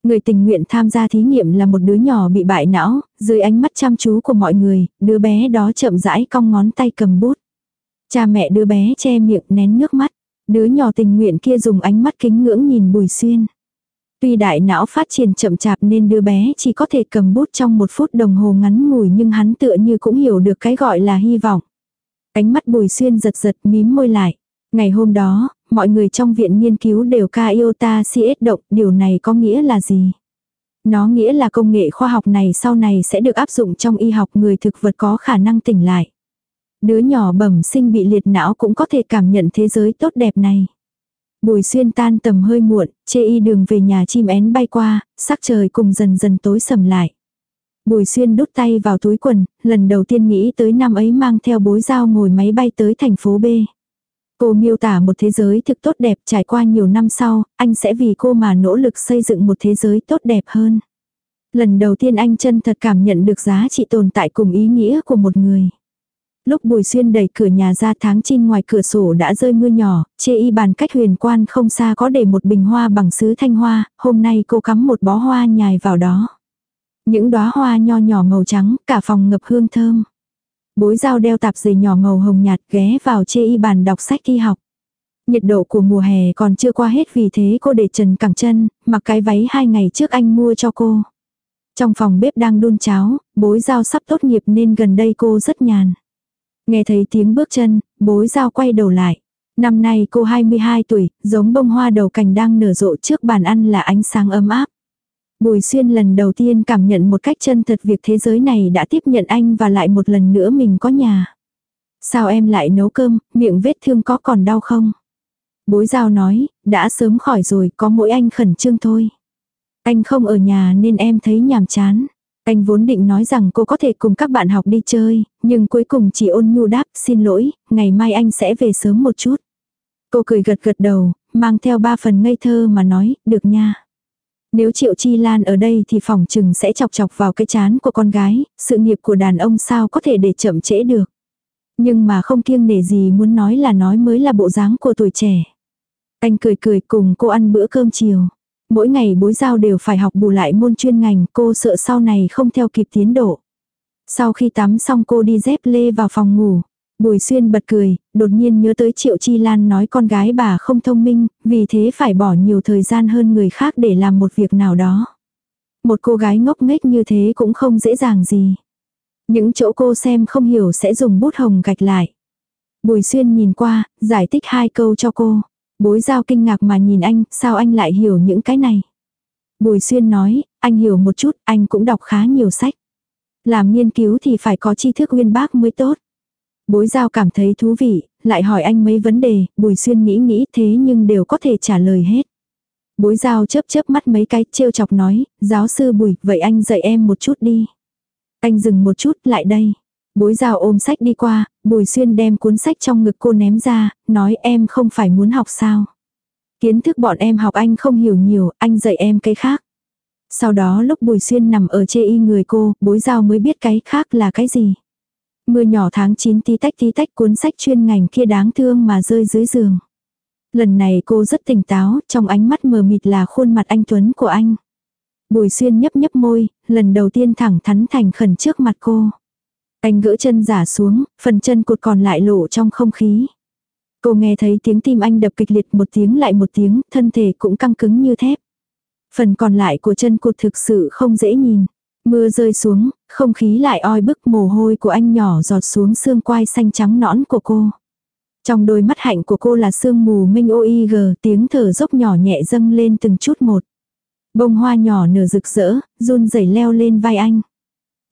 Người tình nguyện tham gia thí nghiệm là một đứa nhỏ bị bại não, dưới ánh mắt chăm chú của mọi người, đứa bé đó chậm rãi cong ngón tay cầm bút. Cha mẹ đứa bé che miệng nén nước mắt. Đứa nhỏ tình nguyện kia dùng ánh mắt kính ngưỡng nhìn Bùi Xuyên. Tuy đại não phát triển chậm chạp nên đứa bé chỉ có thể cầm bút trong một phút đồng hồ ngắn ngủi nhưng hắn tựa như cũng hiểu được cái gọi là hy vọng. Ánh mắt Bùi Xuyên giật giật mím môi lại. Ngày hôm đó, mọi người trong viện nghiên cứu đều ca iota CS động, điều này có nghĩa là gì? Nó nghĩa là công nghệ khoa học này sau này sẽ được áp dụng trong y học người thực vật có khả năng tỉnh lại. Đứa nhỏ bẩm sinh bị liệt não cũng có thể cảm nhận thế giới tốt đẹp này. Bùi xuyên tan tầm hơi muộn, chê y đường về nhà chim én bay qua, sắc trời cùng dần dần tối sầm lại. Bùi xuyên đút tay vào túi quần, lần đầu tiên nghĩ tới năm ấy mang theo bối dao ngồi máy bay tới thành phố B. Cô miêu tả một thế giới thực tốt đẹp trải qua nhiều năm sau, anh sẽ vì cô mà nỗ lực xây dựng một thế giới tốt đẹp hơn. Lần đầu tiên anh chân thật cảm nhận được giá trị tồn tại cùng ý nghĩa của một người. Lúc Bùi Xuyên đẩy cửa nhà ra tháng chín ngoài cửa sổ đã rơi mưa nhỏ, chê y bàn cách huyền quan không xa có để một bình hoa bằng sứ thanh hoa, hôm nay cô cắm một bó hoa nhài vào đó. Những đóa hoa nho nhỏ màu trắng, cả phòng ngập hương thơm. Bối dao đeo tạp dề nhỏ màu hồng nhạt ghé vào chê y bàn đọc sách y học. Nhiệt độ của mùa hè còn chưa qua hết vì thế cô để trần cẳng chân, mặc cái váy hai ngày trước anh mua cho cô. Trong phòng bếp đang đun cháo, bối dao sắp tốt nghiệp nên gần đây cô rất nhàn. Nghe thấy tiếng bước chân, bối dao quay đầu lại. Năm nay cô 22 tuổi, giống bông hoa đầu cành đang nở rộ trước bàn ăn là ánh sáng ấm áp. Bùi xuyên lần đầu tiên cảm nhận một cách chân thật việc thế giới này đã tiếp nhận anh và lại một lần nữa mình có nhà. Sao em lại nấu cơm, miệng vết thương có còn đau không? Bối giao nói, đã sớm khỏi rồi, có mỗi anh khẩn trương thôi. Anh không ở nhà nên em thấy nhàm chán. Anh vốn định nói rằng cô có thể cùng các bạn học đi chơi, nhưng cuối cùng chỉ ôn nhu đáp, xin lỗi, ngày mai anh sẽ về sớm một chút. Cô cười gật gật đầu, mang theo ba phần ngây thơ mà nói, được nha. Nếu Triệu Chi Lan ở đây thì phòng trừng sẽ chọc chọc vào cái chán của con gái, sự nghiệp của đàn ông sao có thể để chậm trễ được. Nhưng mà không kiêng nể gì muốn nói là nói mới là bộ dáng của tuổi trẻ. Anh cười cười cùng cô ăn bữa cơm chiều. Mỗi ngày bối giao đều phải học bù lại môn chuyên ngành cô sợ sau này không theo kịp tiến độ. Sau khi tắm xong cô đi dép lê vào phòng ngủ. Bùi xuyên bật cười, đột nhiên nhớ tới Triệu Chi Lan nói con gái bà không thông minh, vì thế phải bỏ nhiều thời gian hơn người khác để làm một việc nào đó. Một cô gái ngốc nghếch như thế cũng không dễ dàng gì. Những chỗ cô xem không hiểu sẽ dùng bút hồng gạch lại. Bùi xuyên nhìn qua, giải thích hai câu cho cô. Bối giao kinh ngạc mà nhìn anh, sao anh lại hiểu những cái này? Bùi xuyên nói, anh hiểu một chút, anh cũng đọc khá nhiều sách. Làm nghiên cứu thì phải có tri thức uyên bác mới tốt. Bối giao cảm thấy thú vị, lại hỏi anh mấy vấn đề, bùi xuyên nghĩ nghĩ thế nhưng đều có thể trả lời hết. Bối giao chớp chớp mắt mấy cái trêu chọc nói, giáo sư bùi, vậy anh dạy em một chút đi. Anh dừng một chút lại đây. Bối giao ôm sách đi qua, bùi xuyên đem cuốn sách trong ngực cô ném ra, nói em không phải muốn học sao. Kiến thức bọn em học anh không hiểu nhiều, anh dạy em cái khác. Sau đó lúc bùi xuyên nằm ở chê y người cô, bối giao mới biết cái khác là cái gì. Mưa nhỏ tháng 9 tí tách tí tách cuốn sách chuyên ngành kia đáng thương mà rơi dưới giường. Lần này cô rất tỉnh táo, trong ánh mắt mờ mịt là khuôn mặt anh Tuấn của anh. Bùi xuyên nhấp nhấp môi, lần đầu tiên thẳng thắn thành khẩn trước mặt cô. Anh gỡ chân giả xuống, phần chân cột còn lại lộ trong không khí. Cô nghe thấy tiếng tim anh đập kịch liệt một tiếng lại một tiếng, thân thể cũng căng cứng như thép. Phần còn lại của chân cột thực sự không dễ nhìn. Mưa rơi xuống, không khí lại oi bức mồ hôi của anh nhỏ giọt xuống xương quai xanh trắng nõn của cô. Trong đôi mắt hạnh của cô là sương mù minh ôi gờ, tiếng thở dốc nhỏ nhẹ dâng lên từng chút một. Bông hoa nhỏ nở rực rỡ, run rẩy leo lên vai anh.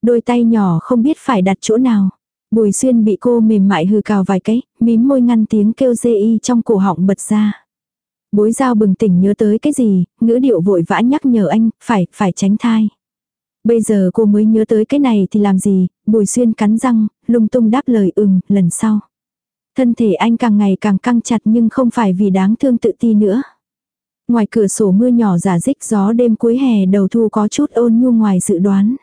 Đôi tay nhỏ không biết phải đặt chỗ nào. Bùi xuyên bị cô mềm mại hừ cào vài cái, mím môi ngăn tiếng kêu dê y trong cổ họng bật ra. Bối giao bừng tỉnh nhớ tới cái gì, ngữ điệu vội vã nhắc nhở anh, phải, phải tránh thai. Bây giờ cô mới nhớ tới cái này thì làm gì, bùi xuyên cắn răng, lung tung đáp lời ừm, lần sau. Thân thể anh càng ngày càng căng chặt nhưng không phải vì đáng thương tự ti nữa. Ngoài cửa sổ mưa nhỏ giả dích gió đêm cuối hè đầu thu có chút ôn nhu ngoài dự đoán.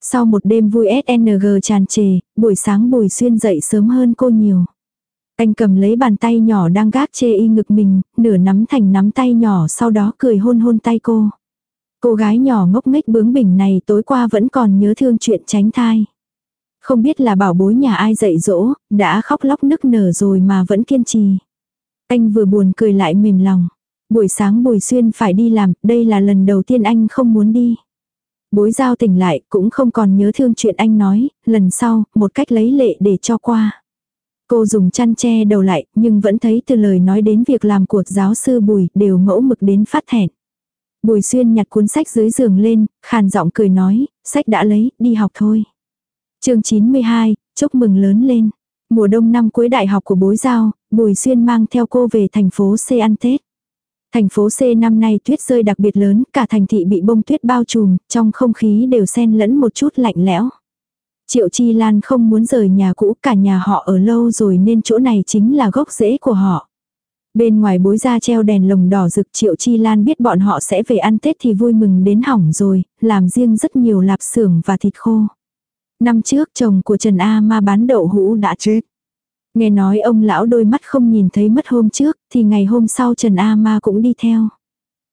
Sau một đêm vui SNG tràn trề, buổi sáng bùi xuyên dậy sớm hơn cô nhiều. Anh cầm lấy bàn tay nhỏ đang gác chê y ngực mình, nửa nắm thành nắm tay nhỏ sau đó cười hôn hôn tay cô. Cô gái nhỏ ngốc nghếch bướng bỉnh này tối qua vẫn còn nhớ thương chuyện tránh thai. Không biết là bảo bối nhà ai dạy dỗ, đã khóc lóc nức nở rồi mà vẫn kiên trì. Anh vừa buồn cười lại mềm lòng. Buổi sáng Bùi Xuyên phải đi làm, đây là lần đầu tiên anh không muốn đi. Bối giao tỉnh lại cũng không còn nhớ thương chuyện anh nói, lần sau, một cách lấy lệ để cho qua. Cô dùng chăn che đầu lại, nhưng vẫn thấy từ lời nói đến việc làm của giáo sư Bùi đều ngẫu mực đến phát thẹn. Bùi xuyên nhặt cuốn sách dưới giường lên, khàn giọng cười nói, sách đã lấy, đi học thôi. chương 92, chúc mừng lớn lên. Mùa đông năm cuối đại học của bối giao, Bùi xuyên mang theo cô về thành phố C ăn Tết. Thành phố C năm nay tuyết rơi đặc biệt lớn, cả thành thị bị bông tuyết bao trùm, trong không khí đều xen lẫn một chút lạnh lẽo. Triệu Chi Lan không muốn rời nhà cũ, cả nhà họ ở lâu rồi nên chỗ này chính là gốc rễ của họ. Bên ngoài bối ra treo đèn lồng đỏ rực Triệu Chi Lan biết bọn họ sẽ về ăn Tết thì vui mừng đến hỏng rồi, làm riêng rất nhiều lạp xưởng và thịt khô. Năm trước chồng của Trần A ma bán đậu hũ đã chết. Nghe nói ông lão đôi mắt không nhìn thấy mất hôm trước, thì ngày hôm sau Trần A Ma cũng đi theo.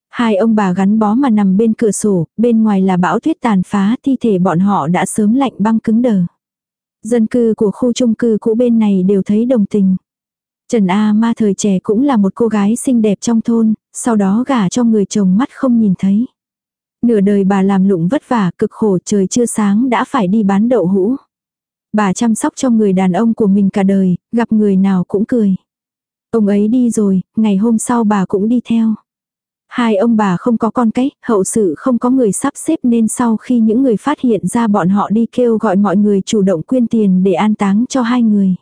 Hai ông bà gắn bó mà nằm bên cửa sổ, bên ngoài là bão tuyết tàn phá, thi thể bọn họ đã sớm lạnh băng cứng đờ. Dân cư của khu chung cư cũ bên này đều thấy đồng tình. Trần A Ma thời trẻ cũng là một cô gái xinh đẹp trong thôn, sau đó gả cho người chồng mắt không nhìn thấy. Nửa đời bà làm lụng vất vả cực khổ trời chưa sáng đã phải đi bán đậu hũ. Bà chăm sóc cho người đàn ông của mình cả đời, gặp người nào cũng cười. Ông ấy đi rồi, ngày hôm sau bà cũng đi theo. Hai ông bà không có con cái, hậu sự không có người sắp xếp nên sau khi những người phát hiện ra bọn họ đi kêu gọi mọi người chủ động quyên tiền để an táng cho hai người.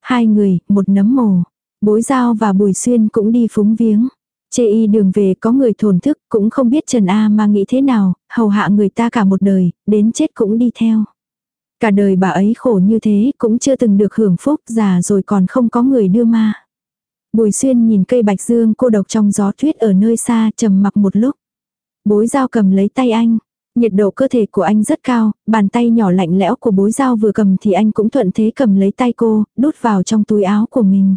Hai người, một nấm mồ. Bối giao và bùi xuyên cũng đi phúng viếng. Chê y đường về có người thổn thức cũng không biết Trần A mà nghĩ thế nào, hầu hạ người ta cả một đời, đến chết cũng đi theo. Cả đời bà ấy khổ như thế cũng chưa từng được hưởng phúc già rồi còn không có người đưa ma. Bùi xuyên nhìn cây bạch dương cô độc trong gió tuyết ở nơi xa trầm mặc một lúc. Bối dao cầm lấy tay anh. Nhiệt độ cơ thể của anh rất cao, bàn tay nhỏ lạnh lẽo của bối dao vừa cầm thì anh cũng thuận thế cầm lấy tay cô, đút vào trong túi áo của mình.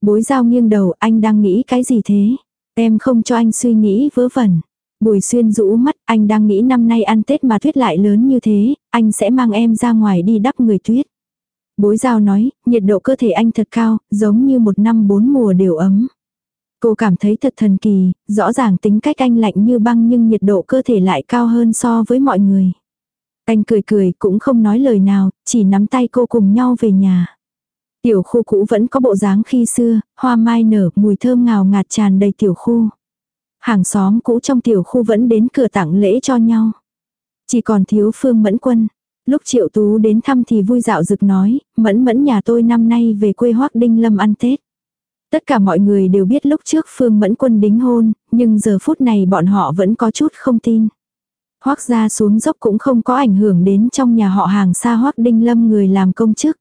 Bối dao nghiêng đầu, anh đang nghĩ cái gì thế? Em không cho anh suy nghĩ vớ vẩn. Bùi xuyên rũ mắt, anh đang nghĩ năm nay ăn Tết mà tuyết lại lớn như thế, anh sẽ mang em ra ngoài đi đắp người tuyết. Bối giao nói, nhiệt độ cơ thể anh thật cao, giống như một năm bốn mùa đều ấm. Cô cảm thấy thật thần kỳ, rõ ràng tính cách anh lạnh như băng nhưng nhiệt độ cơ thể lại cao hơn so với mọi người. Anh cười cười cũng không nói lời nào, chỉ nắm tay cô cùng nhau về nhà. Tiểu khu cũ vẫn có bộ dáng khi xưa, hoa mai nở, mùi thơm ngào ngạt tràn đầy tiểu khu. Hàng xóm cũ trong tiểu khu vẫn đến cửa tặng lễ cho nhau. Chỉ còn thiếu Phương Mẫn Quân. Lúc Triệu Tú đến thăm thì vui dạo rực nói, Mẫn Mẫn nhà tôi năm nay về quê Hoác Đinh Lâm ăn Tết. Tất cả mọi người đều biết lúc trước Phương Mẫn Quân đính hôn, nhưng giờ phút này bọn họ vẫn có chút không tin. Hoác ra xuống dốc cũng không có ảnh hưởng đến trong nhà họ hàng xa Hoác Đinh Lâm người làm công chức.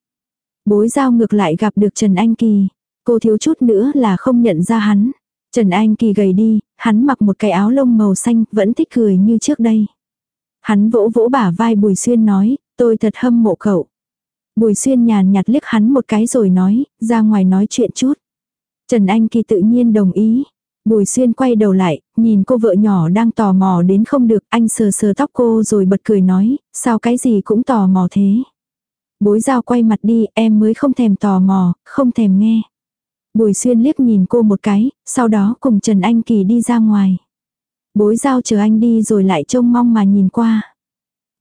Bối giao ngược lại gặp được Trần Anh Kỳ. Cô thiếu chút nữa là không nhận ra hắn. Trần Anh Kỳ gầy đi, hắn mặc một cái áo lông màu xanh, vẫn thích cười như trước đây. Hắn vỗ vỗ bả vai Bùi Xuyên nói, tôi thật hâm mộ cậu. Bùi Xuyên nhàn nhạt liếc hắn một cái rồi nói, ra ngoài nói chuyện chút. Trần Anh Kỳ tự nhiên đồng ý. Bùi Xuyên quay đầu lại, nhìn cô vợ nhỏ đang tò mò đến không được, anh sờ sờ tóc cô rồi bật cười nói, sao cái gì cũng tò mò thế. Bối giao quay mặt đi, em mới không thèm tò mò, không thèm nghe. Bùi xuyên liếc nhìn cô một cái, sau đó cùng Trần Anh Kỳ đi ra ngoài. Bối giao chờ anh đi rồi lại trông mong mà nhìn qua.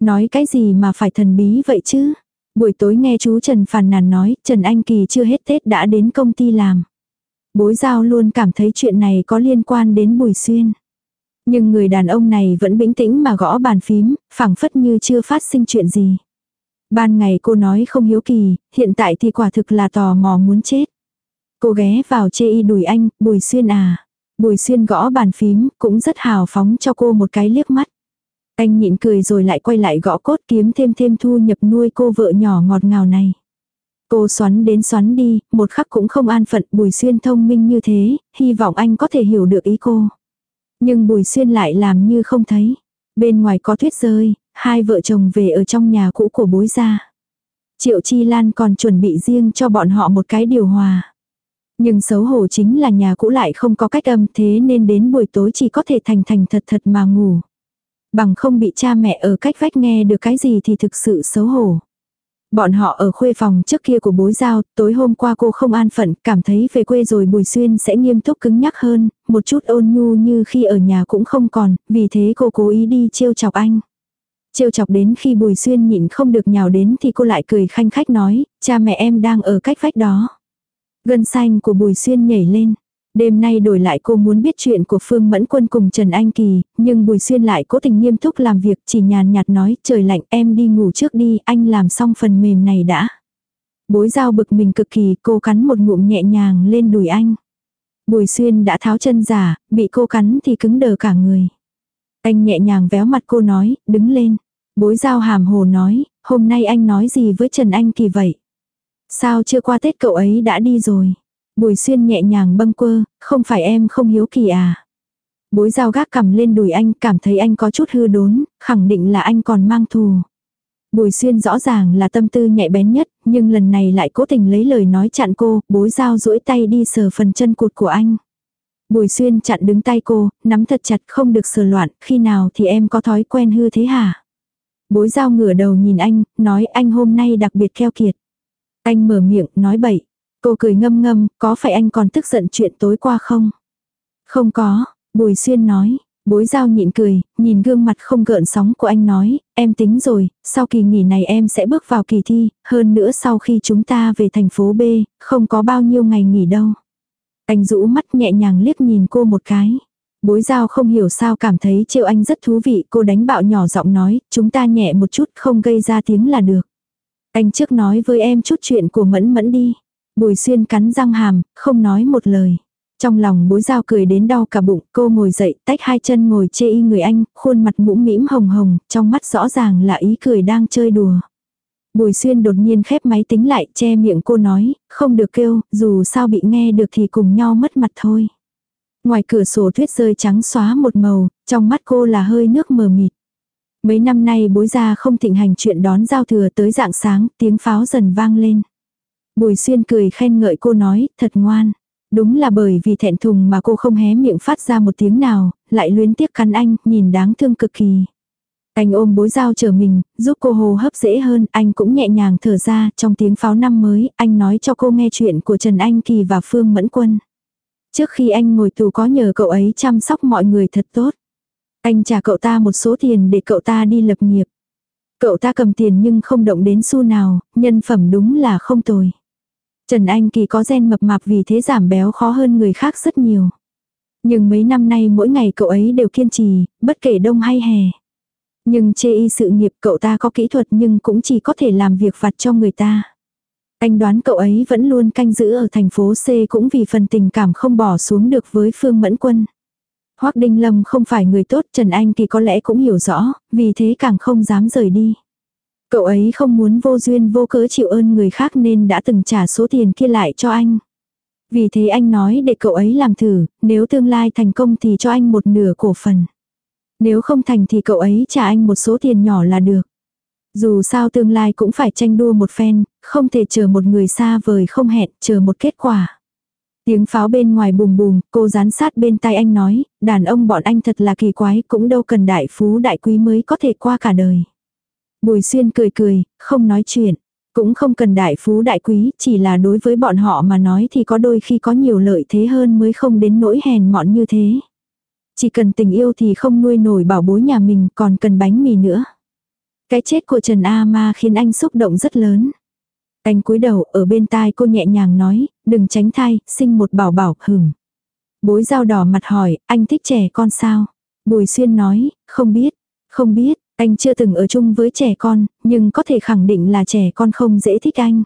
Nói cái gì mà phải thần bí vậy chứ? Buổi tối nghe chú Trần phàn nàn nói, Trần Anh Kỳ chưa hết Tết đã đến công ty làm. Bối giao luôn cảm thấy chuyện này có liên quan đến Bùi Xuyên. Nhưng người đàn ông này vẫn bình tĩnh mà gõ bàn phím, phẳng phất như chưa phát sinh chuyện gì. Ban ngày cô nói không hiếu kỳ, hiện tại thì quả thực là tò mò muốn chết. Cô ghé vào chê y đùi anh, Bùi Xuyên à. Bùi Xuyên gõ bàn phím, cũng rất hào phóng cho cô một cái liếc mắt. Anh nhịn cười rồi lại quay lại gõ cốt kiếm thêm thêm thu nhập nuôi cô vợ nhỏ ngọt ngào này. Cô xoắn đến xoắn đi, một khắc cũng không an phận Bùi Xuyên thông minh như thế, hy vọng anh có thể hiểu được ý cô. Nhưng Bùi Xuyên lại làm như không thấy. Bên ngoài có tuyết rơi, hai vợ chồng về ở trong nhà cũ của bối gia. Triệu Chi Lan còn chuẩn bị riêng cho bọn họ một cái điều hòa. Nhưng xấu hổ chính là nhà cũ lại không có cách âm thế nên đến buổi tối chỉ có thể thành thành thật thật mà ngủ. Bằng không bị cha mẹ ở cách vách nghe được cái gì thì thực sự xấu hổ. Bọn họ ở khuê phòng trước kia của bối giao, tối hôm qua cô không an phận, cảm thấy về quê rồi Bùi Xuyên sẽ nghiêm túc cứng nhắc hơn, một chút ôn nhu như khi ở nhà cũng không còn, vì thế cô cố ý đi trêu chọc anh. Trêu chọc đến khi Bùi Xuyên nhịn không được nhào đến thì cô lại cười khanh khách nói, cha mẹ em đang ở cách vách đó. Gân xanh của Bùi Xuyên nhảy lên. Đêm nay đổi lại cô muốn biết chuyện của Phương Mẫn Quân cùng Trần Anh Kỳ, nhưng Bùi Xuyên lại cố tình nghiêm túc làm việc chỉ nhàn nhạt nói trời lạnh em đi ngủ trước đi, anh làm xong phần mềm này đã. Bối giao bực mình cực kỳ, cô cắn một ngụm nhẹ nhàng lên đùi anh. Bùi Xuyên đã tháo chân giả, bị cô cắn thì cứng đờ cả người. Anh nhẹ nhàng véo mặt cô nói, đứng lên. Bối giao hàm hồ nói, hôm nay anh nói gì với Trần Anh Kỳ vậy? Sao chưa qua Tết cậu ấy đã đi rồi? Bùi xuyên nhẹ nhàng bâng quơ, không phải em không hiếu kỳ à. Bối dao gác cầm lên đùi anh, cảm thấy anh có chút hư đốn, khẳng định là anh còn mang thù. Bùi xuyên rõ ràng là tâm tư nhạy bén nhất, nhưng lần này lại cố tình lấy lời nói chặn cô, bối dao duỗi tay đi sờ phần chân cụt của anh. Bùi xuyên chặn đứng tay cô, nắm thật chặt không được sờ loạn, khi nào thì em có thói quen hư thế hả? Bối dao ngửa đầu nhìn anh, nói anh hôm nay đặc biệt keo kiệt. Anh mở miệng, nói bậy. Cô cười ngâm ngâm, có phải anh còn tức giận chuyện tối qua không? Không có, Bùi Xuyên nói. Bối giao nhịn cười, nhìn gương mặt không gợn sóng của anh nói, em tính rồi, sau kỳ nghỉ này em sẽ bước vào kỳ thi, hơn nữa sau khi chúng ta về thành phố B, không có bao nhiêu ngày nghỉ đâu. Anh rũ mắt nhẹ nhàng liếc nhìn cô một cái. Bối giao không hiểu sao cảm thấy triệu anh rất thú vị, cô đánh bạo nhỏ giọng nói, chúng ta nhẹ một chút không gây ra tiếng là được. Anh trước nói với em chút chuyện của mẫn mẫn đi. Bùi xuyên cắn răng hàm, không nói một lời. Trong lòng bối giao cười đến đau cả bụng, cô ngồi dậy, tách hai chân ngồi chê y người anh, khuôn mặt mũm mĩm hồng hồng, trong mắt rõ ràng là ý cười đang chơi đùa. Bùi xuyên đột nhiên khép máy tính lại, che miệng cô nói, không được kêu, dù sao bị nghe được thì cùng nhau mất mặt thôi. Ngoài cửa sổ tuyết rơi trắng xóa một màu, trong mắt cô là hơi nước mờ mịt. Mấy năm nay bối ra không thịnh hành chuyện đón giao thừa tới dạng sáng, tiếng pháo dần vang lên. Bùi xuyên cười khen ngợi cô nói, thật ngoan. Đúng là bởi vì thẹn thùng mà cô không hé miệng phát ra một tiếng nào, lại luyến tiếc cắn anh, nhìn đáng thương cực kỳ. Anh ôm bối dao chờ mình, giúp cô hồ hấp dễ hơn, anh cũng nhẹ nhàng thở ra, trong tiếng pháo năm mới, anh nói cho cô nghe chuyện của Trần Anh Kỳ và Phương Mẫn Quân. Trước khi anh ngồi tù có nhờ cậu ấy chăm sóc mọi người thật tốt. Anh trả cậu ta một số tiền để cậu ta đi lập nghiệp. Cậu ta cầm tiền nhưng không động đến xu nào, nhân phẩm đúng là không tồi. Trần Anh Kỳ có gen mập mạp vì thế giảm béo khó hơn người khác rất nhiều. Nhưng mấy năm nay mỗi ngày cậu ấy đều kiên trì, bất kể đông hay hè. Nhưng chê y sự nghiệp cậu ta có kỹ thuật nhưng cũng chỉ có thể làm việc vặt cho người ta. Anh đoán cậu ấy vẫn luôn canh giữ ở thành phố C cũng vì phần tình cảm không bỏ xuống được với Phương Mẫn Quân. Hoắc Đinh Lâm không phải người tốt Trần Anh Kỳ có lẽ cũng hiểu rõ, vì thế càng không dám rời đi. Cậu ấy không muốn vô duyên vô cớ chịu ơn người khác nên đã từng trả số tiền kia lại cho anh. Vì thế anh nói để cậu ấy làm thử, nếu tương lai thành công thì cho anh một nửa cổ phần. Nếu không thành thì cậu ấy trả anh một số tiền nhỏ là được. Dù sao tương lai cũng phải tranh đua một phen, không thể chờ một người xa vời không hẹn, chờ một kết quả. Tiếng pháo bên ngoài bùm bùm, cô dán sát bên tai anh nói, đàn ông bọn anh thật là kỳ quái, cũng đâu cần đại phú đại quý mới có thể qua cả đời. Bùi xuyên cười cười, không nói chuyện. Cũng không cần đại phú đại quý, chỉ là đối với bọn họ mà nói thì có đôi khi có nhiều lợi thế hơn mới không đến nỗi hèn mọn như thế. Chỉ cần tình yêu thì không nuôi nổi bảo bối nhà mình còn cần bánh mì nữa. Cái chết của Trần A Ma khiến anh xúc động rất lớn. Anh cúi đầu ở bên tai cô nhẹ nhàng nói, đừng tránh thai, sinh một bảo bảo, hừng. Bối dao đỏ mặt hỏi, anh thích trẻ con sao? Bùi xuyên nói, không biết, không biết, anh chưa từng ở chung với trẻ con, nhưng có thể khẳng định là trẻ con không dễ thích anh.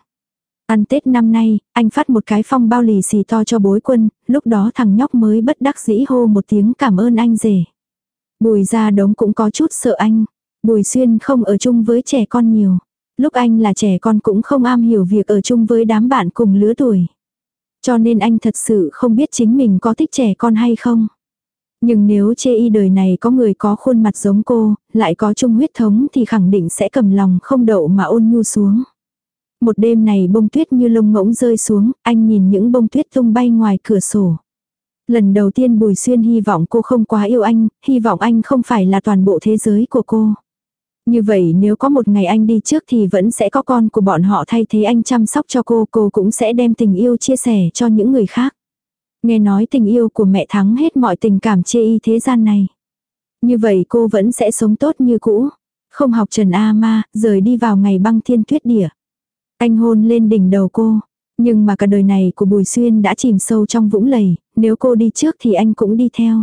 Ăn Tết năm nay, anh phát một cái phong bao lì xì to cho bối quân, lúc đó thằng nhóc mới bất đắc dĩ hô một tiếng cảm ơn anh rể. Bùi ra đống cũng có chút sợ anh. Bùi xuyên không ở chung với trẻ con nhiều. Lúc anh là trẻ con cũng không am hiểu việc ở chung với đám bạn cùng lứa tuổi. Cho nên anh thật sự không biết chính mình có thích trẻ con hay không. Nhưng nếu chê y đời này có người có khuôn mặt giống cô, lại có chung huyết thống thì khẳng định sẽ cầm lòng không đậu mà ôn nhu xuống. Một đêm này bông tuyết như lông ngỗng rơi xuống, anh nhìn những bông tuyết tung bay ngoài cửa sổ. Lần đầu tiên Bùi Xuyên hy vọng cô không quá yêu anh, hy vọng anh không phải là toàn bộ thế giới của cô. Như vậy nếu có một ngày anh đi trước thì vẫn sẽ có con của bọn họ thay thế anh chăm sóc cho cô, cô cũng sẽ đem tình yêu chia sẻ cho những người khác. Nghe nói tình yêu của mẹ thắng hết mọi tình cảm chê y thế gian này. Như vậy cô vẫn sẽ sống tốt như cũ. Không học Trần A Ma, rời đi vào ngày băng thiên tuyết địa. Anh hôn lên đỉnh đầu cô. Nhưng mà cả đời này của Bùi Xuyên đã chìm sâu trong vũng lầy, nếu cô đi trước thì anh cũng đi theo.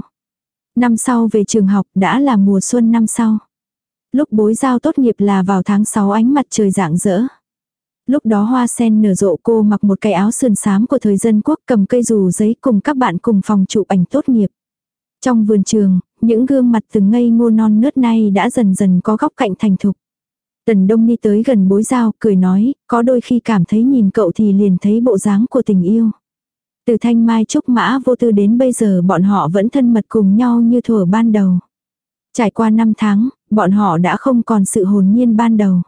Năm sau về trường học đã là mùa xuân năm sau. Lúc bối giao tốt nghiệp là vào tháng 6 ánh mặt trời rạng rỡ. Lúc đó hoa sen nở rộ cô mặc một cái áo sườn xám của thời dân quốc cầm cây dù giấy cùng các bạn cùng phòng chụp ảnh tốt nghiệp. Trong vườn trường, những gương mặt từng ngây ngô non nớt nay đã dần dần có góc cạnh thành thục. Tần Đông đi tới gần bối giao, cười nói, có đôi khi cảm thấy nhìn cậu thì liền thấy bộ dáng của tình yêu. Từ thanh mai trúc mã vô tư đến bây giờ bọn họ vẫn thân mật cùng nhau như thuở ban đầu. Trải qua năm tháng, bọn họ đã không còn sự hồn nhiên ban đầu.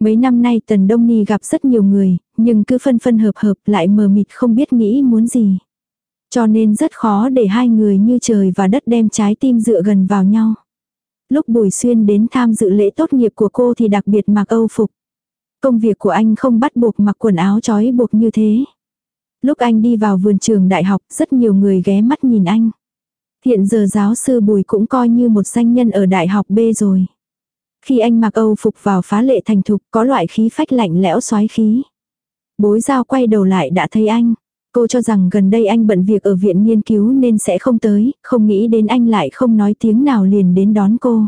Mấy năm nay Tần Đông Ni gặp rất nhiều người, nhưng cứ phân phân hợp hợp lại mờ mịt không biết nghĩ muốn gì. Cho nên rất khó để hai người như trời và đất đem trái tim dựa gần vào nhau. Lúc Bùi Xuyên đến tham dự lễ tốt nghiệp của cô thì đặc biệt mặc âu phục. Công việc của anh không bắt buộc mặc quần áo trói buộc như thế. Lúc anh đi vào vườn trường đại học, rất nhiều người ghé mắt nhìn anh. Hiện giờ giáo sư Bùi cũng coi như một danh nhân ở đại học B rồi. Khi anh mặc Âu phục vào phá lệ thành thục có loại khí phách lạnh lẽo xoái khí. Bối giao quay đầu lại đã thấy anh. Cô cho rằng gần đây anh bận việc ở viện nghiên cứu nên sẽ không tới, không nghĩ đến anh lại không nói tiếng nào liền đến đón cô.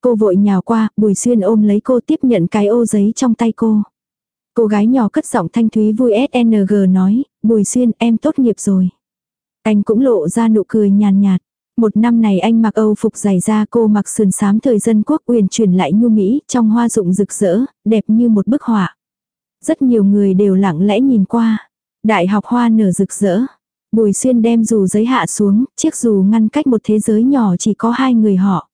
Cô vội nhào qua, Bùi Xuyên ôm lấy cô tiếp nhận cái ô giấy trong tay cô. Cô gái nhỏ cất giọng thanh thúy vui SNG nói, Bùi Xuyên em tốt nghiệp rồi. Anh cũng lộ ra nụ cười nhàn nhạt. Một năm này anh mặc Âu phục dày da cô mặc sườn xám thời dân quốc uyển chuyển lại nhu mỹ trong hoa dụng rực rỡ, đẹp như một bức họa. Rất nhiều người đều lặng lẽ nhìn qua. Đại học hoa nở rực rỡ. Bùi xuyên đem dù giấy hạ xuống, chiếc dù ngăn cách một thế giới nhỏ chỉ có hai người họ.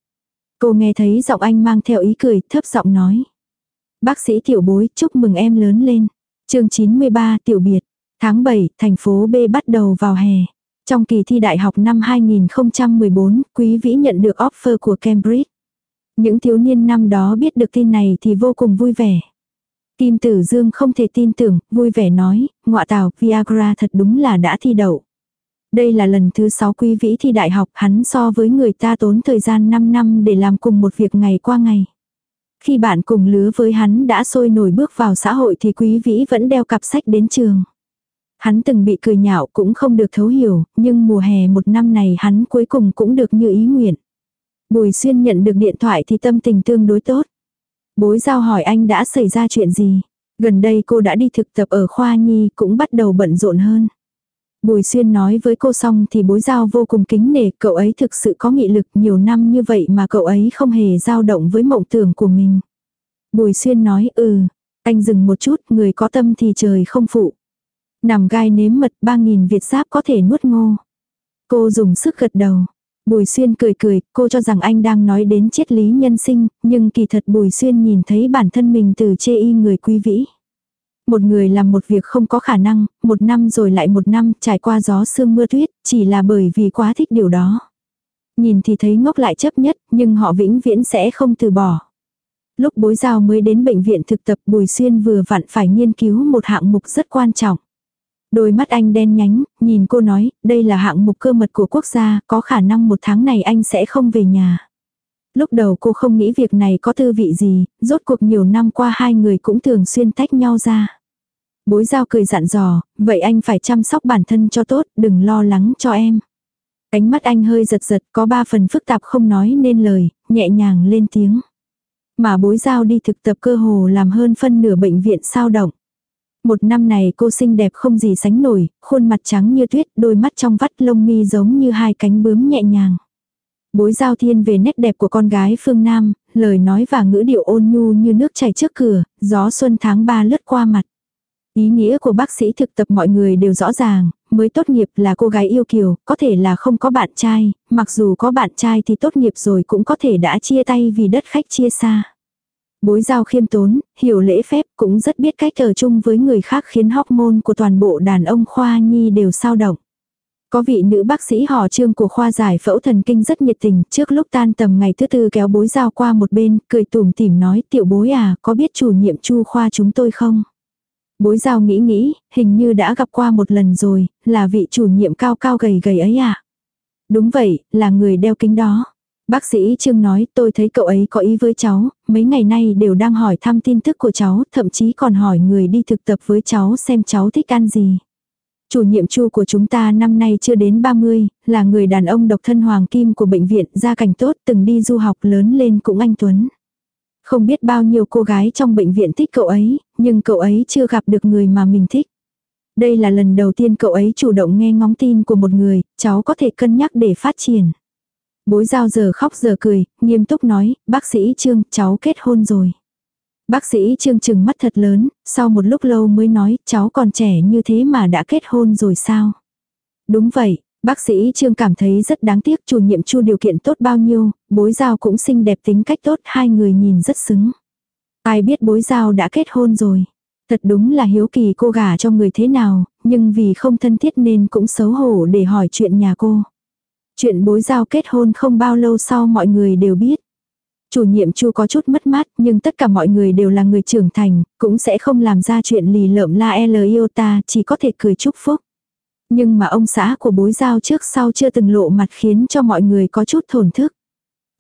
Cô nghe thấy giọng anh mang theo ý cười, thấp giọng nói. Bác sĩ tiểu bối, chúc mừng em lớn lên. chương 93 tiểu biệt. Tháng 7, thành phố B bắt đầu vào hè. Trong kỳ thi đại học năm 2014, Quý Vĩ nhận được offer của Cambridge. Những thiếu niên năm đó biết được tin này thì vô cùng vui vẻ. Kim Tử Dương không thể tin tưởng, vui vẻ nói, ngọa tào, Viagra thật đúng là đã thi đậu. Đây là lần thứ 6 quý vĩ thi đại học, hắn so với người ta tốn thời gian 5 năm để làm cùng một việc ngày qua ngày. Khi bạn cùng lứa với hắn đã sôi nổi bước vào xã hội thì quý vĩ vẫn đeo cặp sách đến trường. Hắn từng bị cười nhạo cũng không được thấu hiểu, nhưng mùa hè một năm này hắn cuối cùng cũng được như ý nguyện. Bùi xuyên nhận được điện thoại thì tâm tình tương đối tốt. Bối giao hỏi anh đã xảy ra chuyện gì. Gần đây cô đã đi thực tập ở khoa nhi cũng bắt đầu bận rộn hơn. Bùi xuyên nói với cô xong thì bối giao vô cùng kính nể cậu ấy thực sự có nghị lực nhiều năm như vậy mà cậu ấy không hề dao động với mộng tưởng của mình. Bùi xuyên nói ừ, anh dừng một chút người có tâm thì trời không phụ. Nằm gai nếm mật ba nghìn Việt giáp có thể nuốt ngô. Cô dùng sức gật đầu. Bùi Xuyên cười cười, cô cho rằng anh đang nói đến triết lý nhân sinh, nhưng kỳ thật Bùi Xuyên nhìn thấy bản thân mình từ chê y người quý vĩ. Một người làm một việc không có khả năng, một năm rồi lại một năm, trải qua gió sương mưa tuyết, chỉ là bởi vì quá thích điều đó. Nhìn thì thấy ngốc lại chấp nhất, nhưng họ vĩnh viễn sẽ không từ bỏ. Lúc bối giao mới đến bệnh viện thực tập Bùi Xuyên vừa vặn phải nghiên cứu một hạng mục rất quan trọng. Đôi mắt anh đen nhánh, nhìn cô nói, đây là hạng mục cơ mật của quốc gia, có khả năng một tháng này anh sẽ không về nhà. Lúc đầu cô không nghĩ việc này có tư vị gì, rốt cuộc nhiều năm qua hai người cũng thường xuyên tách nhau ra. Bối giao cười dặn dò, vậy anh phải chăm sóc bản thân cho tốt, đừng lo lắng cho em. Ánh mắt anh hơi giật giật, có ba phần phức tạp không nói nên lời, nhẹ nhàng lên tiếng. Mà bối giao đi thực tập cơ hồ làm hơn phân nửa bệnh viện sao động. Một năm này cô xinh đẹp không gì sánh nổi, khuôn mặt trắng như tuyết, đôi mắt trong vắt lông mi giống như hai cánh bướm nhẹ nhàng. Bối giao thiên về nét đẹp của con gái phương Nam, lời nói và ngữ điệu ôn nhu như nước chảy trước cửa, gió xuân tháng 3 lướt qua mặt. Ý nghĩa của bác sĩ thực tập mọi người đều rõ ràng, mới tốt nghiệp là cô gái yêu kiều, có thể là không có bạn trai, mặc dù có bạn trai thì tốt nghiệp rồi cũng có thể đã chia tay vì đất khách chia xa. Bối giao khiêm tốn, hiểu lễ phép cũng rất biết cách ở chung với người khác khiến hormone của toàn bộ đàn ông khoa nhi đều sao động. Có vị nữ bác sĩ họ trương của khoa giải phẫu thần kinh rất nhiệt tình, trước lúc tan tầm ngày thứ tư kéo bối giao qua một bên, cười tủm tỉm nói tiểu bối à, có biết chủ nhiệm chu khoa chúng tôi không? Bối giao nghĩ nghĩ, hình như đã gặp qua một lần rồi, là vị chủ nhiệm cao cao gầy gầy ấy à? Đúng vậy, là người đeo kính đó. Bác sĩ Trương nói tôi thấy cậu ấy có ý với cháu, mấy ngày nay đều đang hỏi thăm tin tức của cháu, thậm chí còn hỏi người đi thực tập với cháu xem cháu thích ăn gì. Chủ nhiệm chu của chúng ta năm nay chưa đến 30, là người đàn ông độc thân hoàng kim của bệnh viện, gia cảnh tốt, từng đi du học lớn lên cũng anh Tuấn. Không biết bao nhiêu cô gái trong bệnh viện thích cậu ấy, nhưng cậu ấy chưa gặp được người mà mình thích. Đây là lần đầu tiên cậu ấy chủ động nghe ngóng tin của một người, cháu có thể cân nhắc để phát triển. Bối giao giờ khóc giờ cười, nghiêm túc nói, bác sĩ Trương, cháu kết hôn rồi. Bác sĩ Trương chừng mắt thật lớn, sau một lúc lâu mới nói, cháu còn trẻ như thế mà đã kết hôn rồi sao? Đúng vậy, bác sĩ Trương cảm thấy rất đáng tiếc chủ nhiệm chu điều kiện tốt bao nhiêu, bối giao cũng xinh đẹp tính cách tốt, hai người nhìn rất xứng. Ai biết bối giao đã kết hôn rồi. Thật đúng là hiếu kỳ cô gả cho người thế nào, nhưng vì không thân thiết nên cũng xấu hổ để hỏi chuyện nhà cô. Chuyện bối giao kết hôn không bao lâu sau mọi người đều biết. Chủ nhiệm chu có chút mất mát nhưng tất cả mọi người đều là người trưởng thành, cũng sẽ không làm ra chuyện lì lợm la l iota chỉ có thể cười chúc phúc. Nhưng mà ông xã của bối giao trước sau chưa từng lộ mặt khiến cho mọi người có chút thổn thức.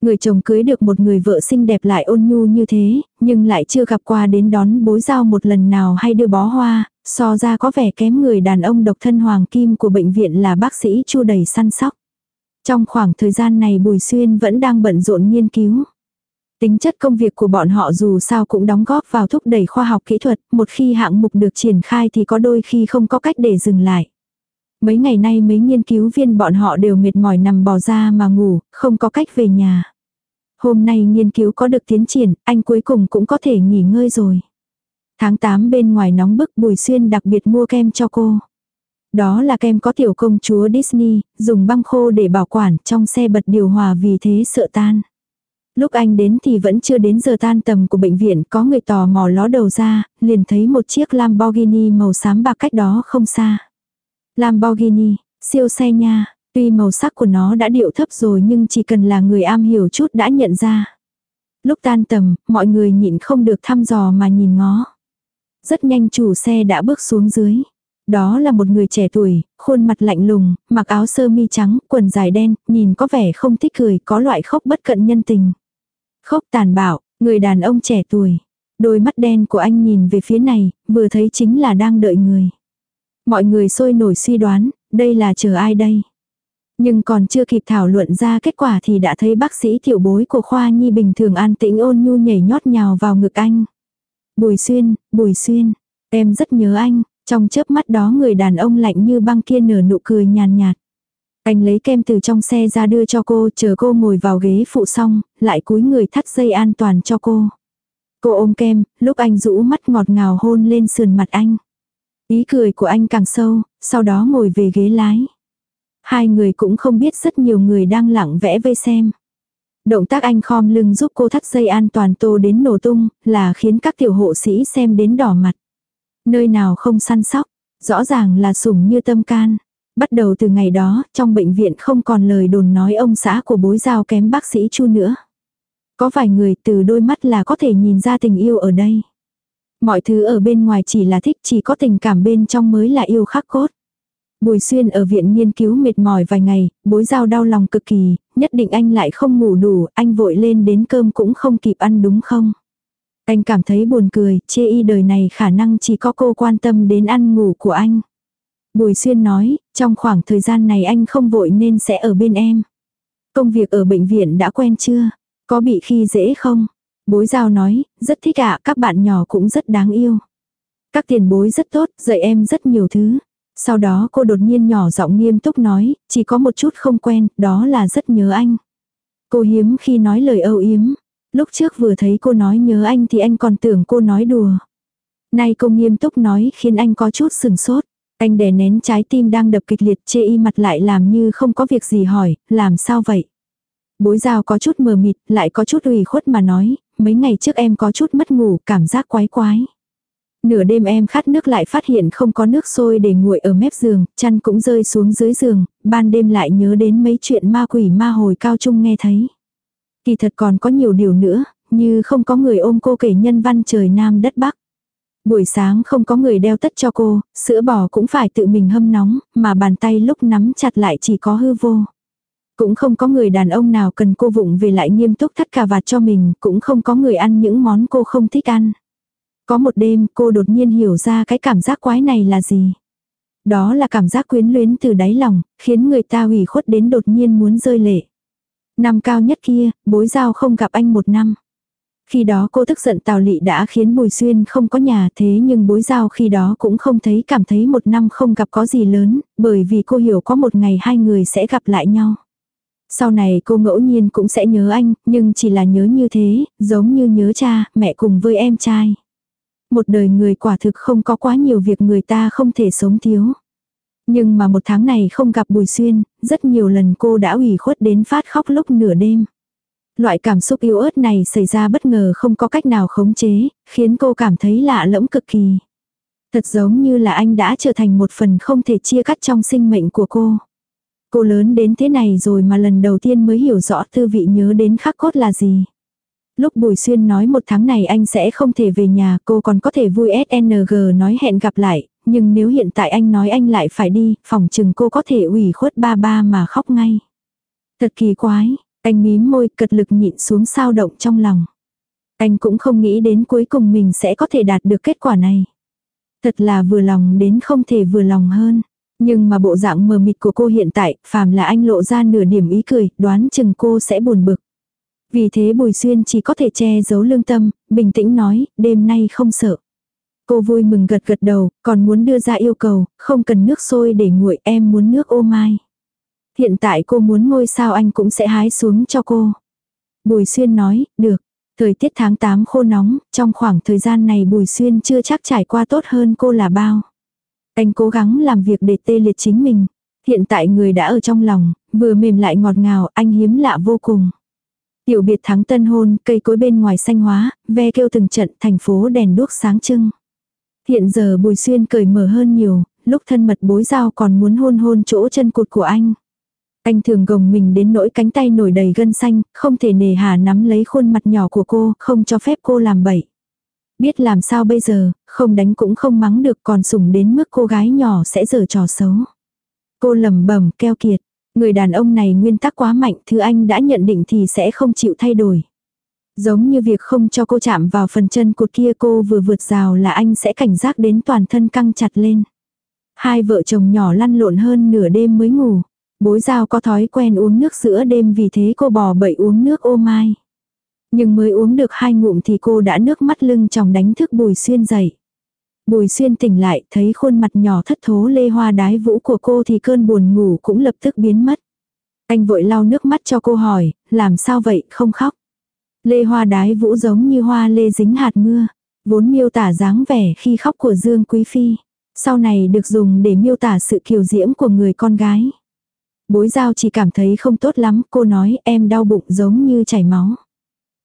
Người chồng cưới được một người vợ xinh đẹp lại ôn nhu như thế, nhưng lại chưa gặp qua đến đón bối giao một lần nào hay đưa bó hoa, so ra có vẻ kém người đàn ông độc thân hoàng kim của bệnh viện là bác sĩ chu đầy săn sóc. Trong khoảng thời gian này Bùi Xuyên vẫn đang bận rộn nghiên cứu. Tính chất công việc của bọn họ dù sao cũng đóng góp vào thúc đẩy khoa học kỹ thuật, một khi hạng mục được triển khai thì có đôi khi không có cách để dừng lại. Mấy ngày nay mấy nghiên cứu viên bọn họ đều mệt mỏi nằm bò ra mà ngủ, không có cách về nhà. Hôm nay nghiên cứu có được tiến triển, anh cuối cùng cũng có thể nghỉ ngơi rồi. Tháng 8 bên ngoài nóng bức Bùi Xuyên đặc biệt mua kem cho cô. Đó là kem có tiểu công chúa Disney, dùng băng khô để bảo quản trong xe bật điều hòa vì thế sợ tan. Lúc anh đến thì vẫn chưa đến giờ tan tầm của bệnh viện có người tò mò ló đầu ra, liền thấy một chiếc Lamborghini màu xám bạc cách đó không xa. Lamborghini, siêu xe nha, tuy màu sắc của nó đã điệu thấp rồi nhưng chỉ cần là người am hiểu chút đã nhận ra. Lúc tan tầm, mọi người nhịn không được thăm dò mà nhìn ngó. Rất nhanh chủ xe đã bước xuống dưới. Đó là một người trẻ tuổi, khuôn mặt lạnh lùng, mặc áo sơ mi trắng, quần dài đen, nhìn có vẻ không thích cười, có loại khóc bất cận nhân tình. Khóc tàn bạo, người đàn ông trẻ tuổi. Đôi mắt đen của anh nhìn về phía này, vừa thấy chính là đang đợi người. Mọi người sôi nổi suy đoán, đây là chờ ai đây? Nhưng còn chưa kịp thảo luận ra kết quả thì đã thấy bác sĩ tiểu bối của khoa nhi bình thường an tĩnh ôn nhu nhảy nhót nhào vào ngực anh. Bùi xuyên, bùi xuyên, em rất nhớ anh, trong chớp mắt đó người đàn ông lạnh như băng kia nở nụ cười nhàn nhạt. Anh lấy kem từ trong xe ra đưa cho cô, chờ cô ngồi vào ghế phụ xong, lại cúi người thắt dây an toàn cho cô. Cô ôm kem, lúc anh rũ mắt ngọt ngào hôn lên sườn mặt anh. Ý cười của anh càng sâu, sau đó ngồi về ghế lái. Hai người cũng không biết rất nhiều người đang lặng vẽ vây xem. Động tác anh khom lưng giúp cô thắt dây an toàn tô đến nổ tung, là khiến các tiểu hộ sĩ xem đến đỏ mặt. Nơi nào không săn sóc, rõ ràng là sủng như tâm can. Bắt đầu từ ngày đó, trong bệnh viện không còn lời đồn nói ông xã của bối giao kém bác sĩ chu nữa. Có vài người từ đôi mắt là có thể nhìn ra tình yêu ở đây. Mọi thứ ở bên ngoài chỉ là thích, chỉ có tình cảm bên trong mới là yêu khắc cốt. Bùi xuyên ở viện nghiên cứu mệt mỏi vài ngày, bối giao đau lòng cực kỳ, nhất định anh lại không ngủ đủ, anh vội lên đến cơm cũng không kịp ăn đúng không? Anh cảm thấy buồn cười, chê y đời này khả năng chỉ có cô quan tâm đến ăn ngủ của anh. Bùi xuyên nói, trong khoảng thời gian này anh không vội nên sẽ ở bên em. Công việc ở bệnh viện đã quen chưa? Có bị khi dễ không? Bối giao nói, rất thích ạ, các bạn nhỏ cũng rất đáng yêu. Các tiền bối rất tốt, dạy em rất nhiều thứ. Sau đó cô đột nhiên nhỏ giọng nghiêm túc nói, chỉ có một chút không quen, đó là rất nhớ anh. Cô hiếm khi nói lời âu yếm. Lúc trước vừa thấy cô nói nhớ anh thì anh còn tưởng cô nói đùa. Nay cô nghiêm túc nói khiến anh có chút sừng sốt. Anh đè nén trái tim đang đập kịch liệt chê y mặt lại làm như không có việc gì hỏi, làm sao vậy? Bối giao có chút mờ mịt, lại có chút ủy khuất mà nói, mấy ngày trước em có chút mất ngủ, cảm giác quái quái. Nửa đêm em khát nước lại phát hiện không có nước sôi để nguội ở mép giường, chăn cũng rơi xuống dưới giường, ban đêm lại nhớ đến mấy chuyện ma quỷ ma hồi cao trung nghe thấy. Kỳ thật còn có nhiều điều nữa, như không có người ôm cô kể nhân văn trời nam đất bắc. Buổi sáng không có người đeo tất cho cô, sữa bò cũng phải tự mình hâm nóng, mà bàn tay lúc nắm chặt lại chỉ có hư vô. Cũng không có người đàn ông nào cần cô vụng về lại nghiêm túc thắt cà vạt cho mình, cũng không có người ăn những món cô không thích ăn. Có một đêm cô đột nhiên hiểu ra cái cảm giác quái này là gì. Đó là cảm giác quyến luyến từ đáy lòng, khiến người ta hủy khuất đến đột nhiên muốn rơi lệ. Năm cao nhất kia, bối giao không gặp anh một năm. Khi đó cô tức giận Tào Lị đã khiến Bùi Xuyên không có nhà thế nhưng bối giao khi đó cũng không thấy cảm thấy một năm không gặp có gì lớn, bởi vì cô hiểu có một ngày hai người sẽ gặp lại nhau. Sau này cô ngẫu nhiên cũng sẽ nhớ anh, nhưng chỉ là nhớ như thế, giống như nhớ cha, mẹ cùng với em trai. Một đời người quả thực không có quá nhiều việc người ta không thể sống thiếu. Nhưng mà một tháng này không gặp Bùi Xuyên, rất nhiều lần cô đã ủy khuất đến phát khóc lúc nửa đêm. Loại cảm xúc yếu ớt này xảy ra bất ngờ không có cách nào khống chế, khiến cô cảm thấy lạ lẫm cực kỳ. Thật giống như là anh đã trở thành một phần không thể chia cắt trong sinh mệnh của cô. Cô lớn đến thế này rồi mà lần đầu tiên mới hiểu rõ thư vị nhớ đến khắc cốt là gì. Lúc Bùi Xuyên nói một tháng này anh sẽ không thể về nhà cô còn có thể vui SNG nói hẹn gặp lại, nhưng nếu hiện tại anh nói anh lại phải đi, phòng chừng cô có thể ủy khuất ba ba mà khóc ngay. Thật kỳ quái, anh mím môi cật lực nhịn xuống sao động trong lòng. Anh cũng không nghĩ đến cuối cùng mình sẽ có thể đạt được kết quả này. Thật là vừa lòng đến không thể vừa lòng hơn. Nhưng mà bộ dạng mờ mịt của cô hiện tại, phàm là anh lộ ra nửa điểm ý cười, đoán chừng cô sẽ buồn bực. Vì thế Bùi Xuyên chỉ có thể che giấu lương tâm, bình tĩnh nói, đêm nay không sợ. Cô vui mừng gật gật đầu, còn muốn đưa ra yêu cầu, không cần nước sôi để nguội em muốn nước ô mai. Hiện tại cô muốn ngôi sao anh cũng sẽ hái xuống cho cô. Bùi Xuyên nói, được. Thời tiết tháng 8 khô nóng, trong khoảng thời gian này Bùi Xuyên chưa chắc trải qua tốt hơn cô là bao. Anh cố gắng làm việc để tê liệt chính mình. Hiện tại người đã ở trong lòng, vừa mềm lại ngọt ngào, anh hiếm lạ vô cùng. Tiểu biệt thắng tân hôn, cây cối bên ngoài xanh hóa, ve kêu từng trận, thành phố đèn đuốc sáng trưng. Hiện giờ Bùi Xuyên cởi mở hơn nhiều, lúc thân mật bối giao còn muốn hôn hôn chỗ chân cụt của anh. Anh thường gồng mình đến nỗi cánh tay nổi đầy gân xanh, không thể nề hà nắm lấy khuôn mặt nhỏ của cô, không cho phép cô làm bậy. Biết làm sao bây giờ, không đánh cũng không mắng được còn sủng đến mức cô gái nhỏ sẽ giở trò xấu. Cô lầm bẩm keo kiệt, người đàn ông này nguyên tắc quá mạnh, thứ anh đã nhận định thì sẽ không chịu thay đổi. Giống như việc không cho cô chạm vào phần chân cột kia cô vừa vượt rào là anh sẽ cảnh giác đến toàn thân căng chặt lên. Hai vợ chồng nhỏ lăn lộn hơn nửa đêm mới ngủ. Bối giao có thói quen uống nước giữa đêm vì thế cô bò bậy uống nước ô mai. Nhưng mới uống được hai ngụm thì cô đã nước mắt lưng chồng đánh thức Bùi Xuyên dậy. Bùi Xuyên tỉnh lại thấy khuôn mặt nhỏ thất thố lê hoa đái vũ của cô thì cơn buồn ngủ cũng lập tức biến mất. Anh vội lau nước mắt cho cô hỏi, làm sao vậy, không khóc. Lê hoa đái vũ giống như hoa lê dính hạt mưa, vốn miêu tả dáng vẻ khi khóc của Dương Quý Phi. Sau này được dùng để miêu tả sự kiều diễm của người con gái. Bối giao chỉ cảm thấy không tốt lắm, cô nói em đau bụng giống như chảy máu.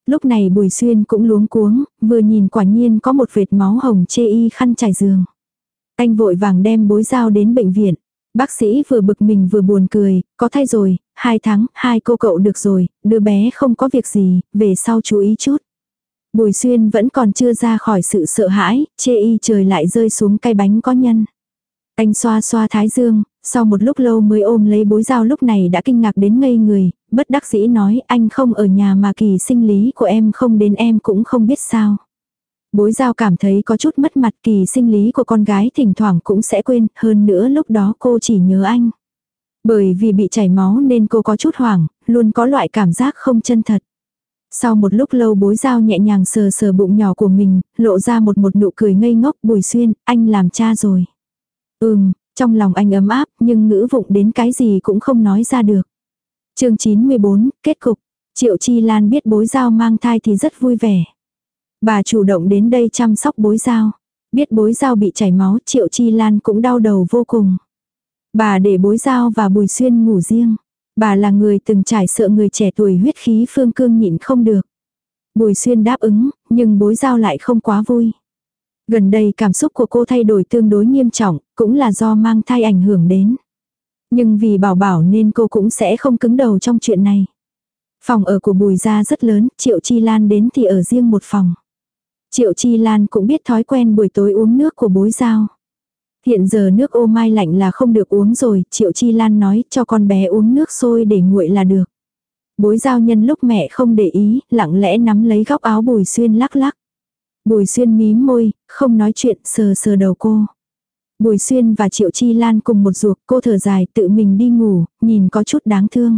Lúc này Bùi Xuyên cũng luống cuống, vừa nhìn quả nhiên có một vệt máu hồng chê y khăn trải giường. Anh vội vàng đem bối giao đến bệnh viện. Bác sĩ vừa bực mình vừa buồn cười, có thay rồi, hai tháng, hai cô cậu được rồi, đứa bé không có việc gì, về sau chú ý chút. Bùi Xuyên vẫn còn chưa ra khỏi sự sợ hãi, chê y trời lại rơi xuống cây bánh có nhân. Anh xoa xoa thái dương, Sau một lúc lâu mới ôm lấy bối dao. lúc này đã kinh ngạc đến ngây người, bất đắc dĩ nói anh không ở nhà mà kỳ sinh lý của em không đến em cũng không biết sao. Bối giao cảm thấy có chút mất mặt kỳ sinh lý của con gái thỉnh thoảng cũng sẽ quên, hơn nữa lúc đó cô chỉ nhớ anh. Bởi vì bị chảy máu nên cô có chút hoảng, luôn có loại cảm giác không chân thật. Sau một lúc lâu bối giao nhẹ nhàng sờ sờ bụng nhỏ của mình, lộ ra một một nụ cười ngây ngốc bùi xuyên, anh làm cha rồi. Ừm, trong lòng anh ấm áp nhưng ngữ vụng đến cái gì cũng không nói ra được. chương 94, kết cục. Triệu Chi Lan biết bối giao mang thai thì rất vui vẻ. Bà chủ động đến đây chăm sóc bối giao. Biết bối giao bị chảy máu Triệu Chi Lan cũng đau đầu vô cùng. Bà để bối giao và bùi xuyên ngủ riêng. Bà là người từng trải sợ người trẻ tuổi huyết khí phương cương nhịn không được. Bùi xuyên đáp ứng, nhưng bối giao lại không quá vui. Gần đây cảm xúc của cô thay đổi tương đối nghiêm trọng, cũng là do mang thai ảnh hưởng đến. Nhưng vì bảo bảo nên cô cũng sẽ không cứng đầu trong chuyện này. Phòng ở của Bùi gia rất lớn, Triệu Chi Lan đến thì ở riêng một phòng. Triệu Chi Lan cũng biết thói quen buổi tối uống nước của bối giao. Hiện giờ nước ô mai lạnh là không được uống rồi, Triệu Chi Lan nói cho con bé uống nước sôi để nguội là được. Bối giao nhân lúc mẹ không để ý, lặng lẽ nắm lấy góc áo Bùi Xuyên lắc lắc. Bùi Xuyên mím môi, không nói chuyện, sờ sờ đầu cô. Bùi Xuyên và Triệu Chi Lan cùng một ruột, cô thở dài tự mình đi ngủ, nhìn có chút đáng thương.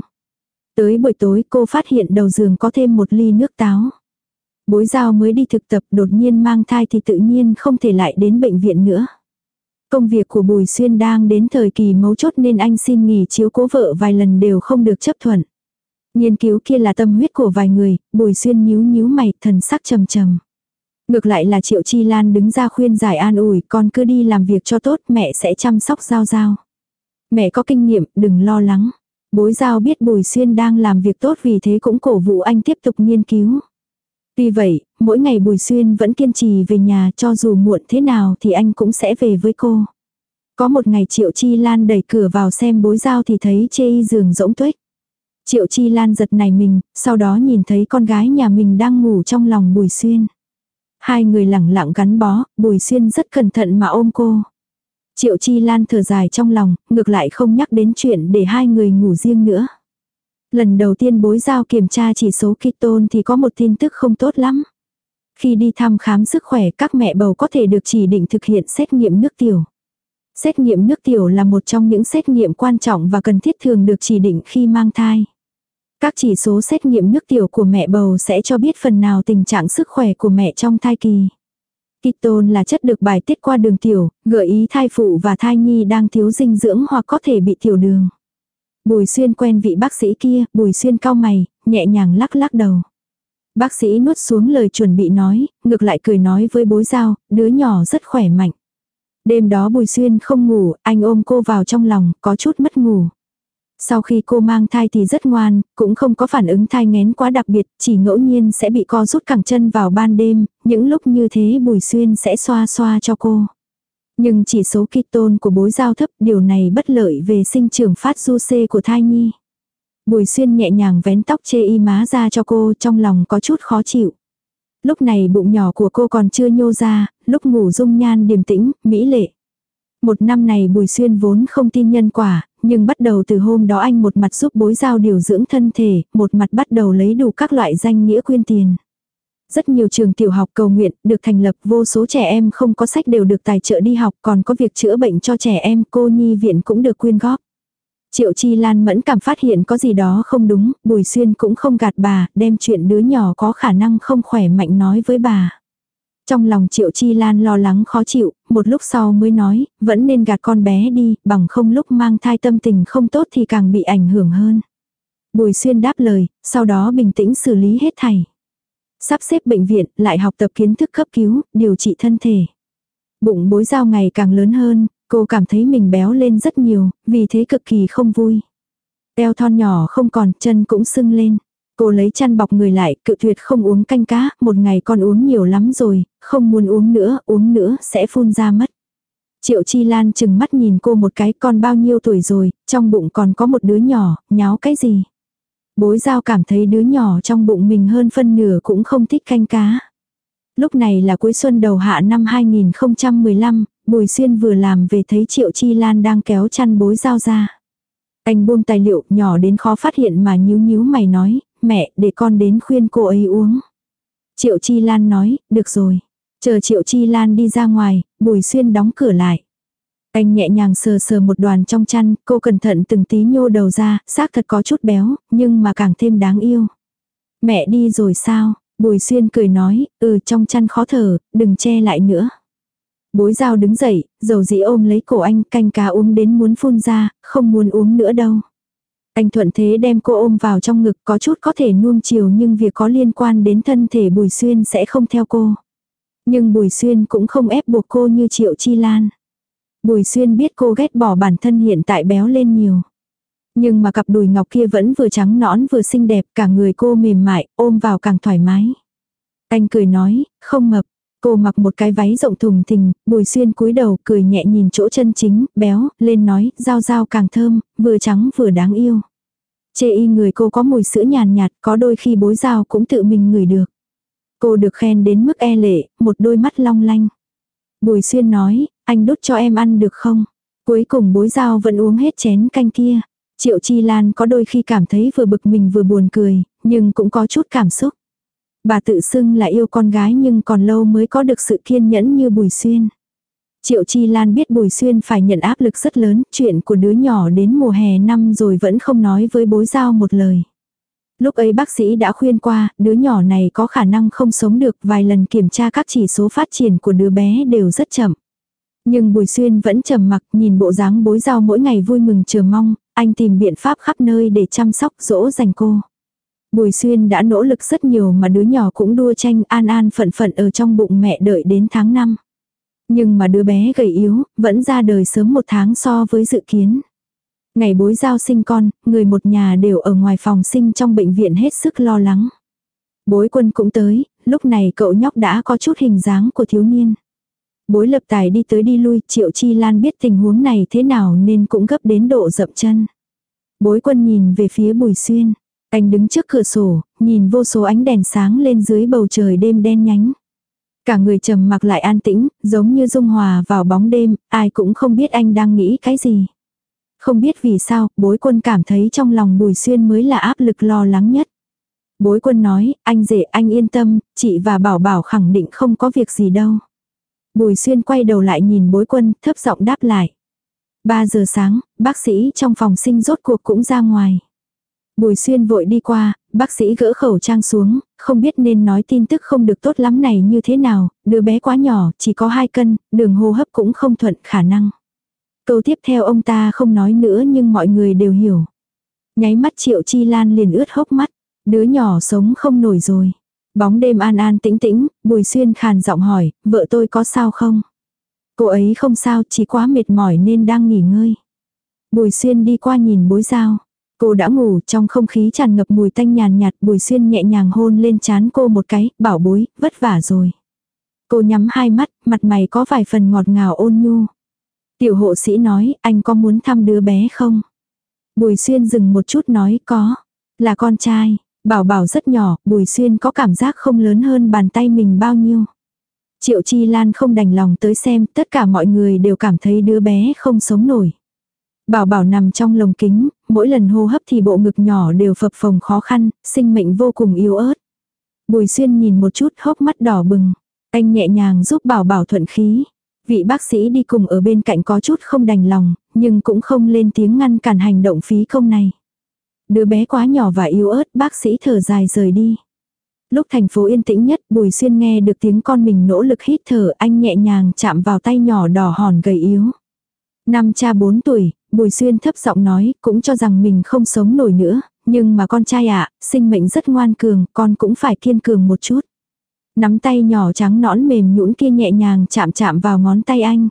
Tới buổi tối cô phát hiện đầu giường có thêm một ly nước táo. Bối giao mới đi thực tập đột nhiên mang thai thì tự nhiên không thể lại đến bệnh viện nữa. Công việc của Bùi Xuyên đang đến thời kỳ mấu chốt nên anh xin nghỉ chiếu cố vợ vài lần đều không được chấp thuận. Nghiên cứu kia là tâm huyết của vài người, Bùi Xuyên nhíu nhíu mày, thần sắc trầm trầm. Ngược lại là Triệu Chi Lan đứng ra khuyên giải an ủi, con cứ đi làm việc cho tốt, mẹ sẽ chăm sóc Giao Giao. Mẹ có kinh nghiệm, đừng lo lắng. Bối Giao biết Bùi Xuyên đang làm việc tốt vì thế cũng cổ vũ anh tiếp tục nghiên cứu. Tuy vậy, mỗi ngày Bùi Xuyên vẫn kiên trì về nhà cho dù muộn thế nào thì anh cũng sẽ về với cô. Có một ngày Triệu Chi Lan đẩy cửa vào xem bối giao thì thấy chê y giường rỗng tuếch. Triệu Chi Lan giật nảy mình, sau đó nhìn thấy con gái nhà mình đang ngủ trong lòng Bùi Xuyên. Hai người lẳng lặng gắn bó, Bùi Xuyên rất cẩn thận mà ôm cô. Triệu Chi Lan thở dài trong lòng, ngược lại không nhắc đến chuyện để hai người ngủ riêng nữa. Lần đầu tiên bối giao kiểm tra chỉ số ketone thì có một tin tức không tốt lắm. Khi đi thăm khám sức khỏe các mẹ bầu có thể được chỉ định thực hiện xét nghiệm nước tiểu. Xét nghiệm nước tiểu là một trong những xét nghiệm quan trọng và cần thiết thường được chỉ định khi mang thai. Các chỉ số xét nghiệm nước tiểu của mẹ bầu sẽ cho biết phần nào tình trạng sức khỏe của mẹ trong thai kỳ. Ketone là chất được bài tiết qua đường tiểu, gợi ý thai phụ và thai nhi đang thiếu dinh dưỡng hoặc có thể bị tiểu đường. Bùi xuyên quen vị bác sĩ kia, bùi xuyên cao mày, nhẹ nhàng lắc lắc đầu. Bác sĩ nuốt xuống lời chuẩn bị nói, ngược lại cười nói với bối giao, đứa nhỏ rất khỏe mạnh. Đêm đó bùi xuyên không ngủ, anh ôm cô vào trong lòng, có chút mất ngủ. Sau khi cô mang thai thì rất ngoan, cũng không có phản ứng thai ngén quá đặc biệt, chỉ ngẫu nhiên sẽ bị co rút cẳng chân vào ban đêm, những lúc như thế bùi xuyên sẽ xoa xoa cho cô. Nhưng chỉ số ketone của bối giao thấp điều này bất lợi về sinh trưởng phát du xê của thai nhi. Bùi xuyên nhẹ nhàng vén tóc chê y má ra cho cô trong lòng có chút khó chịu. Lúc này bụng nhỏ của cô còn chưa nhô ra, lúc ngủ dung nhan điềm tĩnh, mỹ lệ. Một năm này Bùi Xuyên vốn không tin nhân quả, nhưng bắt đầu từ hôm đó anh một mặt giúp bối giao điều dưỡng thân thể, một mặt bắt đầu lấy đủ các loại danh nghĩa quyên tiền. Rất nhiều trường tiểu học cầu nguyện được thành lập vô số trẻ em không có sách đều được tài trợ đi học còn có việc chữa bệnh cho trẻ em cô nhi viện cũng được quyên góp. Triệu Chi Lan mẫn cảm phát hiện có gì đó không đúng, Bùi Xuyên cũng không gạt bà, đem chuyện đứa nhỏ có khả năng không khỏe mạnh nói với bà. Trong lòng Triệu Chi Lan lo lắng khó chịu, một lúc sau mới nói, vẫn nên gạt con bé đi, bằng không lúc mang thai tâm tình không tốt thì càng bị ảnh hưởng hơn. Bùi Xuyên đáp lời, sau đó bình tĩnh xử lý hết thảy. Sắp xếp bệnh viện, lại học tập kiến thức cấp cứu, điều trị thân thể. Bụng bối giao ngày càng lớn hơn, cô cảm thấy mình béo lên rất nhiều, vì thế cực kỳ không vui. Eo thon nhỏ không còn, chân cũng sưng lên. Cô lấy chăn bọc người lại, cự tuyệt không uống canh cá, một ngày con uống nhiều lắm rồi, không muốn uống nữa, uống nữa sẽ phun ra mất. Triệu Chi Lan chừng mắt nhìn cô một cái con bao nhiêu tuổi rồi, trong bụng còn có một đứa nhỏ, nháo cái gì. Bối giao cảm thấy đứa nhỏ trong bụng mình hơn phân nửa cũng không thích canh cá. Lúc này là cuối xuân đầu hạ năm 2015, Bùi xuyên vừa làm về thấy triệu chi lan đang kéo chăn bối Giao ra. Anh buông tài liệu nhỏ đến khó phát hiện mà nhíu nhíu mày nói, mẹ để con đến khuyên cô ấy uống. Triệu chi lan nói, được rồi. Chờ triệu chi lan đi ra ngoài, bùi xuyên đóng cửa lại. Anh nhẹ nhàng sờ sờ một đoàn trong chăn, cô cẩn thận từng tí nhô đầu ra, xác thật có chút béo, nhưng mà càng thêm đáng yêu. Mẹ đi rồi sao? Bùi xuyên cười nói, ừ trong chăn khó thở, đừng che lại nữa. Bối dao đứng dậy, dầu dĩ ôm lấy cổ anh canh cá uống đến muốn phun ra, không muốn uống nữa đâu. Anh thuận thế đem cô ôm vào trong ngực có chút có thể nuông chiều nhưng việc có liên quan đến thân thể Bùi Xuyên sẽ không theo cô. Nhưng Bùi Xuyên cũng không ép buộc cô như Triệu Chi Lan. Bùi Xuyên biết cô ghét bỏ bản thân hiện tại béo lên nhiều. Nhưng mà cặp đùi ngọc kia vẫn vừa trắng nõn vừa xinh đẹp, cả người cô mềm mại, ôm vào càng thoải mái. Anh cười nói, không mập. Cô mặc một cái váy rộng thùng thình, bùi xuyên cúi đầu cười nhẹ nhìn chỗ chân chính, béo, lên nói, dao dao càng thơm, vừa trắng vừa đáng yêu. Chê y người cô có mùi sữa nhàn nhạt, có đôi khi bối dao cũng tự mình ngửi được. Cô được khen đến mức e lệ, một đôi mắt long lanh. Bùi xuyên nói, anh đút cho em ăn được không? Cuối cùng bối dao vẫn uống hết chén canh kia. Triệu Chi Lan có đôi khi cảm thấy vừa bực mình vừa buồn cười, nhưng cũng có chút cảm xúc. Bà tự xưng là yêu con gái nhưng còn lâu mới có được sự kiên nhẫn như Bùi Xuyên. Triệu Chi Lan biết Bùi Xuyên phải nhận áp lực rất lớn, chuyện của đứa nhỏ đến mùa hè năm rồi vẫn không nói với bối giao một lời. Lúc ấy bác sĩ đã khuyên qua, đứa nhỏ này có khả năng không sống được vài lần kiểm tra các chỉ số phát triển của đứa bé đều rất chậm. Nhưng Bùi Xuyên vẫn trầm mặc nhìn bộ dáng bối giao mỗi ngày vui mừng chờ mong, anh tìm biện pháp khắp nơi để chăm sóc dỗ dành cô. Bùi Xuyên đã nỗ lực rất nhiều mà đứa nhỏ cũng đua tranh an an phận phận ở trong bụng mẹ đợi đến tháng 5. Nhưng mà đứa bé gầy yếu, vẫn ra đời sớm một tháng so với dự kiến. Ngày bối giao sinh con, người một nhà đều ở ngoài phòng sinh trong bệnh viện hết sức lo lắng. Bối quân cũng tới, lúc này cậu nhóc đã có chút hình dáng của thiếu niên. Bối lập tài đi tới đi lui, triệu chi lan biết tình huống này thế nào nên cũng gấp đến độ dậm chân. Bối quân nhìn về phía bùi xuyên. Anh đứng trước cửa sổ, nhìn vô số ánh đèn sáng lên dưới bầu trời đêm đen nhánh. Cả người trầm mặc lại an tĩnh, giống như dung hòa vào bóng đêm, ai cũng không biết anh đang nghĩ cái gì. Không biết vì sao, bối quân cảm thấy trong lòng bùi xuyên mới là áp lực lo lắng nhất. Bối quân nói, anh rể anh yên tâm, chị và bảo bảo khẳng định không có việc gì đâu. Bùi xuyên quay đầu lại nhìn bối quân, thấp giọng đáp lại. 3 giờ sáng, bác sĩ trong phòng sinh rốt cuộc cũng ra ngoài. Bùi xuyên vội đi qua, bác sĩ gỡ khẩu trang xuống, không biết nên nói tin tức không được tốt lắm này như thế nào, đứa bé quá nhỏ, chỉ có 2 cân, đường hô hấp cũng không thuận khả năng. Câu tiếp theo ông ta không nói nữa nhưng mọi người đều hiểu. Nháy mắt triệu chi lan liền ướt hốc mắt, đứa nhỏ sống không nổi rồi. Bóng đêm an an tĩnh tĩnh, bùi xuyên khàn giọng hỏi, vợ tôi có sao không? Cô ấy không sao, chỉ quá mệt mỏi nên đang nghỉ ngơi. Bùi xuyên đi qua nhìn bối giao. Cô đã ngủ trong không khí tràn ngập mùi tanh nhàn nhạt bùi xuyên nhẹ nhàng hôn lên chán cô một cái, bảo bối, vất vả rồi. Cô nhắm hai mắt, mặt mày có vài phần ngọt ngào ôn nhu. Tiểu hộ sĩ nói, anh có muốn thăm đứa bé không? Bùi xuyên dừng một chút nói, có. Là con trai, bảo bảo rất nhỏ, bùi xuyên có cảm giác không lớn hơn bàn tay mình bao nhiêu. Triệu Chi Lan không đành lòng tới xem, tất cả mọi người đều cảm thấy đứa bé không sống nổi. Bảo bảo nằm trong lồng kính, mỗi lần hô hấp thì bộ ngực nhỏ đều phập phồng khó khăn, sinh mệnh vô cùng yếu ớt. Bùi xuyên nhìn một chút hốc mắt đỏ bừng. Anh nhẹ nhàng giúp bảo bảo thuận khí. Vị bác sĩ đi cùng ở bên cạnh có chút không đành lòng, nhưng cũng không lên tiếng ngăn cản hành động phí công này. Đứa bé quá nhỏ và yếu ớt bác sĩ thở dài rời đi. Lúc thành phố yên tĩnh nhất Bùi Xuyên nghe được tiếng con mình nỗ lực hít thở anh nhẹ nhàng chạm vào tay nhỏ đỏ hòn gầy yếu. Năm cha bốn tuổi, Bùi Xuyên thấp giọng nói, cũng cho rằng mình không sống nổi nữa, nhưng mà con trai ạ, sinh mệnh rất ngoan cường, con cũng phải kiên cường một chút. Nắm tay nhỏ trắng nõn mềm nhũn kia nhẹ nhàng chạm chạm vào ngón tay anh.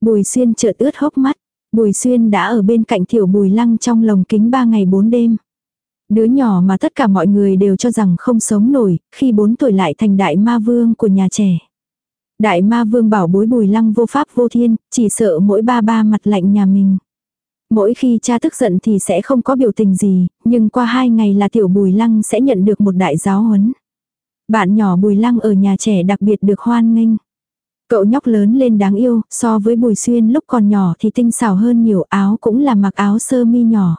Bùi Xuyên chợt ướt hốc mắt, Bùi Xuyên đã ở bên cạnh tiểu Bùi Lăng trong lồng kính ba ngày bốn đêm. Đứa nhỏ mà tất cả mọi người đều cho rằng không sống nổi, khi bốn tuổi lại thành đại ma vương của nhà trẻ. Đại ma vương bảo bối bùi lăng vô pháp vô thiên, chỉ sợ mỗi ba ba mặt lạnh nhà mình. Mỗi khi cha tức giận thì sẽ không có biểu tình gì, nhưng qua hai ngày là tiểu bùi lăng sẽ nhận được một đại giáo huấn. Bạn nhỏ bùi lăng ở nhà trẻ đặc biệt được hoan nghênh. Cậu nhóc lớn lên đáng yêu, so với Bùi Xuyên lúc còn nhỏ thì tinh xảo hơn nhiều áo cũng là mặc áo sơ mi nhỏ.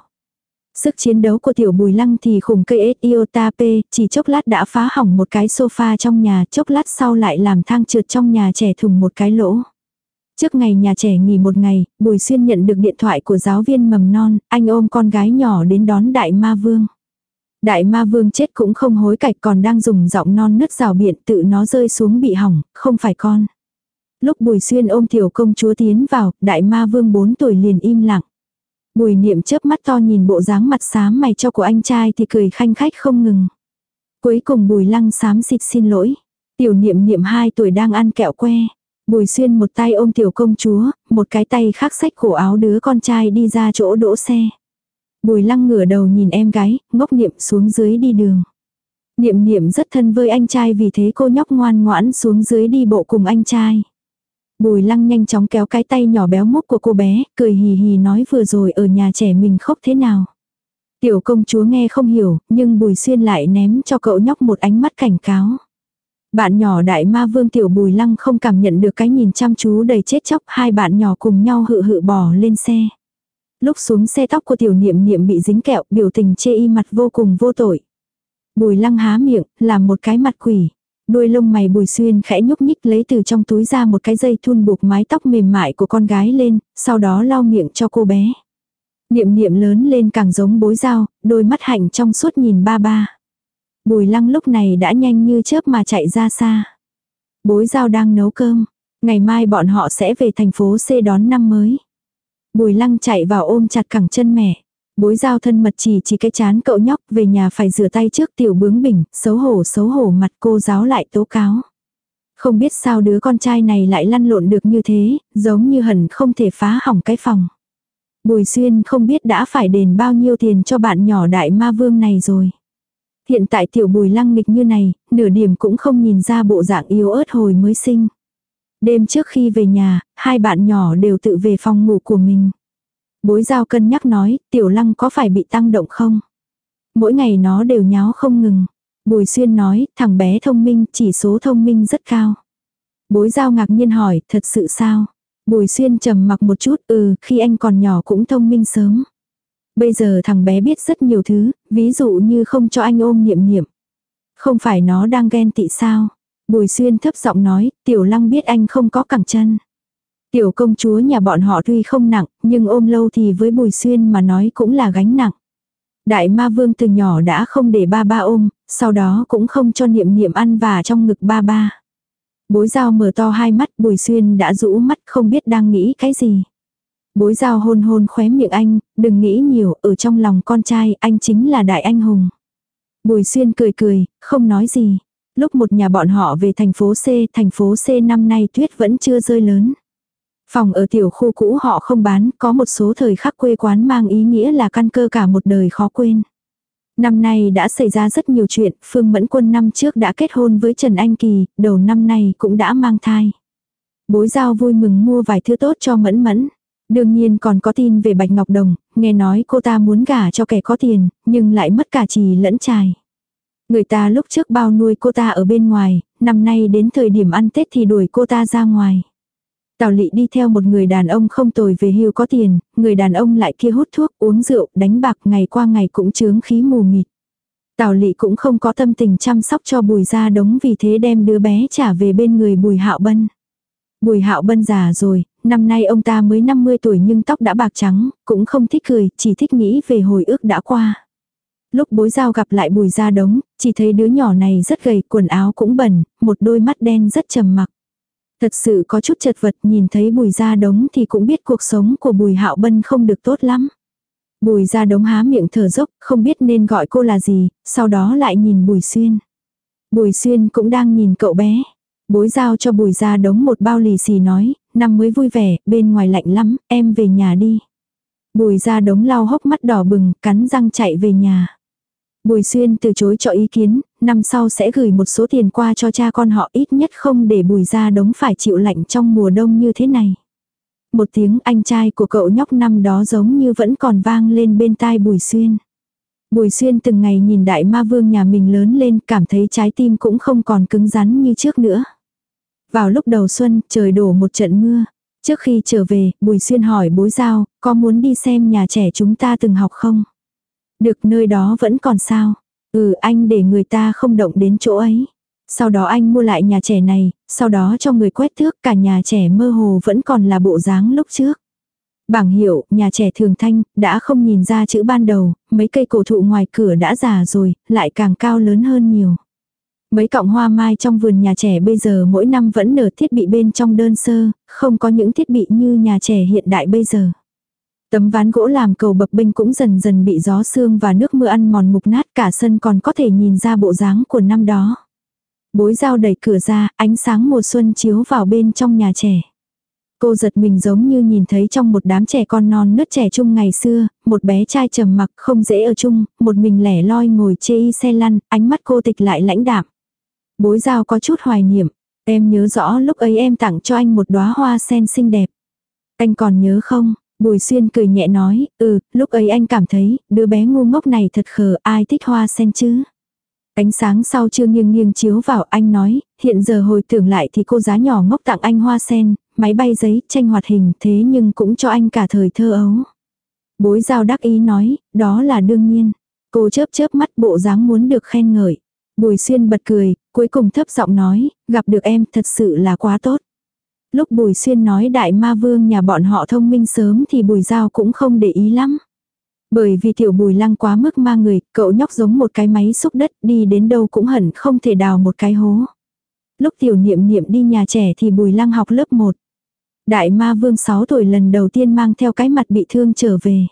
Sức chiến đấu của tiểu bùi lăng thì khủng cây Iota P, chỉ chốc lát đã phá hỏng một cái sofa trong nhà, chốc lát sau lại làm thang trượt trong nhà trẻ thùng một cái lỗ. Trước ngày nhà trẻ nghỉ một ngày, Bùi Xuyên nhận được điện thoại của giáo viên mầm non, anh ôm con gái nhỏ đến đón đại ma vương. Đại ma vương chết cũng không hối cạch còn đang dùng giọng non nứt rào biện tự nó rơi xuống bị hỏng, không phải con. Lúc Bùi Xuyên ôm tiểu công chúa tiến vào, đại ma vương 4 tuổi liền im lặng. Bùi niệm chớp mắt to nhìn bộ dáng mặt xám mày cho của anh trai thì cười khanh khách không ngừng. Cuối cùng bùi lăng xám xịt xin lỗi. Tiểu niệm niệm 2 tuổi đang ăn kẹo que. Bùi xuyên một tay ôm tiểu công chúa, một cái tay khác sách cổ áo đứa con trai đi ra chỗ đỗ xe. Bùi lăng ngửa đầu nhìn em gái, ngốc niệm xuống dưới đi đường. Niệm niệm rất thân với anh trai vì thế cô nhóc ngoan ngoãn xuống dưới đi bộ cùng anh trai. Bùi lăng nhanh chóng kéo cái tay nhỏ béo mốc của cô bé, cười hì hì nói vừa rồi ở nhà trẻ mình khóc thế nào. Tiểu công chúa nghe không hiểu, nhưng bùi xuyên lại ném cho cậu nhóc một ánh mắt cảnh cáo. Bạn nhỏ đại ma vương tiểu bùi lăng không cảm nhận được cái nhìn chăm chú đầy chết chóc hai bạn nhỏ cùng nhau hự hự bỏ lên xe. Lúc xuống xe tóc của tiểu niệm niệm bị dính kẹo biểu tình chê y mặt vô cùng vô tội. Bùi lăng há miệng, làm một cái mặt quỷ. Đuôi lông mày bùi xuyên khẽ nhúc nhích lấy từ trong túi ra một cái dây thun buộc mái tóc mềm mại của con gái lên, sau đó lau miệng cho cô bé. Niệm niệm lớn lên càng giống bối dao, đôi mắt hạnh trong suốt nhìn ba ba. Bùi lăng lúc này đã nhanh như chớp mà chạy ra xa. Bối dao đang nấu cơm. Ngày mai bọn họ sẽ về thành phố C đón năm mới. Bùi lăng chạy vào ôm chặt cẳng chân mẹ. Bối giao thân mật chỉ chỉ cái chán cậu nhóc về nhà phải rửa tay trước tiểu bướng bỉnh, xấu hổ xấu hổ mặt cô giáo lại tố cáo. Không biết sao đứa con trai này lại lăn lộn được như thế, giống như hẳn không thể phá hỏng cái phòng. Bùi xuyên không biết đã phải đền bao nhiêu tiền cho bạn nhỏ đại ma vương này rồi. Hiện tại tiểu bùi lăng nghịch như này, nửa điểm cũng không nhìn ra bộ dạng yếu ớt hồi mới sinh. Đêm trước khi về nhà, hai bạn nhỏ đều tự về phòng ngủ của mình. Bối giao cân nhắc nói, tiểu lăng có phải bị tăng động không? Mỗi ngày nó đều nháo không ngừng. Bùi xuyên nói, thằng bé thông minh, chỉ số thông minh rất cao. Bối giao ngạc nhiên hỏi, thật sự sao? Bùi xuyên trầm mặc một chút, ừ, khi anh còn nhỏ cũng thông minh sớm. Bây giờ thằng bé biết rất nhiều thứ, ví dụ như không cho anh ôm niệm niệm. Không phải nó đang ghen tị sao? Bùi xuyên thấp giọng nói, tiểu lăng biết anh không có cẳng chân. Tiểu công chúa nhà bọn họ tuy không nặng, nhưng ôm lâu thì với Bùi Xuyên mà nói cũng là gánh nặng. Đại ma vương từ nhỏ đã không để ba ba ôm, sau đó cũng không cho niệm niệm ăn và trong ngực ba ba. Bối dao mở to hai mắt Bùi Xuyên đã rũ mắt không biết đang nghĩ cái gì. Bối dao hôn hôn khóe miệng anh, đừng nghĩ nhiều, ở trong lòng con trai anh chính là đại anh hùng. Bùi Xuyên cười cười, không nói gì. Lúc một nhà bọn họ về thành phố C, thành phố C năm nay tuyết vẫn chưa rơi lớn. Phòng ở tiểu khu cũ họ không bán, có một số thời khắc quê quán mang ý nghĩa là căn cơ cả một đời khó quên. Năm nay đã xảy ra rất nhiều chuyện, Phương Mẫn Quân năm trước đã kết hôn với Trần Anh Kỳ, đầu năm nay cũng đã mang thai. Bối giao vui mừng mua vài thứ tốt cho Mẫn Mẫn. Đương nhiên còn có tin về Bạch Ngọc Đồng, nghe nói cô ta muốn gả cho kẻ có tiền, nhưng lại mất cả trì lẫn trài. Người ta lúc trước bao nuôi cô ta ở bên ngoài, năm nay đến thời điểm ăn Tết thì đuổi cô ta ra ngoài. Tào lị đi theo một người đàn ông không tồi về hưu có tiền, người đàn ông lại kia hút thuốc, uống rượu, đánh bạc ngày qua ngày cũng chướng khí mù mịt. Tào lị cũng không có tâm tình chăm sóc cho bùi ra đống vì thế đem đứa bé trả về bên người bùi hạo bân. Bùi hạo bân già rồi, năm nay ông ta mới 50 tuổi nhưng tóc đã bạc trắng, cũng không thích cười, chỉ thích nghĩ về hồi ức đã qua. Lúc bối giao gặp lại bùi ra đống, chỉ thấy đứa nhỏ này rất gầy, quần áo cũng bẩn, một đôi mắt đen rất trầm mặc. Thật sự có chút chật vật nhìn thấy bùi ra đống thì cũng biết cuộc sống của bùi hạo bân không được tốt lắm. Bùi ra đống há miệng thở dốc, không biết nên gọi cô là gì, sau đó lại nhìn bùi xuyên. Bùi xuyên cũng đang nhìn cậu bé. Bối giao cho bùi ra đống một bao lì xì nói, năm mới vui vẻ, bên ngoài lạnh lắm, em về nhà đi. Bùi ra đống lau hốc mắt đỏ bừng, cắn răng chạy về nhà. Bùi xuyên từ chối cho ý kiến, năm sau sẽ gửi một số tiền qua cho cha con họ ít nhất không để bùi ra đống phải chịu lạnh trong mùa đông như thế này. Một tiếng anh trai của cậu nhóc năm đó giống như vẫn còn vang lên bên tai bùi xuyên. Bùi xuyên từng ngày nhìn đại ma vương nhà mình lớn lên cảm thấy trái tim cũng không còn cứng rắn như trước nữa. Vào lúc đầu xuân, trời đổ một trận mưa. Trước khi trở về, Bùi Xuyên hỏi bối giao, có muốn đi xem nhà trẻ chúng ta từng học không? Được nơi đó vẫn còn sao? Ừ anh để người ta không động đến chỗ ấy. Sau đó anh mua lại nhà trẻ này, sau đó cho người quét thước cả nhà trẻ mơ hồ vẫn còn là bộ dáng lúc trước. Bảng hiệu, nhà trẻ thường thanh, đã không nhìn ra chữ ban đầu, mấy cây cổ thụ ngoài cửa đã già rồi, lại càng cao lớn hơn nhiều. Mấy cọng hoa mai trong vườn nhà trẻ bây giờ mỗi năm vẫn nở thiết bị bên trong đơn sơ, không có những thiết bị như nhà trẻ hiện đại bây giờ. Tấm ván gỗ làm cầu bập bênh cũng dần dần bị gió sương và nước mưa ăn mòn mục nát cả sân còn có thể nhìn ra bộ dáng của năm đó. Bối dao đẩy cửa ra, ánh sáng mùa xuân chiếu vào bên trong nhà trẻ. Cô giật mình giống như nhìn thấy trong một đám trẻ con non nớt trẻ trung ngày xưa, một bé trai trầm mặc không dễ ở chung, một mình lẻ loi ngồi chê y xe lăn, ánh mắt cô tịch lại lãnh đạm. Bối giao có chút hoài niệm, em nhớ rõ lúc ấy em tặng cho anh một đóa hoa sen xinh đẹp. Anh còn nhớ không? Bùi xuyên cười nhẹ nói, ừ, lúc ấy anh cảm thấy, đứa bé ngu ngốc này thật khờ, ai thích hoa sen chứ? Ánh sáng sau chưa nghiêng nghiêng chiếu vào anh nói, hiện giờ hồi tưởng lại thì cô giá nhỏ ngốc tặng anh hoa sen, máy bay giấy, tranh hoạt hình thế nhưng cũng cho anh cả thời thơ ấu. Bối giao đắc ý nói, đó là đương nhiên. Cô chớp chớp mắt bộ dáng muốn được khen ngợi. Bùi xuyên bật cười, cuối cùng thấp giọng nói, gặp được em thật sự là quá tốt. Lúc bùi xuyên nói đại ma vương nhà bọn họ thông minh sớm thì bùi giao cũng không để ý lắm. Bởi vì tiểu bùi lăng quá mức ma người, cậu nhóc giống một cái máy xúc đất đi đến đâu cũng hẳn không thể đào một cái hố. Lúc tiểu niệm niệm đi nhà trẻ thì bùi lăng học lớp 1. Đại ma vương 6 tuổi lần đầu tiên mang theo cái mặt bị thương trở về.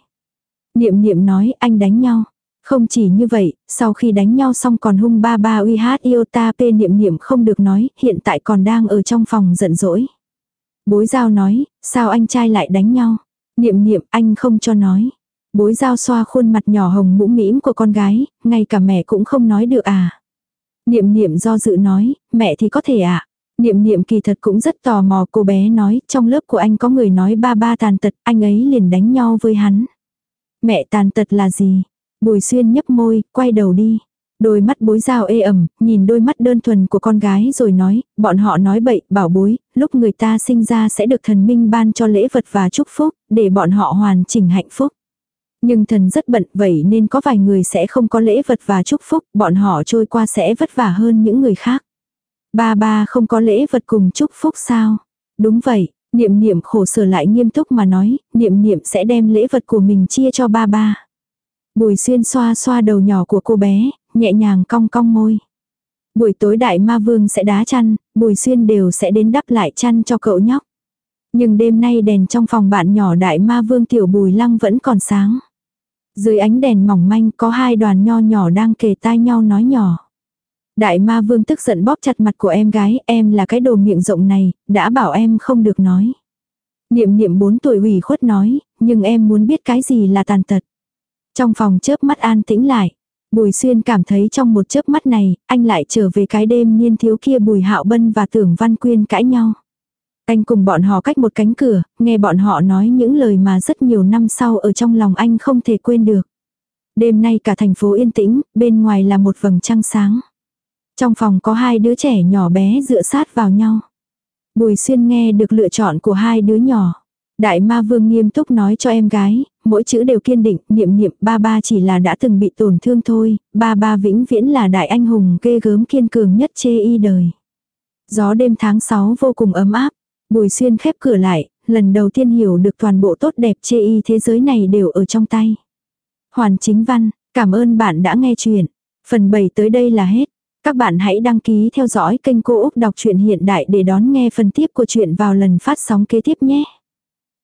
Niệm niệm nói anh đánh nhau. Không chỉ như vậy, sau khi đánh nhau xong còn hung ba ba uy hát iota p niệm niệm không được nói, hiện tại còn đang ở trong phòng giận dỗi. Bối giao nói, sao anh trai lại đánh nhau? Niệm niệm anh không cho nói. Bối giao xoa khuôn mặt nhỏ hồng mũm mĩm của con gái, ngay cả mẹ cũng không nói được à. Niệm niệm do dự nói, mẹ thì có thể ạ. À? Niệm niệm kỳ thật cũng rất tò mò cô bé nói, trong lớp của anh có người nói ba ba tàn tật, anh ấy liền đánh nhau với hắn. Mẹ tàn tật là gì? Bùi xuyên nhấp môi, quay đầu đi. Đôi mắt bối dao ê ẩm, nhìn đôi mắt đơn thuần của con gái rồi nói, bọn họ nói bậy, bảo bối, lúc người ta sinh ra sẽ được thần minh ban cho lễ vật và chúc phúc, để bọn họ hoàn chỉnh hạnh phúc. Nhưng thần rất bận vậy nên có vài người sẽ không có lễ vật và chúc phúc, bọn họ trôi qua sẽ vất vả hơn những người khác. Ba ba không có lễ vật cùng chúc phúc sao? Đúng vậy, niệm niệm khổ sở lại nghiêm túc mà nói, niệm niệm sẽ đem lễ vật của mình chia cho ba ba. Bùi xuyên xoa xoa đầu nhỏ của cô bé, nhẹ nhàng cong cong môi. Buổi tối đại ma vương sẽ đá chăn, bùi xuyên đều sẽ đến đắp lại chăn cho cậu nhóc. Nhưng đêm nay đèn trong phòng bạn nhỏ đại ma vương tiểu bùi lăng vẫn còn sáng. Dưới ánh đèn mỏng manh có hai đoàn nho nhỏ đang kề tai nhau nói nhỏ. Đại ma vương tức giận bóp chặt mặt của em gái, em là cái đồ miệng rộng này, đã bảo em không được nói. Niệm niệm 4 tuổi ủy khuất nói, nhưng em muốn biết cái gì là tàn tật. Trong phòng chớp mắt an tĩnh lại. Bùi xuyên cảm thấy trong một chớp mắt này, anh lại trở về cái đêm niên thiếu kia bùi hạo bân và tưởng văn quyên cãi nhau. Anh cùng bọn họ cách một cánh cửa, nghe bọn họ nói những lời mà rất nhiều năm sau ở trong lòng anh không thể quên được. Đêm nay cả thành phố yên tĩnh, bên ngoài là một vầng trăng sáng. Trong phòng có hai đứa trẻ nhỏ bé dựa sát vào nhau. Bùi xuyên nghe được lựa chọn của hai đứa nhỏ. Đại ma vương nghiêm túc nói cho em gái, mỗi chữ đều kiên định, niệm niệm ba ba chỉ là đã từng bị tổn thương thôi, ba ba vĩnh viễn là đại anh hùng ghê gớm kiên cường nhất chê y đời. Gió đêm tháng 6 vô cùng ấm áp, bùi xuyên khép cửa lại, lần đầu tiên hiểu được toàn bộ tốt đẹp chê y thế giới này đều ở trong tay. Hoàn chính văn, cảm ơn bạn đã nghe chuyện. Phần 7 tới đây là hết. Các bạn hãy đăng ký theo dõi kênh Cô Úc Đọc truyện Hiện Đại để đón nghe phần tiếp của chuyện vào lần phát sóng kế tiếp nhé.